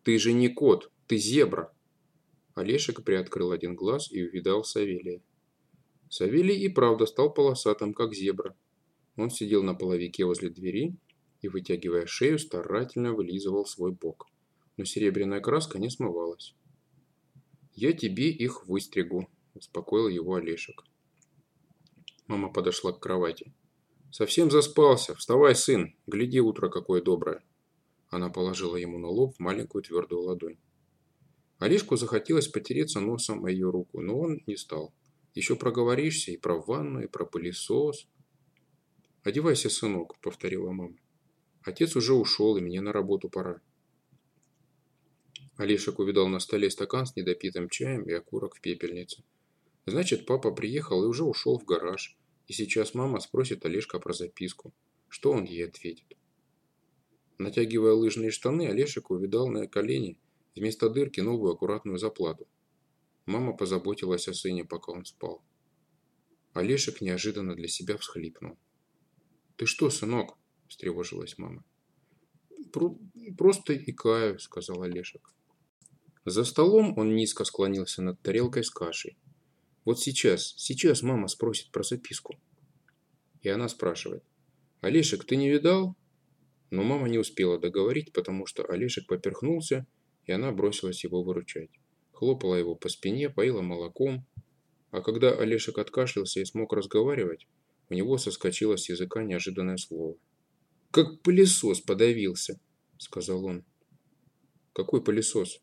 Ты же не кот, ты зебра!» Олешек приоткрыл один глаз и увидал Савелия. Савелий и правда стал полосатым, как зебра. Он сидел на половике возле двери и, вытягивая шею, старательно вылизывал свой бок. Но серебряная краска не смывалась. «Я тебе их выстригу», – успокоил его Олешек. Мама подошла к кровати. «Совсем заспался. Вставай, сын. Гляди, утро какое доброе». Она положила ему на лоб маленькую твердую ладонь. Олежку захотелось потереться носом о ее руку, но он не стал. Еще проговоришься и про ванну, и про пылесос. «Одевайся, сынок», — повторила мама. «Отец уже ушел, и мне на работу пора». Олешек увидал на столе стакан с недопитым чаем и окурок в пепельнице. Значит, папа приехал и уже ушел в гараж. И сейчас мама спросит Олежка про записку. Что он ей ответит? Натягивая лыжные штаны, Олешек увидал на колени вместо дырки новую аккуратную заплату. Мама позаботилась о сыне, пока он спал. Олешек неожиданно для себя всхлипнул. «Ты что, сынок?» – встревожилась мама. Про «Просто икаю», – сказал Олешек. За столом он низко склонился над тарелкой с кашей. Вот сейчас, сейчас мама спросит про записку. И она спрашивает. «Олешек, ты не видал?» Но мама не успела договорить, потому что Олешек поперхнулся, и она бросилась его выручать. Хлопала его по спине, поила молоком. А когда Олешек откашлялся и смог разговаривать, у него соскочило с языка неожиданное слово. «Как пылесос подавился», — сказал он. «Какой пылесос?»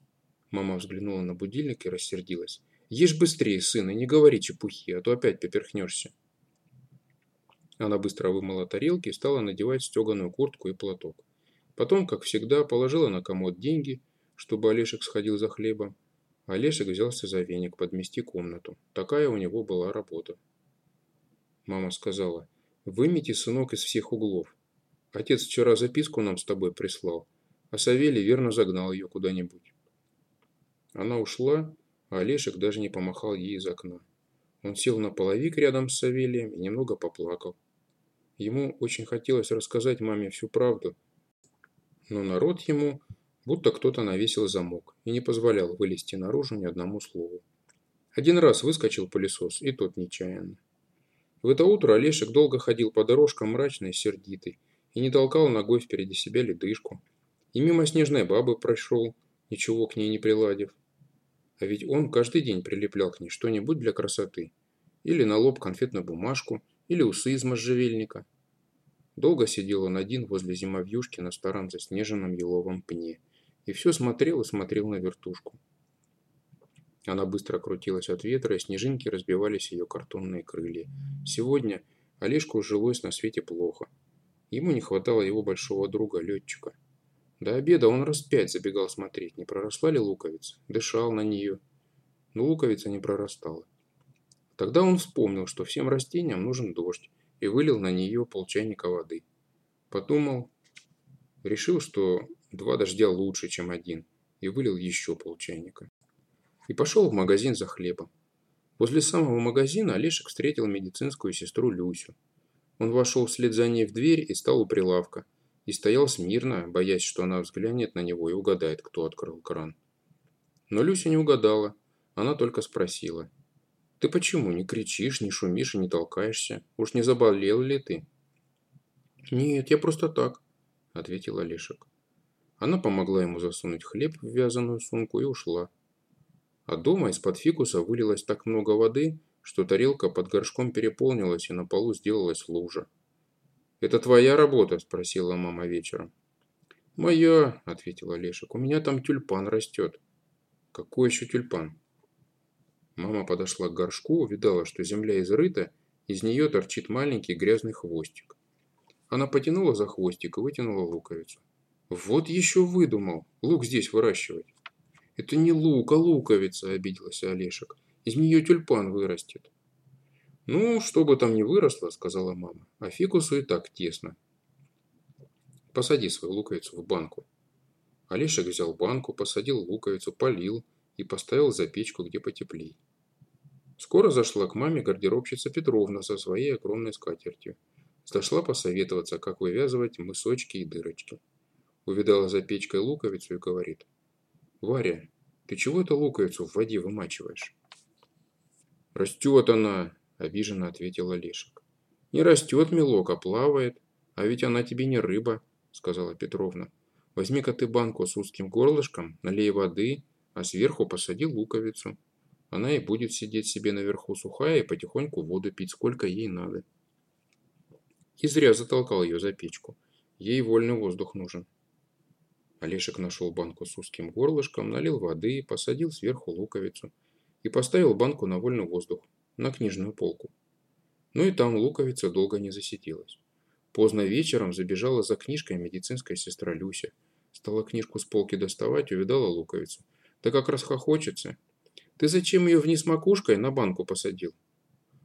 Мама взглянула на будильник и рассердилась. Ешь быстрее, сын, и не говори чепухи, а то опять поперхнешься. Она быстро вымыла тарелки и стала надевать стеганую куртку и платок. Потом, как всегда, положила на комод деньги, чтобы Олешек сходил за хлебом. Олешек взялся за веник подмести комнату. Такая у него была работа. Мама сказала, вымети, сынок, из всех углов. Отец вчера записку нам с тобой прислал, а Савелий верно загнал ее куда-нибудь. Она ушла, а Олешек даже не помахал ей из окна. Он сел на половик рядом с Савелием и немного поплакал. Ему очень хотелось рассказать маме всю правду, но народ ему будто кто-то навесил замок и не позволял вылезти наружу ни одному слову. Один раз выскочил пылесос, и тот нечаянно. В это утро Олешек долго ходил по дорожкам мрачный и сердитый, и не толкал ногой впереди себя ледышку. И мимо снежной бабы прошел, ничего к ней не приладив. А ведь он каждый день прилеплял к ней что-нибудь для красоты. Или на лоб конфетную бумажку, или усы из можжевельника. Долго сидел он один возле зимовьюшки на старом заснеженном еловом пне. И все смотрел и смотрел на вертушку. Она быстро крутилась от ветра, и снежинки разбивались ее картонные крылья. Сегодня Олежку жилось на свете плохо. Ему не хватало его большого друга, летчика. До обеда он раз пять забегал смотреть, не проросла ли луковица. Дышал на нее. Но луковица не прорастала. Тогда он вспомнил, что всем растениям нужен дождь, и вылил на нее полчайника воды. Подумал, решил, что два дождя лучше, чем один, и вылил еще полчайника. И пошел в магазин за хлебом. Возле самого магазина Олешек встретил медицинскую сестру Люсю. Он вошел вслед за ней в дверь и стал у прилавка – и стоял смирно, боясь, что она взглянет на него и угадает, кто открыл кран. Но Люся не угадала, она только спросила. «Ты почему не кричишь, не шумишь и не толкаешься? Уж не заболел ли ты?» «Нет, я просто так», – ответил Олешек. Она помогла ему засунуть хлеб в вязаную сумку и ушла. А дома из-под фикуса вылилось так много воды, что тарелка под горшком переполнилась и на полу сделалась лужа. «Это твоя работа?» – спросила мама вечером. «Моя», – ответил Олешек. «У меня там тюльпан растет». «Какой еще тюльпан?» Мама подошла к горшку, увидала, что земля изрыта, из нее торчит маленький грязный хвостик. Она потянула за хвостик и вытянула луковицу. «Вот еще выдумал! Лук здесь выращивать!» «Это не лук, а луковица!» – обиделся Олешек. «Из нее тюльпан вырастет!» «Ну, что бы там ни выросло», – сказала мама, – «а фикусу и так тесно». «Посади свою луковицу в банку». Олешек взял банку, посадил луковицу, полил и поставил за печку, где потеплей. Скоро зашла к маме гардеробщица Петровна со своей огромной скатертью. Зашла посоветоваться, как вывязывать мысочки и дырочки. Увидала за печкой луковицу и говорит. «Варя, ты чего эту луковицу в воде вымачиваешь?» «Растет она», – обиженно ответил Олешек. «Не растет, милок, а плавает. А ведь она тебе не рыба», – сказала Петровна. «Возьми-ка ты банку с узким горлышком, налей воды, а сверху посади луковицу. Она и будет сидеть себе наверху сухая и потихоньку воду пить, сколько ей надо». И зря затолкал ее за печку. Ей вольный воздух нужен. Олешек нашел банку с узким горлышком, налил воды, посадил сверху луковицу и поставил банку на вольный воздух, на книжную полку. Ну и там луковица долго не засетилась. Поздно вечером забежала за книжкой медицинская сестра Люся. Стала книжку с полки доставать, увидала луковицу. Да как раз хохочется. Ты зачем ее вниз макушкой на банку посадил?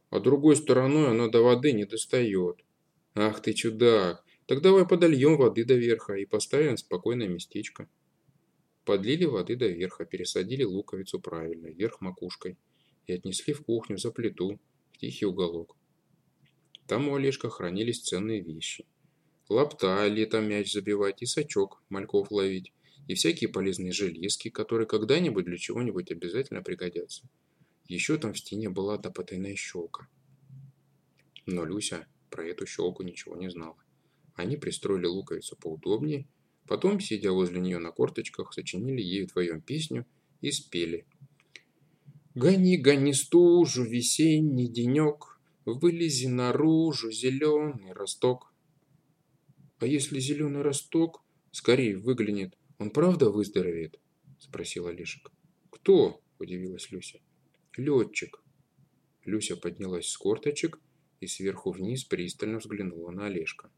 А другой стороной она до воды не достает. Ах ты чудак! Так давай подольем воды до верха и поставим в спокойное местечко. Подлили воды до верха, пересадили луковицу правильно, вверх макушкой, и отнесли в кухню за плиту, в тихий уголок. Там у Олежка хранились ценные вещи. Лапта летом мяч забивать и сачок мальков ловить, и всякие полезные железки, которые когда-нибудь для чего-нибудь обязательно пригодятся. Еще там в стене была допотайная щелка. Но Люся про эту щелку ничего не знала. Они пристроили луковицу поудобнее, потом, сидя возле нее на корточках, сочинили ей вдвоем песню и спели. «Гони, гони стужу, весенний денек, вылези наружу, зеленый росток». «А если зеленый росток скорее выглянет, он правда выздоровеет?» – спросил Олешек. «Кто?» – удивилась Люся. «Летчик». Люся поднялась с корточек и сверху вниз пристально взглянула на Олежка.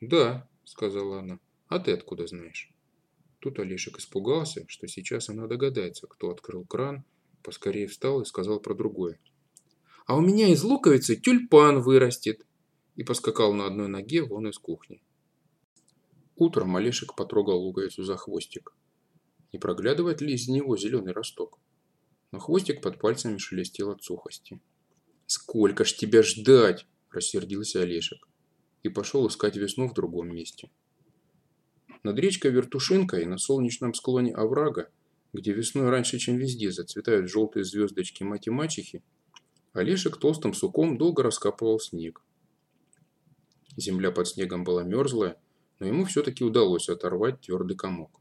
«Да», – сказала она, – «а ты откуда знаешь?» Тут Олешек испугался, что сейчас она догадается, кто открыл кран, поскорее встал и сказал про другое. «А у меня из луковицы тюльпан вырастет!» и поскакал на одной ноге вон из кухни. Утром Олешек потрогал луковицу за хвостик. Не проглядывает ли из него зеленый росток? Но хвостик под пальцами шелестел от сухости. «Сколько ж тебя ждать!» – рассердился Олешек и пошел искать весну в другом месте. Над речкой Вертушинкой на солнечном склоне оврага, где весной раньше, чем везде, зацветают желтые звездочки мать-мачехи, Олешек толстым суком долго раскапывал снег. Земля под снегом была мерзлая, но ему все-таки удалось оторвать твердый комок.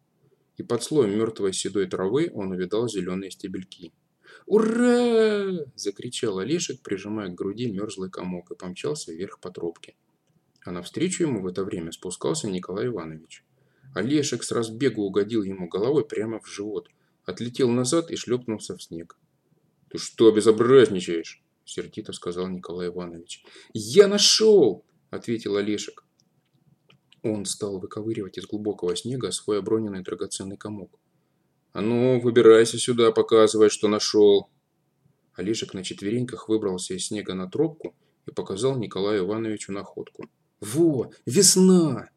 И под слоем мертвой седой травы он увидал зеленые стебельки. «Ура!» – закричал Олешек, прижимая к груди мерзлый комок, и помчался вверх по тропке а навстречу ему в это время спускался Николай Иванович. Олешек с разбегу угодил ему головой прямо в живот, отлетел назад и шлепнулся в снег. «Ты что безобразничаешь?» – сердито сказал Николай Иванович. «Я нашел!» – ответил Олешек. Он стал выковыривать из глубокого снега свой оброненный драгоценный комок. «А ну, выбирайся сюда, показывай, что нашел!» Олежек на четвереньках выбрался из снега на тропку и показал Николаю Ивановичу находку. Во, весна!»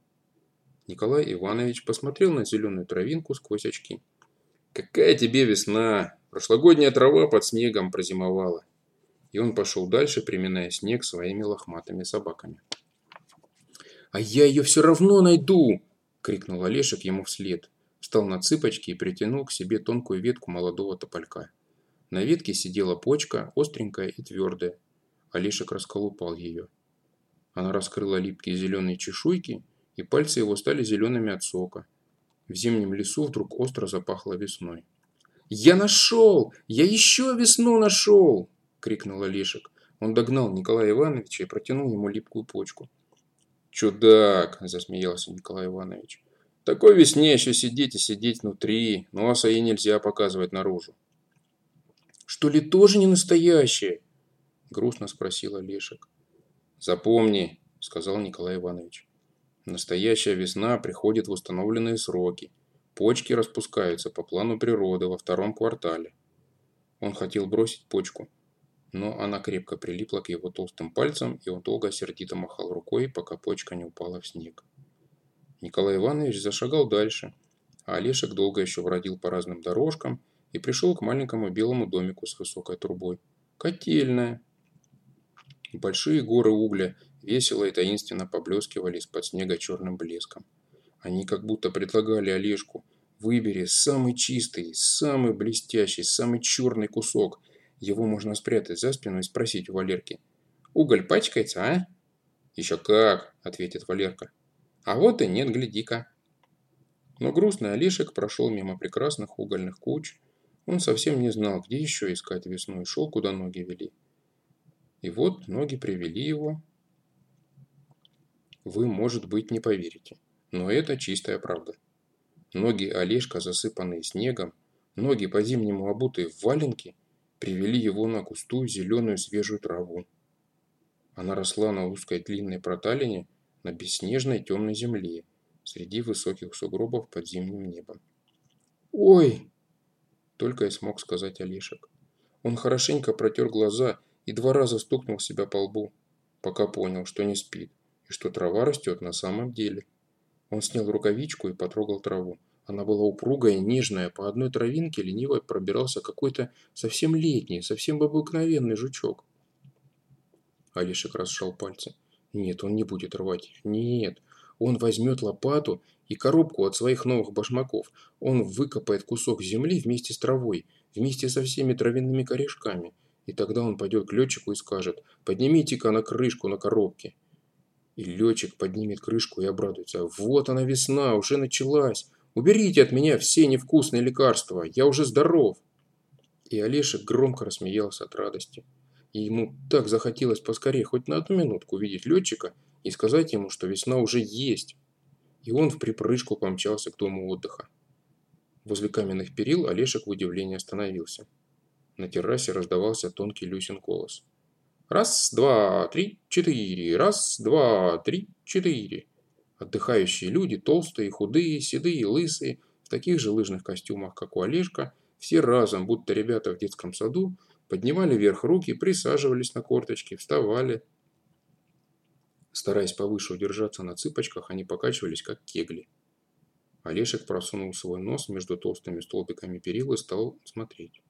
Николай Иванович посмотрел на зеленую травинку сквозь очки. «Какая тебе весна! Прошлогодняя трава под снегом прозимовала!» И он пошел дальше, приминая снег своими лохматыми собаками. «А я ее все равно найду!» – крикнул Олешек ему вслед. Встал на цыпочки и притянул к себе тонкую ветку молодого тополька. На ветке сидела почка, остренькая и твердая. Олешек расколупал ее. Она раскрыла липкие зеленые чешуйки, и пальцы его стали зелеными от сока. В зимнем лесу вдруг остро запахло весной. «Я нашел! Я еще весну нашел!» – крикнул Олешек. Он догнал Николая Ивановича и протянул ему липкую почку. «Чудак!» – засмеялся Николай Иванович. «Такой весне еще сидеть и сидеть внутри, носа ей нельзя показывать наружу». «Что ли тоже не настоящее?» – грустно спросил Олешек. «Запомни», – сказал Николай Иванович. «Настоящая весна приходит в установленные сроки. Почки распускаются по плану природы во втором квартале». Он хотел бросить почку, но она крепко прилипла к его толстым пальцам, и он долго сердито махал рукой, пока почка не упала в снег. Николай Иванович зашагал дальше, А Олешек долго еще бродил по разным дорожкам и пришел к маленькому белому домику с высокой трубой. Котельная. Большие горы угля весело и таинственно поблескивали из-под снега черным блеском. Они как будто предлагали Олежку «Выбери самый чистый, самый блестящий, самый черный кусок. Его можно спрятать за спину и спросить у Валерки. Уголь пачкается, а?» «Еще как!» – ответит Валерка. «А вот и нет, гляди-ка!» Но грустный Олешек прошел мимо прекрасных угольных куч. Он совсем не знал, где еще искать весну, и шел, куда ноги вели. И вот ноги привели его. Вы, может быть, не поверите, но это чистая правда. Ноги Олежка, засыпанные снегом, ноги по-зимнему обутые в валенки, привели его на густую зеленую свежую траву. Она росла на узкой длинной проталине на бесснежной темной земле, среди высоких сугробов под зимним небом. «Ой!» – только и смог сказать Олешек. Он хорошенько протер глаза и два раза стукнул себя по лбу, пока понял, что не спит и что трава растет на самом деле. Он снял рукавичку и потрогал траву. Она была упругая нежная, по одной травинке лениво пробирался какой-то совсем летний, совсем обыкновенный жучок. Алишек расшал пальцы. Нет, он не будет рвать. Нет, он возьмет лопату и коробку от своих новых башмаков. Он выкопает кусок земли вместе с травой, вместе со всеми травяными корешками. И тогда он пойдет к летчику и скажет «Поднимите-ка на крышку на коробке». И летчик поднимет крышку и обрадуется «Вот она весна, уже началась. Уберите от меня все невкусные лекарства, я уже здоров». И Олешек громко рассмеялся от радости. И ему так захотелось поскорее хоть на одну минутку увидеть летчика – и сказать ему, что весна уже есть. И он в припрыжку помчался к дому отдыха. Возле каменных перил Олешек в удивлении остановился. На террасе раздавался тонкий Люсин голос. «Раз, два, три, четыре! Раз, два, три, четыре!» Отдыхающие люди, толстые, худые, седые, лысые, в таких же лыжных костюмах, как у Олежка, все разом, будто ребята в детском саду, поднимали вверх руки, присаживались на корточки, вставали, Стараясь повыше удержаться на цыпочках, они покачивались, как кегли. Олешек просунул свой нос между толстыми столбиками перил и стал смотреть.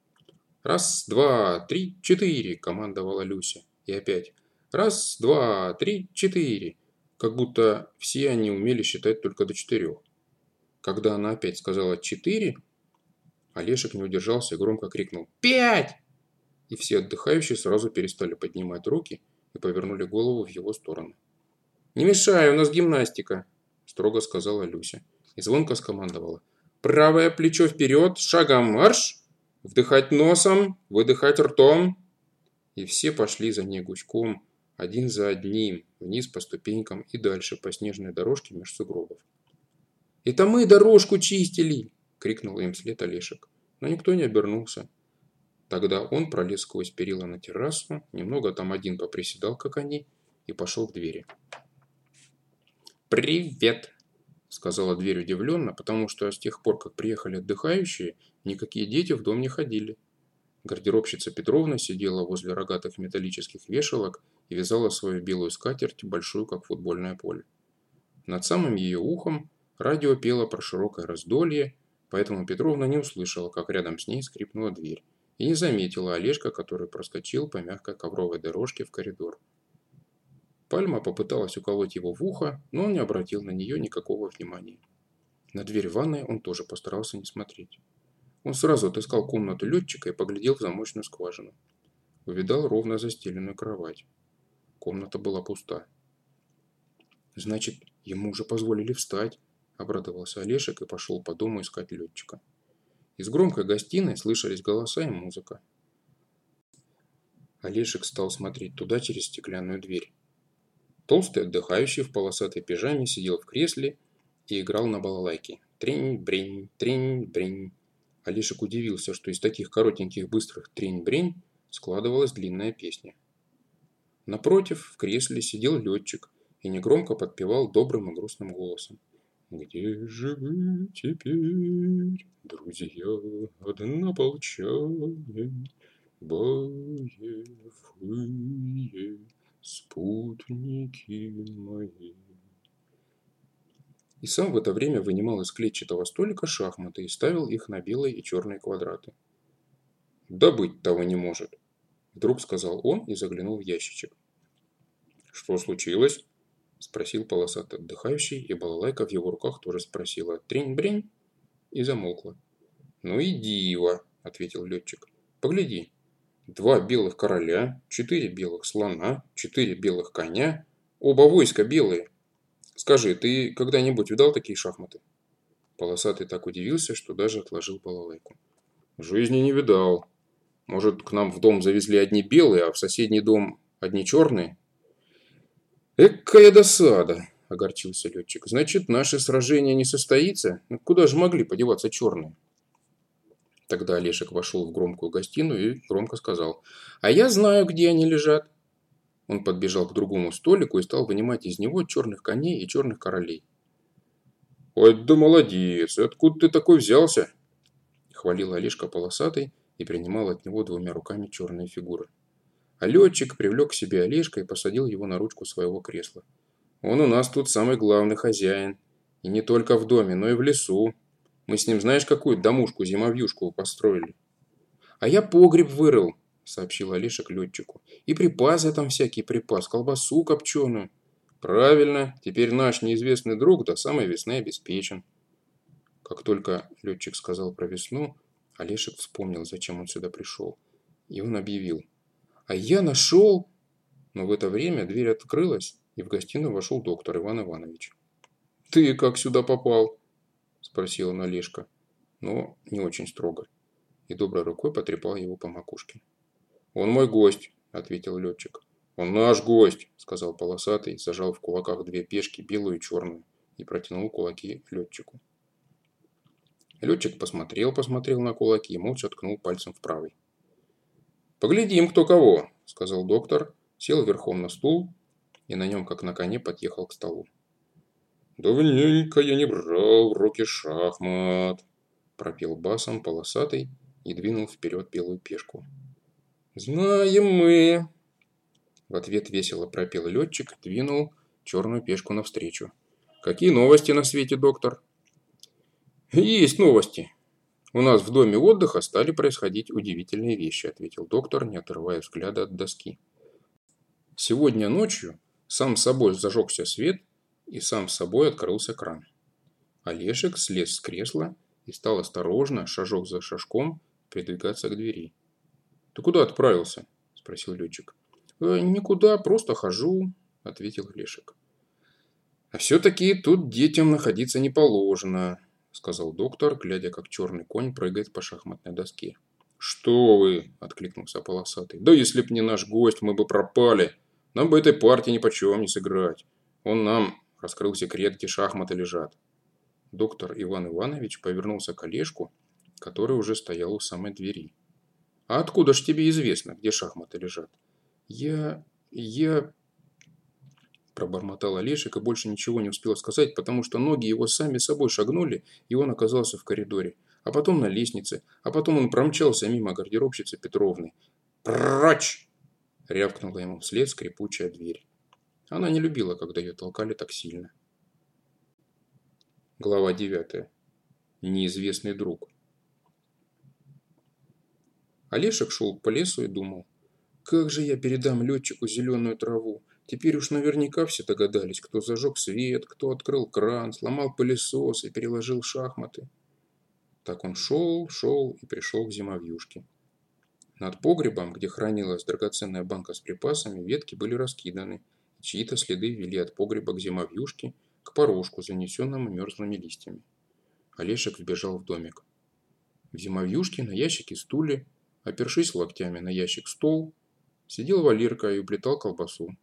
«Раз, два, три, четыре!» – командовала Люся. И опять «Раз, два, три, четыре!» Как будто все они умели считать только до четырех. Когда она опять сказала «четыре», Олешек не удержался и громко крикнул «Пять!» И все отдыхающие сразу перестали поднимать руки и повернули голову в его сторону. «Не мешай, у нас гимнастика», – строго сказала Люся. И звонко скомандовала. «Правое плечо вперед, шагом марш! Вдыхать носом, выдыхать ртом!» И все пошли за ней гуськом, один за одним, вниз по ступенькам и дальше по снежной дорожке меж сугробов. «Это мы дорожку чистили!» – крикнул им вслед Олешек. Но никто не обернулся. Тогда он пролез сквозь перила на террасу, немного там один поприседал, как они, и пошел к двери. «Привет!» – сказала дверь удивленно, потому что с тех пор, как приехали отдыхающие, никакие дети в дом не ходили. Гардеробщица Петровна сидела возле рогатых металлических вешалок и вязала свою белую скатерть, большую, как футбольное поле. Над самым ее ухом радио пело про широкое раздолье, поэтому Петровна не услышала, как рядом с ней скрипнула дверь, и не заметила Олежка, который проскочил по мягкой ковровой дорожке в коридор. Пальма попыталась уколоть его в ухо, но он не обратил на нее никакого внимания. На дверь ванной он тоже постарался не смотреть. Он сразу отыскал комнату летчика и поглядел в замочную скважину. Увидал ровно застеленную кровать. Комната была пуста. «Значит, ему уже позволили встать», – обрадовался Олешек и пошел по дому искать летчика. Из громкой гостиной слышались голоса и музыка. Олешек стал смотреть туда через стеклянную дверь. Толстый отдыхающий в полосатой пижаме сидел в кресле и играл на балалайке. Трень-брень, трень-брень. Алишек удивился, что из таких коротеньких быстрых трень-брень складывалась длинная песня. Напротив, в кресле сидел летчик и негромко подпевал добрым и грустным голосом. «Где же вы теперь, друзья, однополчане, боевые?» спутники мои. И сам в это время вынимал из клетчатого столика шахматы и ставил их на белые и черные квадраты. «Да быть того не может», – вдруг сказал он и заглянул в ящичек. «Что случилось?» – спросил полосатый отдыхающий, и балалайка в его руках тоже спросила «трень-брень» и замолкла. «Ну и диво», – ответил летчик. «Погляди, два белых короля, четыре белых слона, четыре белых коня, оба войска белые. Скажи, ты когда-нибудь видал такие шахматы?» Полосатый так удивился, что даже отложил балалайку. «В жизни не видал. Может, к нам в дом завезли одни белые, а в соседний дом одни черные?» «Экая досада!» – огорчился летчик. «Значит, наше сражение не состоится? Ну, куда же могли подеваться черные?» Тогда Олешек вошел в громкую гостиную и громко сказал. «А я знаю, где они лежат». Он подбежал к другому столику и стал вынимать из него черных коней и черных королей. «Ой, да молодец! Откуда ты такой взялся?» Хвалил Олежка полосатый и принимал от него двумя руками черные фигуры. А летчик привлек к себе Олежка и посадил его на ручку своего кресла. «Он у нас тут самый главный хозяин. И не только в доме, но и в лесу. Мы с ним знаешь, какую домушку, зимовьюшку построили? А я погреб вырыл, сообщил Олешек летчику. И припасы там всякие припас, колбасу копченую. Правильно, теперь наш неизвестный друг до самой весны обеспечен. Как только летчик сказал про весну, Олешек вспомнил, зачем он сюда пришел. И он объявил. А я нашел... Но в это время дверь открылась, и в гостиную вошел доктор Иван Иванович. «Ты как сюда попал?» – спросил он Олежка, но не очень строго, и доброй рукой потрепал его по макушке. «Он мой гость», – ответил летчик. «Он наш гость», – сказал полосатый, зажал в кулаках две пешки, белую и черную, и протянул кулаки летчику. Летчик посмотрел, посмотрел на кулаки и молча ткнул пальцем в правый. «Поглядим, кто кого», – сказал доктор, сел верхом на стул и на нем, как на коне, подъехал к столу. «Давненько я не брал в руки шахмат», – пропел басом полосатый и двинул вперед белую пешку. «Знаем мы!» В ответ весело пропел летчик, двинул черную пешку навстречу. «Какие новости на свете, доктор?» «Есть новости. У нас в доме отдыха стали происходить удивительные вещи», ответил доктор, не отрывая взгляда от доски. «Сегодня ночью сам собой зажегся свет, и сам собой открылся кран. Олешек слез с кресла и стал осторожно, шажок за шажком, придвигаться к двери. «Ты куда отправился?» – спросил летчик. «Э, «Никуда, просто хожу», – ответил Лешек. «А все-таки тут детям находиться не положено», – сказал доктор, глядя, как черный конь прыгает по шахматной доске. «Что вы?» – откликнулся полосатый. «Да если б не наш гость, мы бы пропали. Нам бы этой партии ни почем не сыграть. Он нам раскрыл секрет, где шахматы лежат. Доктор Иван Иванович повернулся к Олежку, который уже стоял у самой двери. «А откуда ж тебе известно, где шахматы лежат?» «Я... я...» Пробормотал Олежек и больше ничего не успел сказать, потому что ноги его сами собой шагнули, и он оказался в коридоре. А потом на лестнице, а потом он промчался мимо гардеробщицы Петровны. «Прочь!» – рявкнула ему вслед скрипучая дверь. Она не любила, когда ее толкали так сильно. Глава 9. Неизвестный друг. Олешек шел по лесу и думал, как же я передам летчику зеленую траву? Теперь уж наверняка все догадались, кто зажег свет, кто открыл кран, сломал пылесос и переложил шахматы. Так он шел, шел и пришел к зимовьюшке. Над погребом, где хранилась драгоценная банка с припасами, ветки были раскиданы – Чьи-то следы вели от погреба к зимовьюшке, к порожку, занесенному мерзлыми листьями. Олешек вбежал в домик. В зимовьюшке на ящике стуле, опершись локтями на ящик стол, сидел Валерка и уплетал колбасу.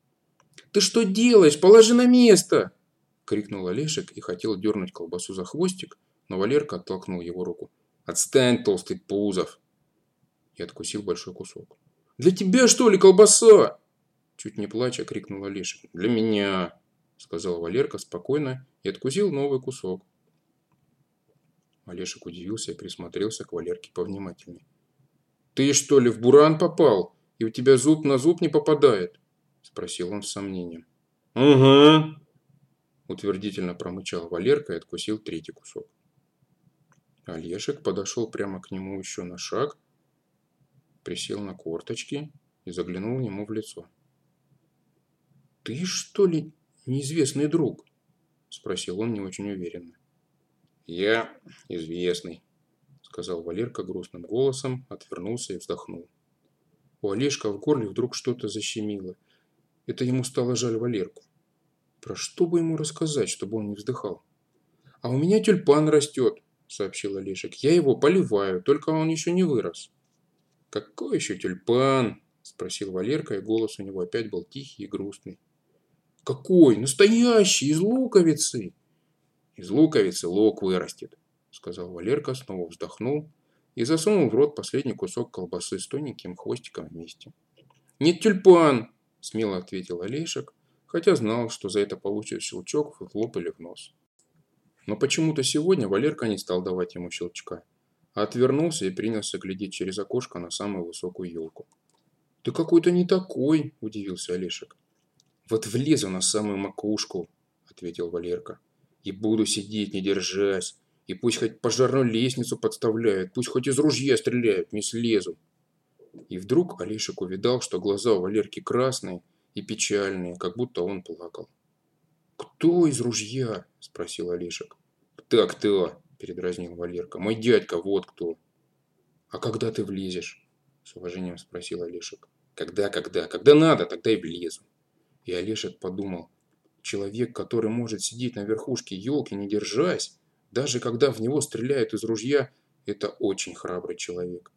«Ты что делаешь? Положи на место!» – крикнул Олешек и хотел дернуть колбасу за хвостик, но Валерка оттолкнул его руку. «Отстань, толстый пузов!» И откусил большой кусок. «Для тебя, что ли, колбаса?» Чуть не плача, крикнула Лешик. «Для меня!» – сказал Валерка спокойно и откусил новый кусок. Олешек удивился и присмотрелся к Валерке повнимательней. «Ты что ли в буран попал? И у тебя зуб на зуб не попадает?» – спросил он с сомнением. «Угу», Утвердительно промычал Валерка и откусил третий кусок. Олешек подошел прямо к нему еще на шаг, присел на корточки и заглянул ему в лицо. «Ты, что ли, неизвестный друг?» – спросил он не очень уверенно. «Я известный», – сказал Валерка грустным голосом, отвернулся и вздохнул. У Олежка в горле вдруг что-то защемило. Это ему стало жаль Валерку. Про что бы ему рассказать, чтобы он не вздыхал? «А у меня тюльпан растет», – сообщил Олежек. «Я его поливаю, только он еще не вырос». «Какой еще тюльпан?» – спросил Валерка, и голос у него опять был тихий и грустный. «Какой? Настоящий, из луковицы!» «Из луковицы лук вырастет», – сказал Валерка, снова вздохнул и засунул в рот последний кусок колбасы с тоненьким хвостиком вместе. «Нет, тюльпан!» – смело ответил Олешек, хотя знал, что за это получит щелчок в лоб или в нос. Но почему-то сегодня Валерка не стал давать ему щелчка – отвернулся и принялся глядеть через окошко на самую высокую елку. «Ты какой-то не такой!» – удивился Олешек. «Вот влезу на самую макушку!» – ответил Валерка. «И буду сидеть, не держась. И пусть хоть пожарную лестницу подставляют, пусть хоть из ружья стреляют, не слезу!» И вдруг Олешек увидал, что глаза у Валерки красные и печальные, как будто он плакал. «Кто из ружья?» – спросил Олешек. «Кто-кто?» – передразнил Валерка. «Мой дядька, вот кто!» «А когда ты влезешь?» – с уважением спросил Олешек. «Когда, когда? Когда надо, тогда и влезу». И Олешек подумал, человек, который может сидеть на верхушке елки, не держась, даже когда в него стреляют из ружья, это очень храбрый человек.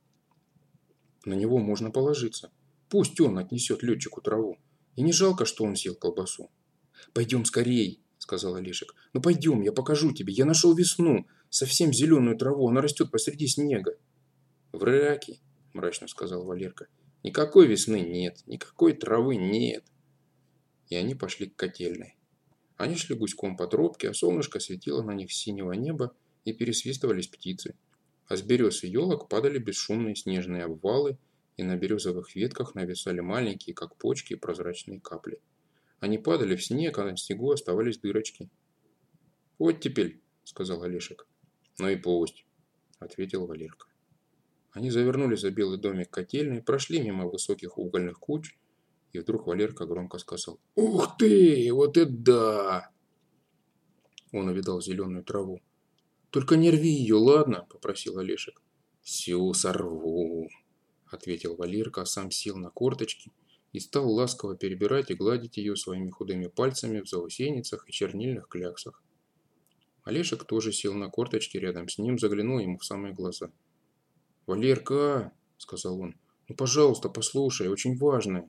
На него можно положиться. Пусть он отнесет летчику траву. И не жалко, что он съел колбасу. «Пойдем скорей», – сказал Олешек. «Ну пойдем, я покажу тебе. Я нашел весну совсем зеленую траву, она растет посреди снега. Враки, мрачно сказал Валерка. Никакой весны нет, никакой травы нет. И они пошли к котельной. Они шли гуськом по тропке, а солнышко светило на них синего неба и пересвистывались птицы. А с берез и елок падали бесшумные снежные обвалы, и на березовых ветках нависали маленькие, как почки, прозрачные капли. Они падали в снег, а на снегу оставались дырочки. «Вот теперь», — сказал Олешек. «Ну и пусть», – ответил Валерка. Они завернули за белый домик котельной, прошли мимо высоких угольных куч, и вдруг Валерка громко сказал «Ух ты, вот это да!» Он увидал зеленую траву. «Только не рви ее, ладно?» – попросил Олешек. «Всю сорву», – ответил Валерка, а сам сел на корточки и стал ласково перебирать и гладить ее своими худыми пальцами в заусеницах и чернильных кляксах. Олешек тоже сел на корточки рядом с ним, заглянул ему в самые глаза. «Валерка!» – сказал он. «Ну, пожалуйста, послушай, очень важное.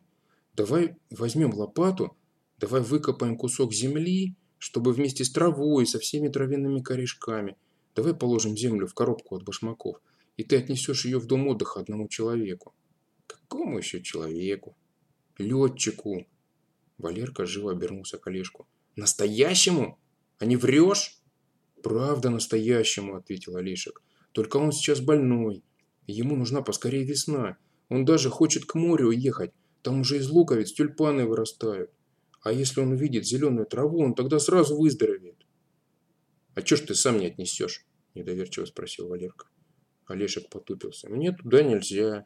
Давай возьмем лопату, давай выкопаем кусок земли, чтобы вместе с травой, со всеми травяными корешками. Давай положим землю в коробку от башмаков, и ты отнесешь ее в дом отдыха одному человеку». «Какому еще человеку?» «Летчику!» Валерка живо обернулся к Олежку. «Настоящему? А не врешь?» «Правда настоящему», – ответил Алишек. «Только он сейчас больной. Ему нужна поскорее весна. Он даже хочет к морю уехать. Там уже из луковиц тюльпаны вырастают. А если он увидит зеленую траву, он тогда сразу выздоровеет». «А чё ж ты сам не отнесешь?» – недоверчиво спросил Валерка. Олешек потупился. «Мне туда нельзя».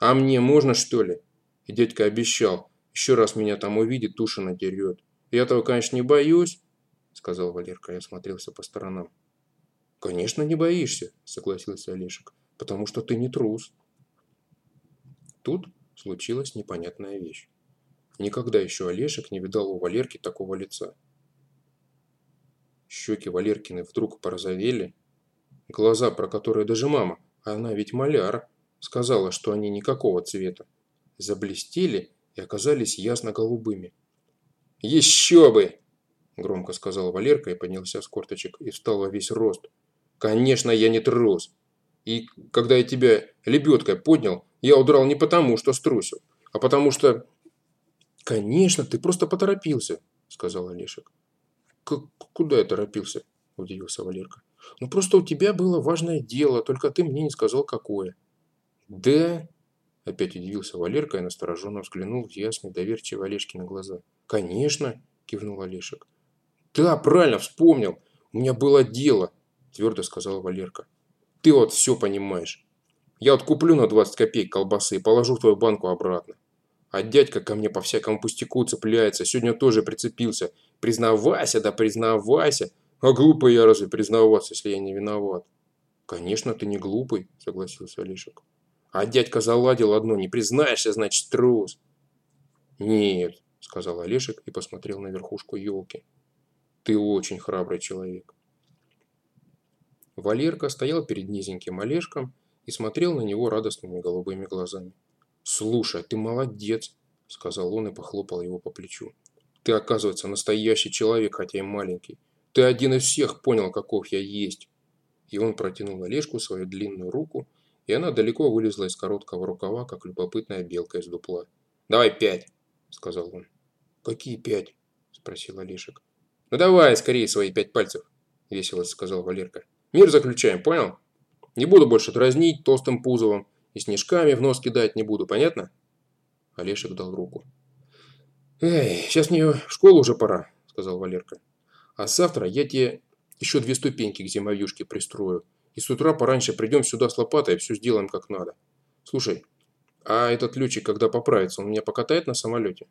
«А мне можно, что ли?» И дядька обещал. Еще раз меня там увидит, туши надерет. Я этого, конечно, не боюсь, сказал Валерка и осмотрелся по сторонам. «Конечно, не боишься», – согласился Олешек, – «потому что ты не трус». Тут случилась непонятная вещь. Никогда еще Олешек не видал у Валерки такого лица. Щеки Валеркины вдруг порозовели. Глаза, про которые даже мама, а она ведь маляр, сказала, что они никакого цвета, заблестели и оказались ясно-голубыми. «Еще бы!» Громко сказал Валерка и поднялся с корточек и встал во весь рост. Конечно, я не трус. И когда я тебя лебедкой поднял, я удрал не потому, что струсил, а потому что... Конечно, ты просто поторопился, сказал Олешек. Куда я торопился? Удивился Валерка. Ну просто у тебя было важное дело, только ты мне не сказал какое. Да? Опять удивился Валерка и настороженно взглянул в ясные доверчивые Олешкины глаза. «Конечно!» – кивнул Олешек. Да, правильно, вспомнил. У меня было дело, твердо сказала Валерка. Ты вот все понимаешь. Я вот куплю на 20 копеек колбасы и положу в твою банку обратно. А дядька ко мне по всякому пустяку цепляется. Сегодня тоже прицепился. Признавайся, да признавайся. А глупый я разве признаваться, если я не виноват? Конечно, ты не глупый, согласился Лишек. А дядька заладил одно. Не признаешься, значит трус. Нет, сказал Олешек и посмотрел на верхушку елки. Ты очень храбрый человек. Валерка стоял перед низеньким Олежком и смотрел на него радостными голубыми глазами. «Слушай, ты молодец!» – сказал он и похлопал его по плечу. «Ты, оказывается, настоящий человек, хотя и маленький. Ты один из всех понял, каков я есть!» И он протянул Олежку свою длинную руку, и она далеко вылезла из короткого рукава, как любопытная белка из дупла. «Давай пять!» – сказал он. «Какие пять?» – спросил Олежек. «Ну давай скорее свои пять пальцев!» – весело сказал Валерка. «Мир заключаем, понял? Не буду больше дразнить толстым пузовом, и снежками в нос кидать не буду, понятно?» Олешек дал руку. «Эй, сейчас мне в школу уже пора», – сказал Валерка. «А завтра я тебе еще две ступеньки к зимовьюшке пристрою. И с утра пораньше придем сюда с лопатой и все сделаем как надо. Слушай, а этот летчик, когда поправится, он меня покатает на самолете?»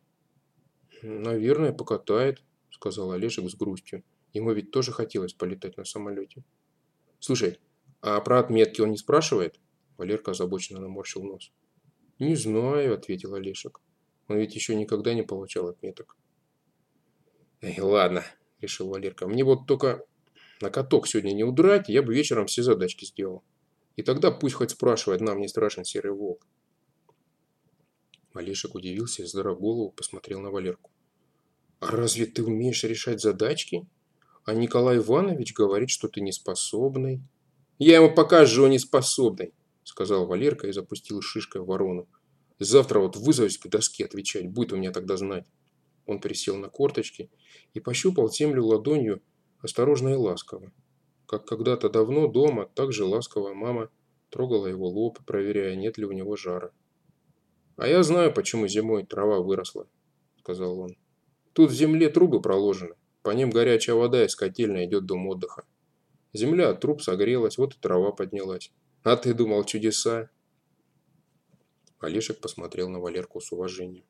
«Наверное, покатает», – сказал Олешек с грустью. Ему ведь тоже хотелось полетать на самолете. «Слушай, а про отметки он не спрашивает?» Валерка озабоченно наморщил нос. «Не знаю», – ответил Олешек. «Он ведь еще никогда не получал отметок». «Эй, ладно», – решил Валерка. «Мне вот только на каток сегодня не удрать, я бы вечером все задачки сделал. И тогда пусть хоть спрашивает, нам не страшен серый волк». Олешек удивился и, задрав голову, посмотрел на Валерку. «А разве ты умеешь решать задачки? А Николай Иванович говорит, что ты неспособный». «Я ему покажу неспособный», сказал Валерка и запустил шишкой в ворону. Завтра вот вызовусь к доске отвечать, будет у меня тогда знать. Он присел на корточки и пощупал землю ладонью осторожно и ласково. Как когда-то давно дома, так же ласково мама трогала его лоб, проверяя, нет ли у него жара. «А я знаю, почему зимой трава выросла», – сказал он. «Тут в земле трубы проложены, по ним горячая вода из котельной идет дом отдыха. Земля от труб согрелась, вот и трава поднялась. А ты думал чудеса? Олешек посмотрел на Валерку с уважением.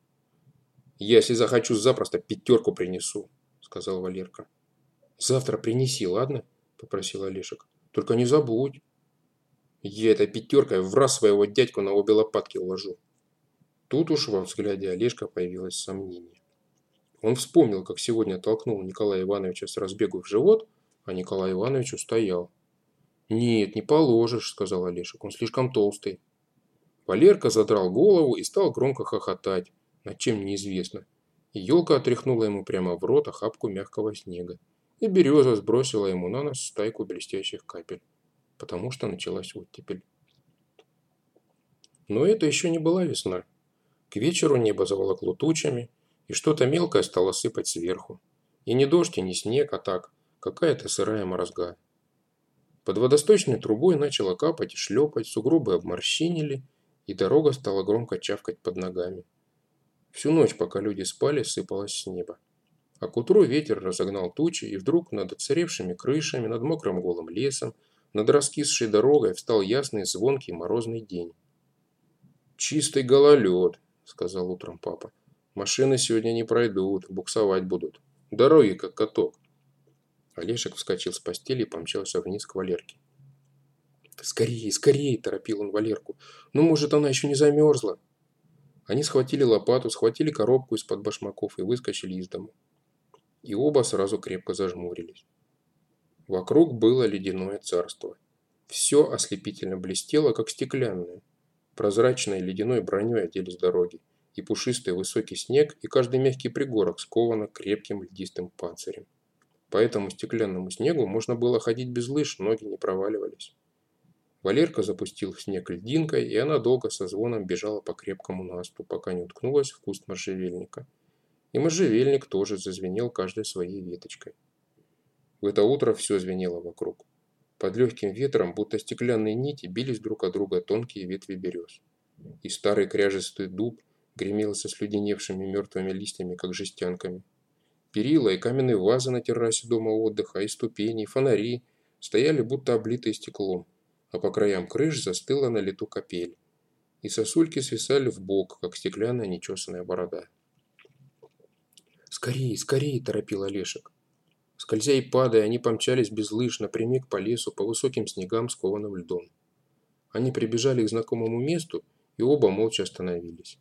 «Я, если захочу, запросто пятерку принесу», – сказал Валерка. «Завтра принеси, ладно?» – попросил Олешек. «Только не забудь». «Я этой пятеркой в раз своего дядьку на обе лопатки уложу». Тут уж во взгляде Олежка появилось сомнение. Он вспомнил, как сегодня толкнул Николая Ивановича с разбегу в живот, а Николай Иванович устоял. «Нет, не положишь», – сказал Олешек, – «он слишком толстый». Валерка задрал голову и стал громко хохотать, над чем неизвестно. И елка отряхнула ему прямо в рот охапку мягкого снега. И береза сбросила ему на нос стайку блестящих капель, потому что началась оттепель. Но это еще не была весна. К вечеру небо заволокло тучами, и что-то мелкое стало сыпать сверху. И не дождь, и не снег, а так, какая-то сырая морозга. Под водосточной трубой начало капать и шлепать, сугробы обморщинили, и дорога стала громко чавкать под ногами. Всю ночь, пока люди спали, сыпалось с неба. А к утру ветер разогнал тучи, и вдруг над отсыревшими крышами, над мокрым голым лесом, над раскисшей дорогой встал ясный звонкий морозный день. «Чистый гололед», — сказал утром папа. «Машины сегодня не пройдут, буксовать будут. Дороги как каток». Олежек вскочил с постели и помчался вниз к Валерке. «Скорее, скорее!» – торопил он Валерку. «Ну, может, она еще не замерзла?» Они схватили лопату, схватили коробку из-под башмаков и выскочили из дома. И оба сразу крепко зажмурились. Вокруг было ледяное царство. Все ослепительно блестело, как стеклянное. Прозрачной ледяной броней оделись дороги, и пушистый высокий снег, и каждый мягкий пригорок сковано крепким льдистым панцирем. По этому стеклянному снегу можно было ходить без лыж, ноги не проваливались. Валерка запустил в снег льдинкой, и она долго со звоном бежала по крепкому насту, пока не уткнулась в куст можжевельника. И можжевельник тоже зазвенел каждой своей веточкой. В это утро все звенело вокруг. Под легким ветром, будто стеклянные нити, бились друг от друга тонкие ветви берез. И старый кряжестый дуб гремел со слюденевшими мертвыми листьями, как жестянками. Перила и каменные вазы на террасе дома отдыха, и ступени, и фонари стояли будто облитые стеклом, а по краям крыш застыла на лету капель. И сосульки свисали в бок, как стеклянная нечесанная борода. «Скорей, скорей!» – торопил Олешек. Скользя и падая, они помчались без лыж напрямик по лесу по высоким снегам, скованным льдом. Они прибежали к знакомому месту и оба молча остановились.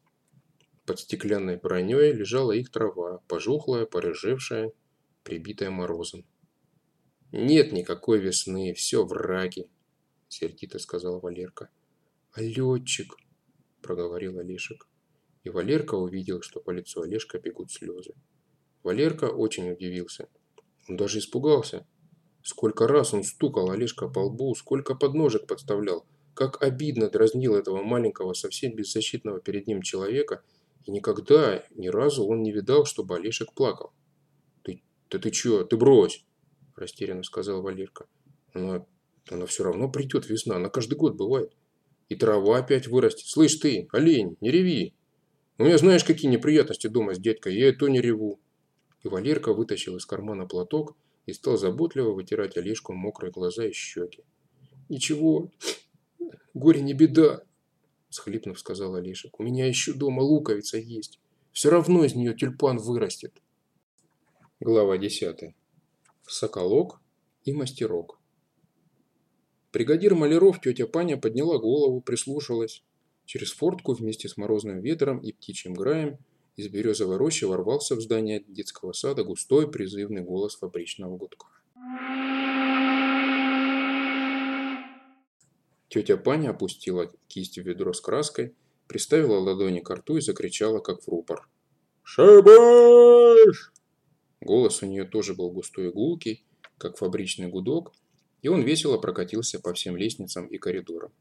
Под стеклянной броней лежала их трава, пожухлая, порыжевшая, прибитая морозом. «Нет никакой весны, все враги», — сердито сказала Валерка. «А летчик?» — проговорил Олешек. И Валерка увидел, что по лицу Олешка бегут слезы. Валерка очень удивился. Он даже испугался. Сколько раз он стукал Олежка по лбу, сколько подножек подставлял, как обидно дразнил этого маленького, совсем беззащитного перед ним человека, и никогда, ни разу он не видал, чтобы Олешек плакал. «Ты, да ты чё, ты брось!» – растерянно сказал Валерка. «Она, она все равно придет весна, она каждый год бывает. И трава опять вырастет. Слышь ты, олень, не реви! У меня знаешь, какие неприятности дома с дядькой, я и то не реву». И Валерка вытащил из кармана платок и стал заботливо вытирать Олежку мокрые глаза и щеки. «Ничего, Горе не беда, схлипнув, сказал Алишек. У меня еще дома луковица есть. Все равно из нее тюльпан вырастет. Глава 10. Соколок и мастерок. Бригадир маляров тетя Паня подняла голову, прислушалась. Через фортку вместе с морозным ветром и птичьим граем из березовой рощи ворвался в здание детского сада густой призывный голос фабричного гудка. Тетя Паня опустила кисть в ведро с краской, приставила ладони к рту и закричала, как в рупор. «Шабаш!» Голос у нее тоже был густой и гулкий, как фабричный гудок, и он весело прокатился по всем лестницам и коридорам.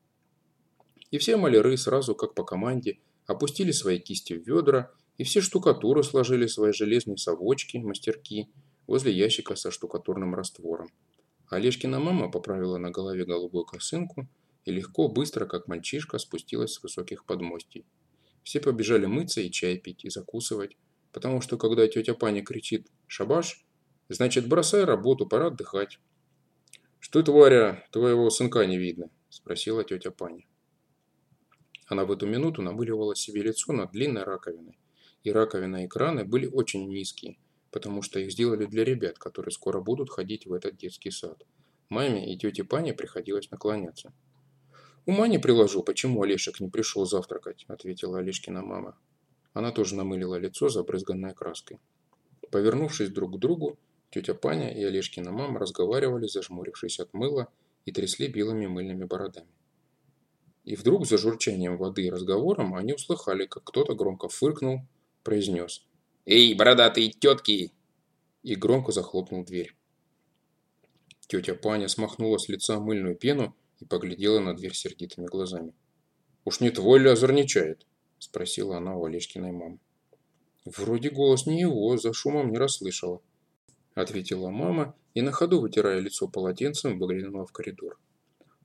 И все маляры сразу, как по команде, опустили свои кисти в ведра, и все штукатуры сложили свои железные совочки, мастерки, возле ящика со штукатурным раствором. Олежкина мама поправила на голове голубую косынку, и легко, быстро, как мальчишка, спустилась с высоких подмостей. Все побежали мыться и чай пить, и закусывать, потому что когда тетя Паня кричит «Шабаш!», значит бросай работу, пора отдыхать. «Что это, Варя, твоего сынка не видно?» – спросила тетя Паня. Она в эту минуту намыливала себе лицо над длинной раковиной, и раковина и краны были очень низкие, потому что их сделали для ребят, которые скоро будут ходить в этот детский сад. Маме и тете Пане приходилось наклоняться. «Ума не приложу, почему Олешек не пришел завтракать», – ответила Олешкина мама. Она тоже намылила лицо, забрызганное краской. Повернувшись друг к другу, тетя Паня и Олешкина мама разговаривали, зажмурившись от мыла, и трясли белыми мыльными бородами. И вдруг за журчанием воды и разговором они услыхали, как кто-то громко фыркнул, произнес «Эй, бородатые тетки!» и громко захлопнул дверь. Тетя Паня смахнула с лица мыльную пену и поглядела на дверь сердитыми глазами. «Уж не твой ли озорничает?» – спросила она у Олежкиной мамы. «Вроде голос не его, за шумом не расслышала», – ответила мама и на ходу, вытирая лицо полотенцем, выглянула в коридор.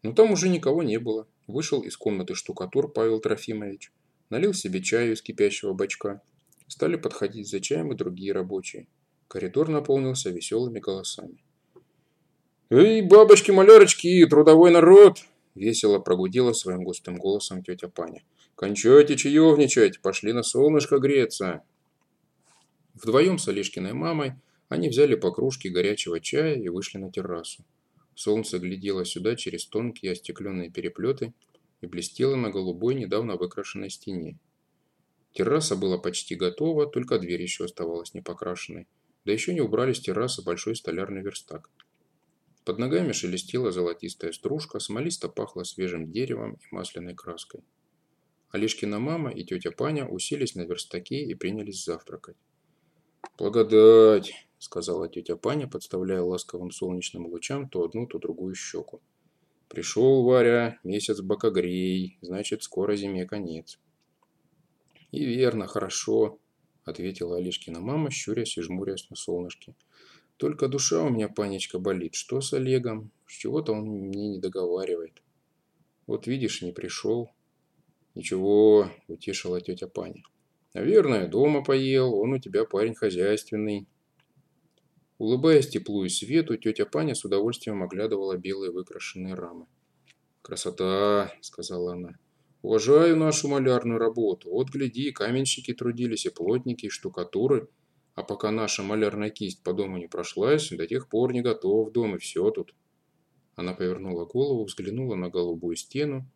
Но там уже никого не было. Вышел из комнаты штукатур Павел Трофимович, налил себе чаю из кипящего бачка. Стали подходить за чаем и другие рабочие. Коридор наполнился веселыми голосами. «Эй, бабочки-малярочки, трудовой народ!» Весело прогудела своим густым голосом тетя Паня. «Кончайте чаевничать, пошли на солнышко греться!» Вдвоем с Олежкиной мамой они взяли по кружке горячего чая и вышли на террасу. Солнце глядело сюда через тонкие остекленные переплеты и блестело на голубой, недавно выкрашенной стене. Терраса была почти готова, только дверь еще оставалась непокрашенной. Да еще не убрали с террасы большой столярный верстак – под ногами шелестела золотистая стружка, смолисто пахло свежим деревом и масляной краской. Олежкина мама и тетя Паня уселись на верстаке и принялись завтракать. «Благодать!» – сказала тетя Паня, подставляя ласковым солнечным лучам то одну, то другую щеку. «Пришел, Варя, месяц бокогрей, значит, скоро зиме конец». «И верно, хорошо», – ответила Олежкина мама, щурясь и жмурясь на солнышке. Только душа у меня, панечка, болит. Что с Олегом? Чего-то он мне не договаривает. Вот видишь, не пришел. Ничего, утешила тетя Паня. Наверное, дома поел, он у тебя парень хозяйственный. Улыбаясь теплу и свету, тетя Паня с удовольствием оглядывала белые выкрашенные рамы. «Красота!» – сказала она. «Уважаю нашу малярную работу. Вот, гляди, каменщики трудились, и плотники, и штукатуры. А пока наша малярная кисть по дому не прошлась, до тех пор не готов дом, и все тут». Она повернула голову, взглянула на голубую стену,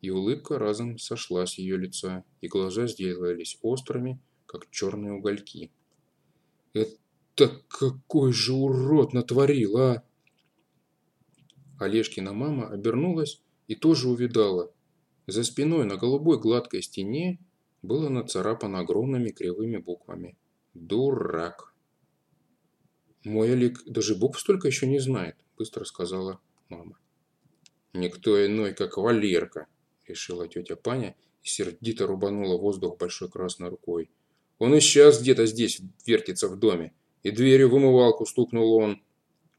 и улыбка разом сошла с ее лица, и глаза сделались острыми, как черные угольки. «Это какой же урод натворил, а!» Олежкина мама обернулась и тоже увидала. За спиной на голубой гладкой стене было нацарапано огромными кривыми буквами. «Дурак». «Мой Олег даже букв столько еще не знает», – быстро сказала мама. «Никто иной, как Валерка», – решила тетя Паня и сердито рубанула воздух большой красной рукой. «Он и сейчас где-то здесь вертится в доме, и дверью в умывалку стукнул он.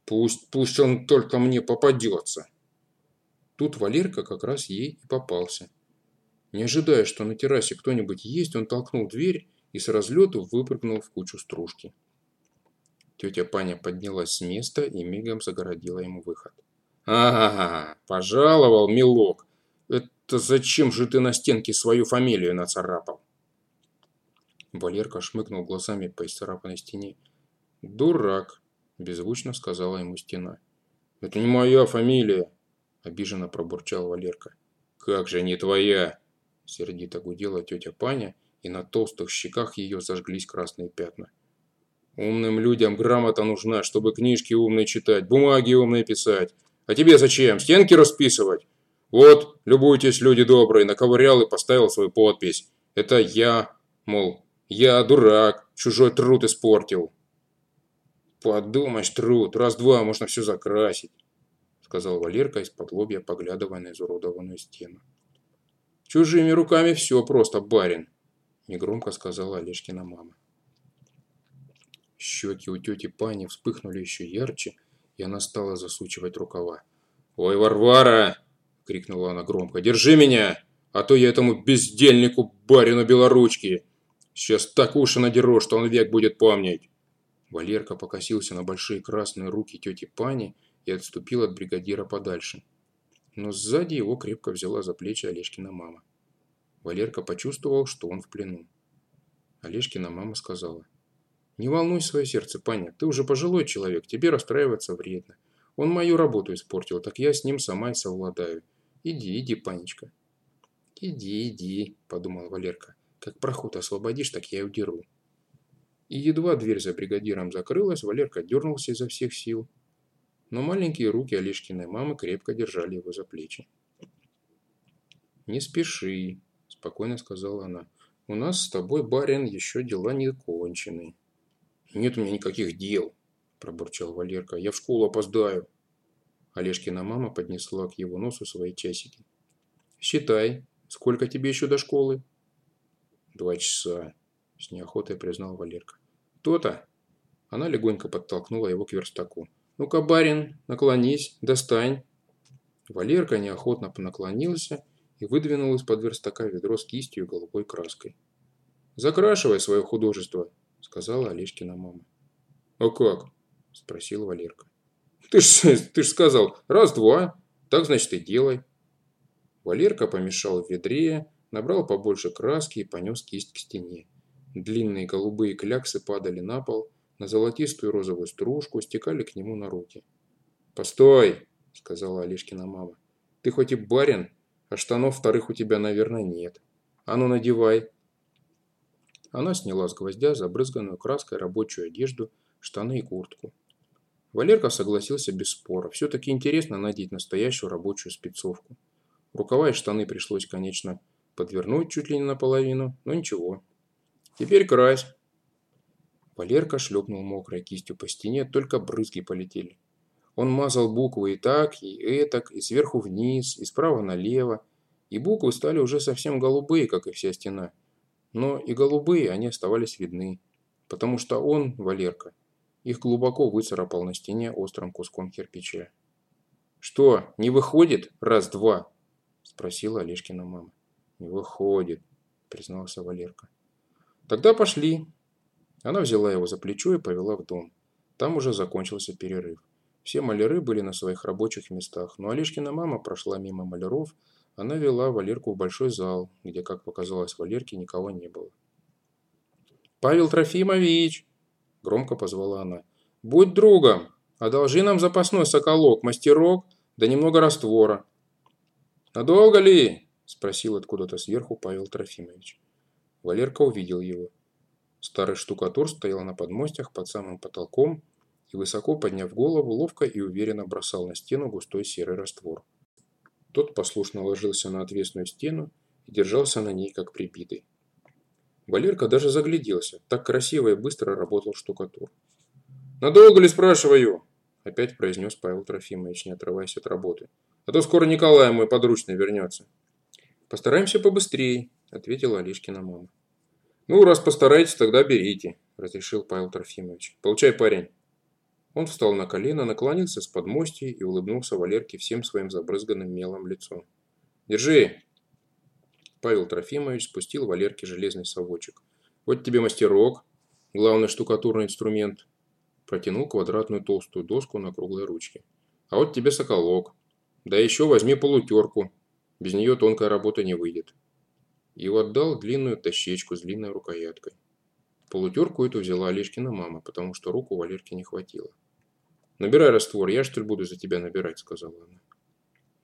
Пусть, пусть он только мне попадется». Тут Валерка как раз ей и попался. Не ожидая, что на террасе кто-нибудь есть, он толкнул дверь и с разлету выпрыгнул в кучу стружки. Тетя Паня поднялась с места и мигом загородила ему выход. «Ага, пожаловал, милок. Это зачем же ты на стенке свою фамилию нацарапал?» Валерка шмыгнул глазами по исцарапанной стене. «Дурак», – беззвучно сказала ему стена. «Это не моя фамилия», – обиженно пробурчал Валерка. «Как же не твоя?» – сердито гудела тетя Паня, и на толстых щеках ее зажглись красные пятна. «Умным людям грамота нужна, чтобы книжки умные читать, бумаги умные писать. А тебе зачем? Стенки расписывать? Вот, любуйтесь, люди добрые, наковырял и поставил свою подпись. Это я, мол, я дурак, чужой труд испортил». «Подумаешь, труд, раз-два можно все закрасить», сказал Валерка из-под лобья, поглядывая на изуродованную стену. «Чужими руками все просто, барин», негромко сказала Олежкина мама. Щеки у тети Пани вспыхнули еще ярче, и она стала засучивать рукава. «Ой, Варвара!» – крикнула она громко. «Держи меня, а то я этому бездельнику барину белоручки! Сейчас так уши надеру, что он век будет помнить!» Валерка покосился на большие красные руки тети Пани и отступил от бригадира подальше. Но сзади его крепко взяла за плечи Олежкина мама. Валерка почувствовал, что он в плену. Олежкина мама сказала. «Не волнуй свое сердце, Паня, ты уже пожилой человек, тебе расстраиваться вредно. Он мою работу испортил, так я с ним сама и совладаю. Иди, иди, Панечка». «Иди, иди», – подумал Валерка. «Как проход освободишь, так я и удеру». И едва дверь за бригадиром закрылась, Валерка дернулся изо всех сил. Но маленькие руки Олежкиной мамы крепко держали его за плечи. «Не спеши», – спокойно сказала она. «У нас с тобой, барин, еще дела не кончены». «Нет у меня никаких дел», – пробурчал Валерка. «Я в школу опоздаю». Олежкина мама поднесла к его носу свои часики. «Считай, сколько тебе еще до школы?» «Два часа», – с неохотой признал Валерка. «То-то!» Она легонько подтолкнула его к верстаку. «Ну-ка, барин, наклонись, достань!» Валерка неохотно наклонился и выдвинул из-под верстака ведро с кистью и голубой краской. «Закрашивай свое художество», – сказала Олежкина мама. «А как?» – спросил Валерка. «Ты ж, ты ж сказал, раз-два, так значит и делай». Валерка помешал в ведре, набрал побольше краски и понес кисть к стене. Длинные голубые кляксы падали на пол, на золотистую розовую стружку, стекали к нему на руки. «Постой!» – сказала Олежкина мама. «Ты хоть и барин, а штанов вторых у тебя, наверное, нет. А ну, надевай!» Она сняла с гвоздя забрызганную краской рабочую одежду, штаны и куртку. Валерка согласился без спора. Все-таки интересно надеть настоящую рабочую спецовку. Рукава и штаны пришлось, конечно, подвернуть чуть ли не наполовину, но ничего. Теперь крась. Валерка шлепнул мокрой кистью по стене, только брызги полетели. Он мазал буквы и так, и этак, и сверху вниз, и справа налево. И буквы стали уже совсем голубые, как и вся стена. Но и голубые они оставались видны, потому что он, Валерка, их глубоко выцарапал на стене острым куском кирпича. «Что, не выходит? Раз-два?» – спросила Олежкина мама. «Не выходит», – признался Валерка. «Тогда пошли». Она взяла его за плечо и повела в дом. Там уже закончился перерыв. Все маляры были на своих рабочих местах, но Олежкина мама прошла мимо маляров, она вела Валерку в большой зал, где, как показалось Валерке, никого не было. «Павел Трофимович!» – громко позвала она. «Будь другом! Одолжи нам запасной соколок, мастерок, да немного раствора». «Надолго ли?» – спросил откуда-то сверху Павел Трофимович. Валерка увидел его. Старый штукатур стоял на подмостях под самым потолком и, высоко подняв голову, ловко и уверенно бросал на стену густой серый раствор. Тот послушно ложился на отвесную стену и держался на ней, как прибитый. Валерка даже загляделся, так красиво и быстро работал штукатур. «Надолго ли, спрашиваю?» – опять произнес Павел Трофимович, не отрываясь от работы. «А то скоро Николай мой подручный вернется». «Постараемся побыстрее», – ответила Олежкина мама. «Ну, раз постараетесь, тогда берите», – разрешил Павел Трофимович. «Получай, парень». Он встал на колено, наклонился с подмостья и улыбнулся Валерке всем своим забрызганным мелом лицом. «Держи!» Павел Трофимович спустил Валерке железный совочек. «Вот тебе мастерок, главный штукатурный инструмент». Протянул квадратную толстую доску на круглой ручке. «А вот тебе соколок. Да еще возьми полутерку. Без нее тонкая работа не выйдет». И отдал длинную дощечку с длинной рукояткой. Полутерку эту взяла Олежкина мама, потому что руку Валерке не хватило. «Набирай раствор, я что ли буду за тебя набирать», — сказала она.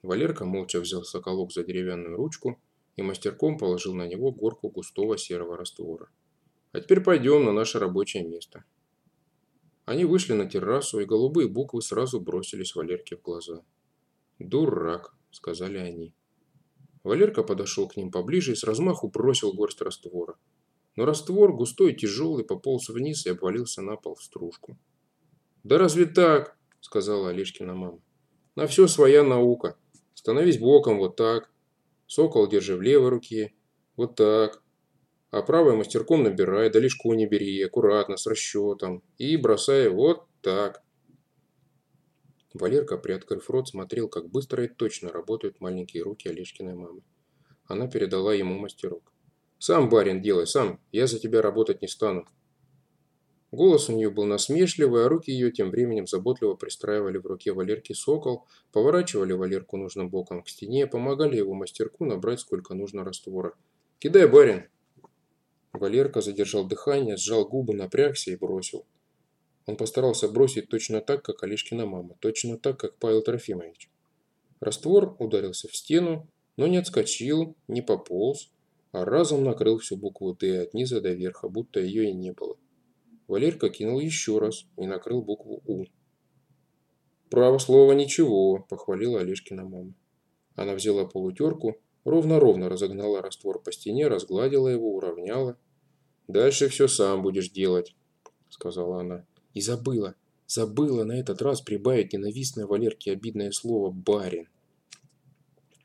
Валерка молча взял соколок за деревянную ручку и мастерком положил на него горку густого серого раствора. «А теперь пойдем на наше рабочее место». Они вышли на террасу, и голубые буквы сразу бросились Валерке в глаза. «Дурак», — сказали они. Валерка подошел к ним поближе и с размаху бросил горсть раствора. Но раствор, густой и тяжелый, пополз вниз и обвалился на пол в стружку. «Да разве так?» – сказала Олежкина мама. «На все своя наука. Становись боком вот так. Сокол держи в левой руке. Вот так. А правой мастерком набирай, да лишку не бери, аккуратно, с расчетом. И бросай вот так». Валерка, приоткрыв рот, смотрел, как быстро и точно работают маленькие руки Олежкиной мамы. Она передала ему мастерок. «Сам, барин, делай, сам. Я за тебя работать не стану. Голос у нее был насмешливый, а руки ее тем временем заботливо пристраивали в руке Валерки сокол, поворачивали Валерку нужным боком к стене, помогали его мастерку набрать сколько нужно раствора. «Кидай, барин!» Валерка задержал дыхание, сжал губы, напрягся и бросил. Он постарался бросить точно так, как Олежкина мама, точно так, как Павел Трофимович. Раствор ударился в стену, но не отскочил, не пополз, а разом накрыл всю букву «Д» от низа до верха, будто ее и не было. Валерка кинул еще раз и накрыл букву «У». «Право слово ничего», – похвалила Олежкина мама. Она взяла полутерку, ровно-ровно разогнала раствор по стене, разгладила его, уравняла. «Дальше все сам будешь делать», – сказала она. И забыла, забыла на этот раз прибавить ненавистное Валерке обидное слово «барин».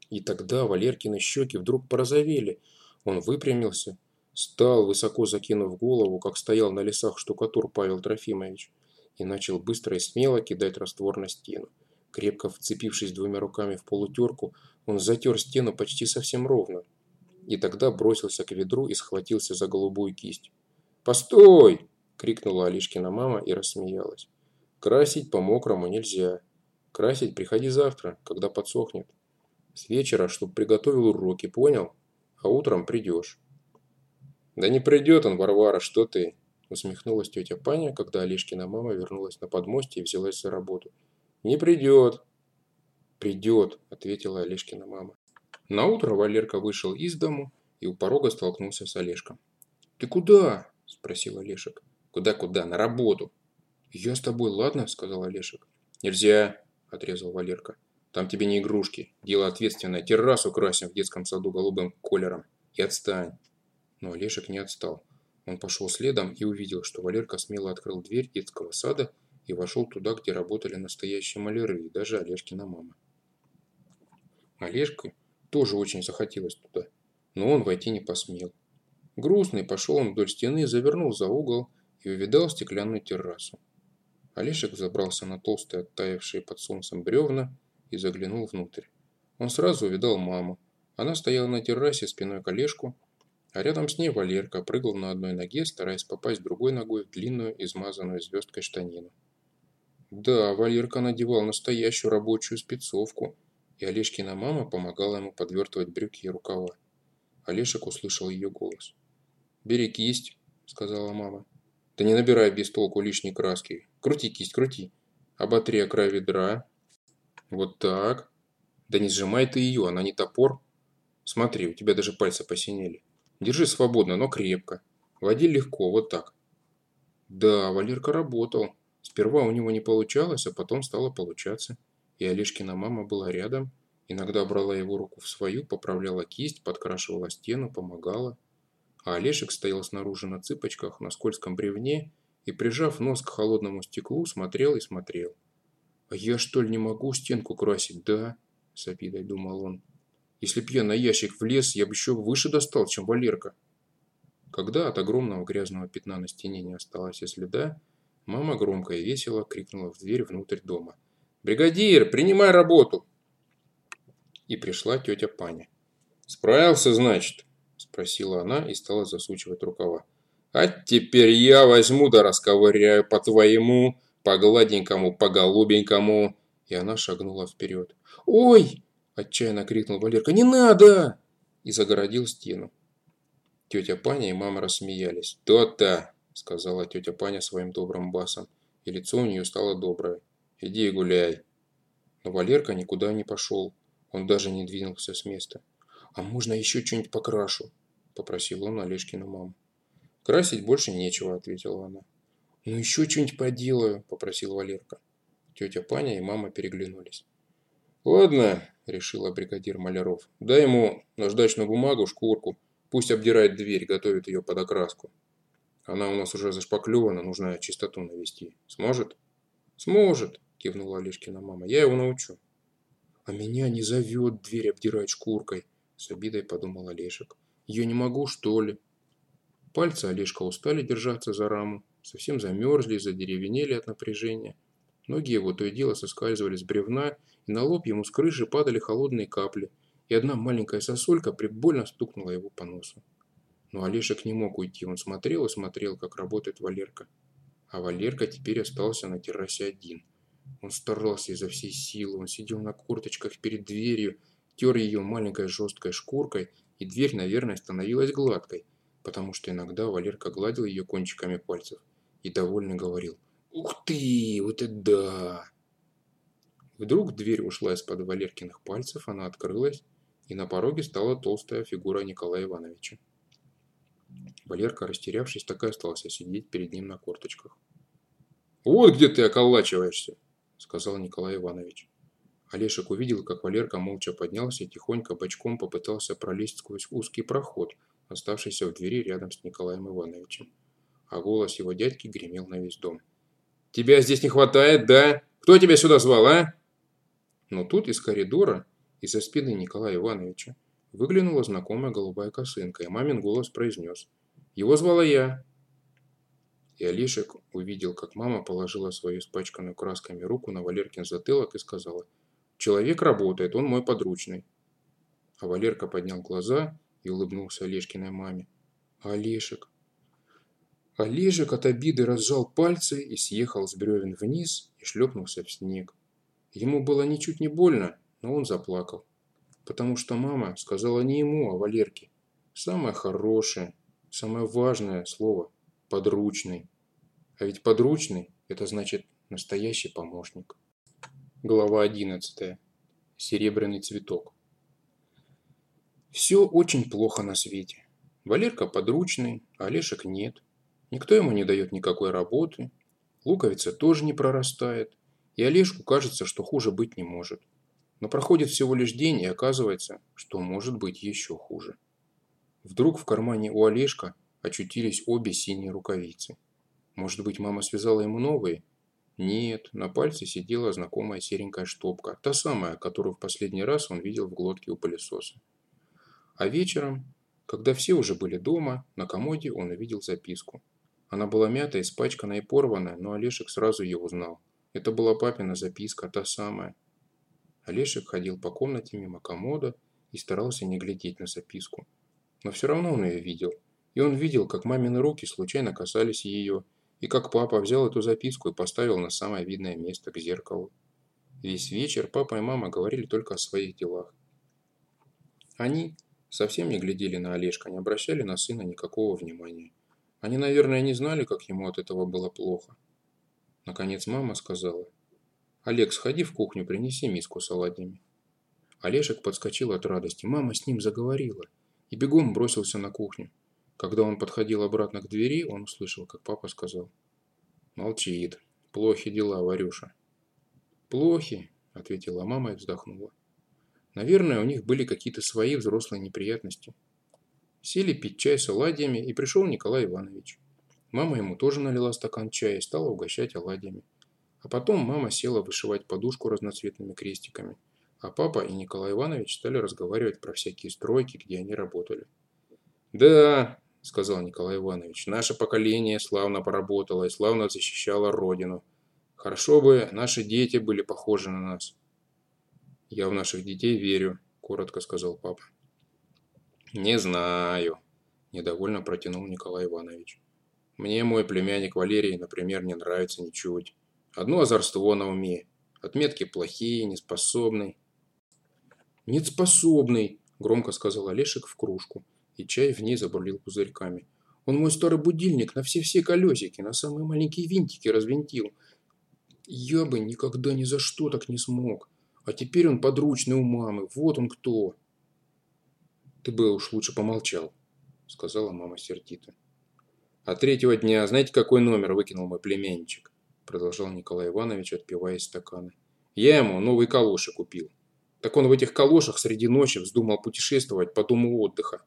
И тогда Валеркины щеки вдруг порозовели. Он выпрямился, Стал, высоко закинув голову, как стоял на лесах штукатур Павел Трофимович, и начал быстро и смело кидать раствор на стену. Крепко вцепившись двумя руками в полутерку, он затер стену почти совсем ровно. И тогда бросился к ведру и схватился за голубую кисть. «Постой!» – крикнула Алишкина мама и рассмеялась. «Красить по-мокрому нельзя. Красить приходи завтра, когда подсохнет. С вечера, чтоб приготовил уроки, понял? А утром придешь». «Да не придет он, Варвара, что ты?» Усмехнулась тетя Паня, когда Олежкина мама вернулась на подмостье и взялась за работу. «Не придет». «Придет», – ответила Олежкина мама. Наутро Валерка вышел из дому и у порога столкнулся с Олежком. «Ты куда?» – спросил Олешек. «Куда-куда? На работу». «Я с тобой, ладно?» – сказал Олешек. «Нельзя», – отрезал Валерка. «Там тебе не игрушки. Дело ответственное. Террасу красим в детском саду голубым колером. И отстань». Но Олежек не отстал. Он пошел следом и увидел, что Валерка смело открыл дверь детского сада и вошел туда, где работали настоящие маляры и даже Олежкина мама. Олежке тоже очень захотелось туда, но он войти не посмел. Грустный пошел он вдоль стены, завернул за угол и увидал стеклянную террасу. Олежек забрался на толстые оттаившие под солнцем бревна и заглянул внутрь. Он сразу увидал маму. Она стояла на террасе спиной к Олежку а рядом с ней Валерка прыгал на одной ноге, стараясь попасть другой ногой в длинную, измазанную звездкой штанину. Да, Валерка надевал настоящую рабочую спецовку, и Олежкина мама помогала ему подвертывать брюки и рукава. Олешек услышал ее голос. «Бери кисть», — сказала мама. «Да не набирай без толку лишней краски. Крути кисть, крути. Оботри о край ведра. Вот так. Да не сжимай ты ее, она не топор. Смотри, у тебя даже пальцы посинели. Держи свободно, но крепко. Води легко, вот так. Да, Валерка работал. Сперва у него не получалось, а потом стало получаться. И Олежкина мама была рядом. Иногда брала его руку в свою, поправляла кисть, подкрашивала стену, помогала. А Олежек стоял снаружи на цыпочках, на скользком бревне и, прижав нос к холодному стеклу, смотрел и смотрел. «А я что ли не могу стенку красить, да?» – с обидой думал он. «Если б я на ящик влез, я бы еще выше достал, чем Валерка». Когда от огромного грязного пятна на стене не осталось и следа, мама громко и весело крикнула в дверь внутрь дома. «Бригадир, принимай работу!» И пришла тетя Паня. «Справился, значит?» – спросила она и стала засучивать рукава. «А теперь я возьму да расковыряю по-твоему, по гладенькому, по голубенькому!» И она шагнула вперед. «Ой!» – отчаянно крикнул Валерка. «Не надо!» И загородил стену. Тетя Паня и мама рассмеялись. «То-то!» – сказала тетя Паня своим добрым басом. И лицо у нее стало доброе. «Иди гуляй!» Но Валерка никуда не пошел. Он даже не двинулся с места. «А можно еще что-нибудь покрашу?» – попросил он Олежкину маму. «Красить больше нечего», – ответила она. «Ну еще что-нибудь поделаю», – попросил Валерка. Тетя Паня и мама переглянулись. «Ладно», – решила бригадир Маляров. «Дай ему наждачную бумагу, шкурку, Пусть обдирает дверь, готовит ее под окраску. Она у нас уже зашпаклевана, нужно чистоту навести. Сможет? Сможет, кивнула Олежкина мама. Я его научу. А меня не зовет дверь обдирать шкуркой, с обидой подумал Олежек. Я не могу, что ли? Пальцы Олежка устали держаться за раму, совсем замерзли, задеревенели от напряжения. Ноги его то и дело соскальзывали с бревна, и на лоб ему с крыши падали холодные капли – и одна маленькая сосулька прибольно стукнула его по носу. Но Олешек не мог уйти, он смотрел и смотрел, как работает Валерка. А Валерка теперь остался на террасе один. Он старался изо всей силы, он сидел на курточках перед дверью, тер ее маленькой жесткой шкуркой, и дверь, наверное, становилась гладкой, потому что иногда Валерка гладил ее кончиками пальцев и довольно говорил «Ух ты, вот это да!». Вдруг дверь ушла из-под Валеркиных пальцев, она открылась, и на пороге стала толстая фигура Николая Ивановича. Валерка, растерявшись, так и остался сидеть перед ним на корточках. «Вот где ты околачиваешься!» – сказал Николай Иванович. Олешек увидел, как Валерка молча поднялся и тихонько бочком попытался пролезть сквозь узкий проход, оставшийся в двери рядом с Николаем Ивановичем. А голос его дядьки гремел на весь дом. «Тебя здесь не хватает, да? Кто тебя сюда звал, а?» Но тут из коридора из-за спины Николая Ивановича выглянула знакомая голубая косынка, и мамин голос произнес «Его звала я». И Алишек увидел, как мама положила свою испачканную красками руку на Валеркин затылок и сказала «Человек работает, он мой подручный». А Валерка поднял глаза и улыбнулся Олежкиной маме. «Олежек!» Олежек от обиды разжал пальцы и съехал с бревен вниз и шлепнулся в снег. Ему было ничуть не больно, но он заплакал. Потому что мама сказала не ему, а Валерке. Самое хорошее, самое важное слово – подручный. А ведь подручный – это значит настоящий помощник. Глава 11. Серебряный цветок. Все очень плохо на свете. Валерка подручный, а Олешек нет. Никто ему не дает никакой работы. Луковица тоже не прорастает. И Олежку кажется, что хуже быть не может. Но проходит всего лишь день, и оказывается, что может быть еще хуже. Вдруг в кармане у Олежка очутились обе синие рукавицы. Может быть, мама связала ему новые? Нет, на пальце сидела знакомая серенькая штопка, та самая, которую в последний раз он видел в глотке у пылесоса. А вечером, когда все уже были дома, на комоде он увидел записку. Она была мятая, испачканная и порванная, но Олешек сразу ее узнал. Это была папина записка, та самая. Олешек ходил по комнате мимо комода и старался не глядеть на записку. Но все равно он ее видел. И он видел, как мамины руки случайно касались ее, И как папа взял эту записку и поставил на самое видное место к зеркалу. Весь вечер папа и мама говорили только о своих делах. Они совсем не глядели на Олежка, не обращали на сына никакого внимания. Они, наверное, не знали, как ему от этого было плохо. Наконец мама сказала, «Олег, сходи в кухню, принеси миску с оладьями». Олежек подскочил от радости. Мама с ним заговорила и бегом бросился на кухню. Когда он подходил обратно к двери, он услышал, как папа сказал. «Молчит. Плохи дела, Варюша». «Плохи», – ответила мама и вздохнула. Наверное, у них были какие-то свои взрослые неприятности. Сели пить чай с оладьями, и пришел Николай Иванович. Мама ему тоже налила стакан чая и стала угощать оладьями. А потом мама села вышивать подушку разноцветными крестиками, а папа и Николай Иванович стали разговаривать про всякие стройки, где они работали. «Да», – сказал Николай Иванович, – «наше поколение славно поработало и славно защищало Родину. Хорошо бы наши дети были похожи на нас». «Я в наших детей верю», – коротко сказал папа. «Не знаю», – недовольно протянул Николай Иванович. «Мне мой племянник Валерий, например, не нравится ничуть. Одно озорство на уме. Отметки плохие, неспособный». «Нет способный», – громко сказал Олешек в кружку, и чай в ней забурлил пузырьками. «Он мой старый будильник на все-все колесики, на самые маленькие винтики развинтил. Я бы никогда ни за что так не смог. А теперь он подручный у мамы, вот он кто». «Ты бы уж лучше помолчал», – сказала мама сердито. «А третьего дня знаете, какой номер выкинул мой племянничек?» – продолжал Николай Иванович, отпивая из стакана. «Я ему новый калоши купил. Так он в этих калошах среди ночи вздумал путешествовать по дому отдыха».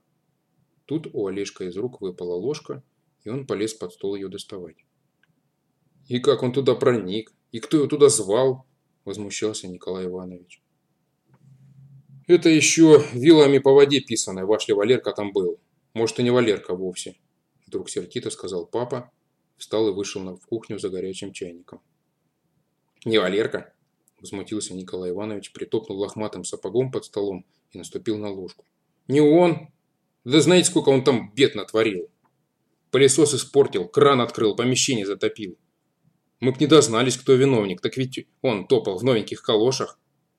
Тут у Олежка из рук выпала ложка, и он полез под стол ее доставать. «И как он туда проник? И кто его туда звал?» – возмущался Николай Иванович. Это еще вилами по воде писано, ваш ли Валерка там был. Может, и не Валерка вовсе. Вдруг сердито сказал папа, встал и вышел в кухню за горячим чайником. Не Валерка? Возмутился Николай Иванович, притопнул лохматым сапогом под столом и наступил на ложку. Не он? Да знаете, сколько он там бед натворил? Пылесос испортил, кран открыл, помещение затопил. Мы б не дознались, кто виновник, так ведь он топал в новеньких калошах.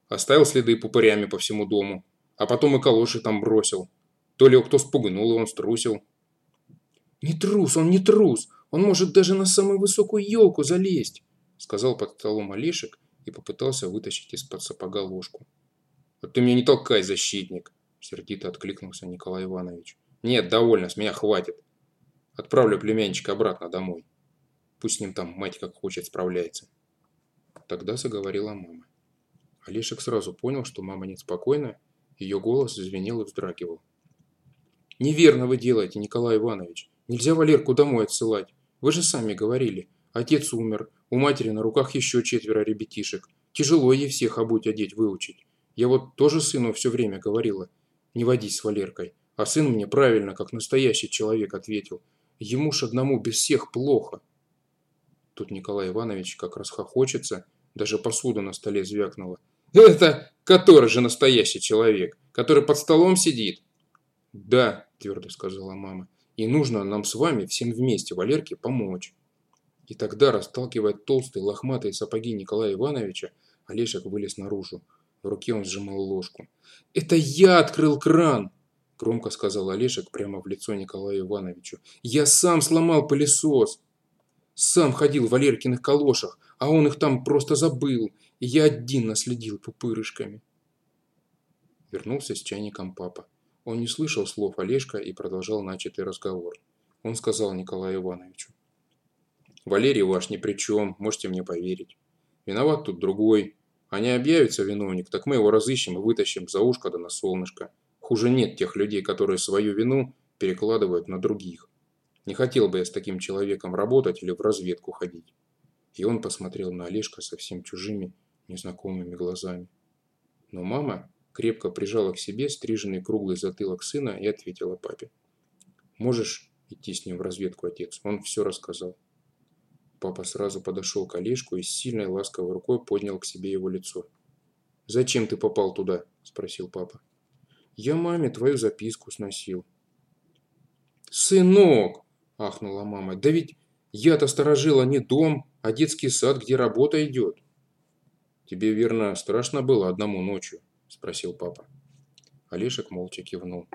Оставил следы пупырями по всему дому. А потом и калоши там бросил. То ли кто спугнул, и он струсил. «Не трус, он не трус. Он может даже на самую высокую елку залезть», сказал под столом Олешек и попытался вытащить из-под сапога ложку. «А ты меня не толкай, защитник!» Сердито откликнулся Николай Иванович. «Нет, довольно, с меня хватит. Отправлю племянчика обратно домой. Пусть с ним там мать как хочет справляется». Тогда заговорила мама. Олешек сразу понял, что мама неспокойна, ее голос звенел и вздрагивал. «Неверно вы делаете, Николай Иванович. Нельзя Валерку домой отсылать. Вы же сами говорили. Отец умер, у матери на руках еще четверо ребятишек. Тяжело ей всех обуть одеть, выучить. Я вот тоже сыну все время говорила. Не водись с Валеркой. А сын мне правильно, как настоящий человек, ответил. Ему ж одному без всех плохо. Тут Николай Иванович как раз хохочется, даже посуда на столе звякнула. Это который же настоящий человек, который под столом сидит? Да, твердо сказала мама. И нужно нам с вами всем вместе Валерке помочь. И тогда, расталкивая толстые лохматые сапоги Николая Ивановича, Олешек вылез наружу. В руке он сжимал ложку. «Это я открыл кран!» Громко сказал Олешек прямо в лицо Николаю Ивановичу. «Я сам сломал пылесос!» Сам ходил в Валеркиных калошах, а он их там просто забыл и я один наследил пупырышками. Вернулся с чайником папа. Он не слышал слов Олежка и продолжал начатый разговор. Он сказал Николаю Ивановичу. «Валерий ваш ни при чем, можете мне поверить. Виноват тут другой. А не объявится виновник, так мы его разыщем и вытащим за ушко да на солнышко. Хуже нет тех людей, которые свою вину перекладывают на других. Не хотел бы я с таким человеком работать или в разведку ходить». И он посмотрел на Олежка совсем чужими, незнакомыми глазами. Но мама крепко прижала к себе стриженный круглый затылок сына и ответила папе. «Можешь идти с ним в разведку, отец? Он все рассказал». Папа сразу подошел к Олежку и сильной ласковой рукой поднял к себе его лицо. «Зачем ты попал туда?» – спросил папа. «Я маме твою записку сносил». «Сынок!» – ахнула мама. «Да ведь Я-то сторожил, а не дом, а детский сад, где работа идет. Тебе, верно, страшно было одному ночью? Спросил папа. Олешек молча кивнул.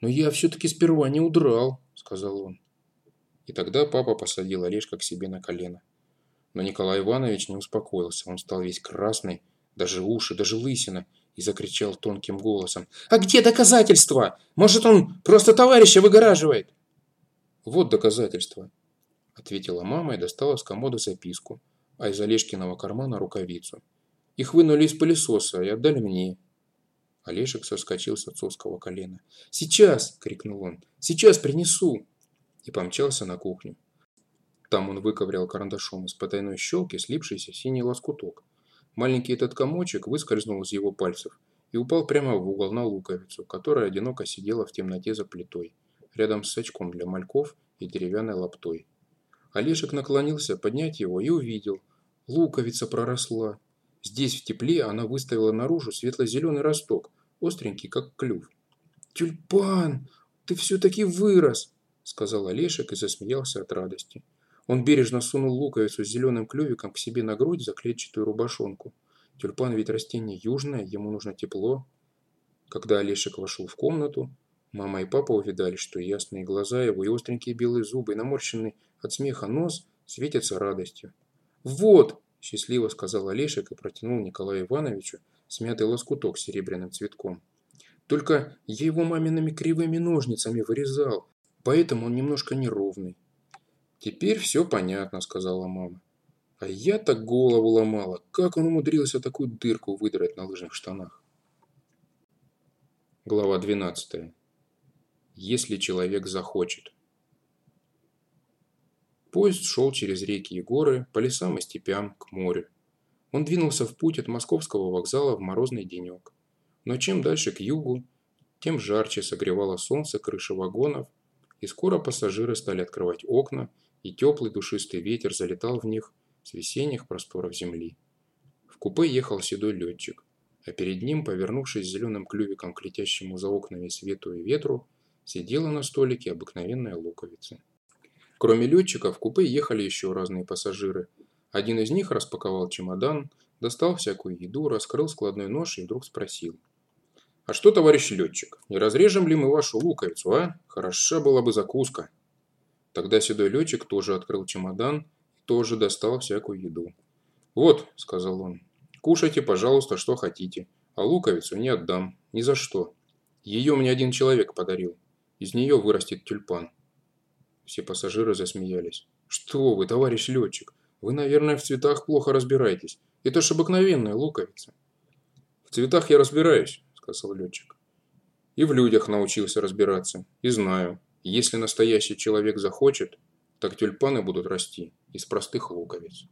«Но я все-таки сперва не удрал», — сказал он. И тогда папа посадил Олежка к себе на колено. Но Николай Иванович не успокоился. Он стал весь красный, даже уши, даже лысина, и закричал тонким голосом. «А где доказательства? Может, он просто товарища выгораживает?» «Вот доказательства», — ответила мама и достала с комода записку, а из Олежкиного кармана рукавицу. «Их вынули из пылесоса и отдали мне». Олежек соскочил с отцовского колена. «Сейчас!» – крикнул он. «Сейчас принесу!» И помчался на кухню. Там он выковырял карандашом из потайной щелки слипшийся синий лоскуток. Маленький этот комочек выскользнул из его пальцев и упал прямо в угол на луковицу, которая одиноко сидела в темноте за плитой, рядом с сачком для мальков и деревянной лаптой. Олежек наклонился поднять его и увидел. Луковица проросла. Здесь, в тепле, она выставила наружу светло-зеленый росток, остренький, как клюв. «Тюльпан, ты все-таки вырос!» – сказал Олешек и засмеялся от радости. Он бережно сунул луковицу с зеленым клювиком к себе на грудь за клетчатую рубашонку. Тюльпан ведь растение южное, ему нужно тепло. Когда Олешек вошел в комнату, мама и папа увидали, что ясные глаза его и остренькие белые зубы и наморщенный от смеха нос светятся радостью. «Вот!» Счастливо сказал Олешек и протянул Николаю Ивановичу смятый лоскуток с серебряным цветком. Только я его мамиными кривыми ножницами вырезал, поэтому он немножко неровный. Теперь все понятно, сказала мама. А я так голову ломала, как он умудрился такую дырку выдрать на лыжных штанах. Глава 12. Если человек захочет. Поезд шел через реки и горы, по лесам и степям, к морю. Он двинулся в путь от московского вокзала в морозный денек. Но чем дальше к югу, тем жарче согревало солнце крыши вагонов, и скоро пассажиры стали открывать окна, и теплый душистый ветер залетал в них с весенних просторов земли. В купе ехал седой летчик, а перед ним, повернувшись зеленым клювиком к летящему за окнами свету и ветру, сидела на столике обыкновенная луковица. Кроме летчика, в купе ехали еще разные пассажиры. Один из них распаковал чемодан, достал всякую еду, раскрыл складной нож и вдруг спросил. «А что, товарищ летчик, не разрежем ли мы вашу луковицу, а? Хороша была бы закуска». Тогда седой летчик тоже открыл чемодан тоже достал всякую еду. «Вот», — сказал он, — «кушайте, пожалуйста, что хотите, а луковицу не отдам, ни за что. Ее мне один человек подарил. Из нее вырастет тюльпан». Все пассажиры засмеялись. «Что вы, товарищ летчик, вы, наверное, в цветах плохо разбираетесь. Это ж обыкновенная луковица». «В цветах я разбираюсь», – сказал летчик. «И в людях научился разбираться. И знаю, если настоящий человек захочет, так тюльпаны будут расти из простых луковиц».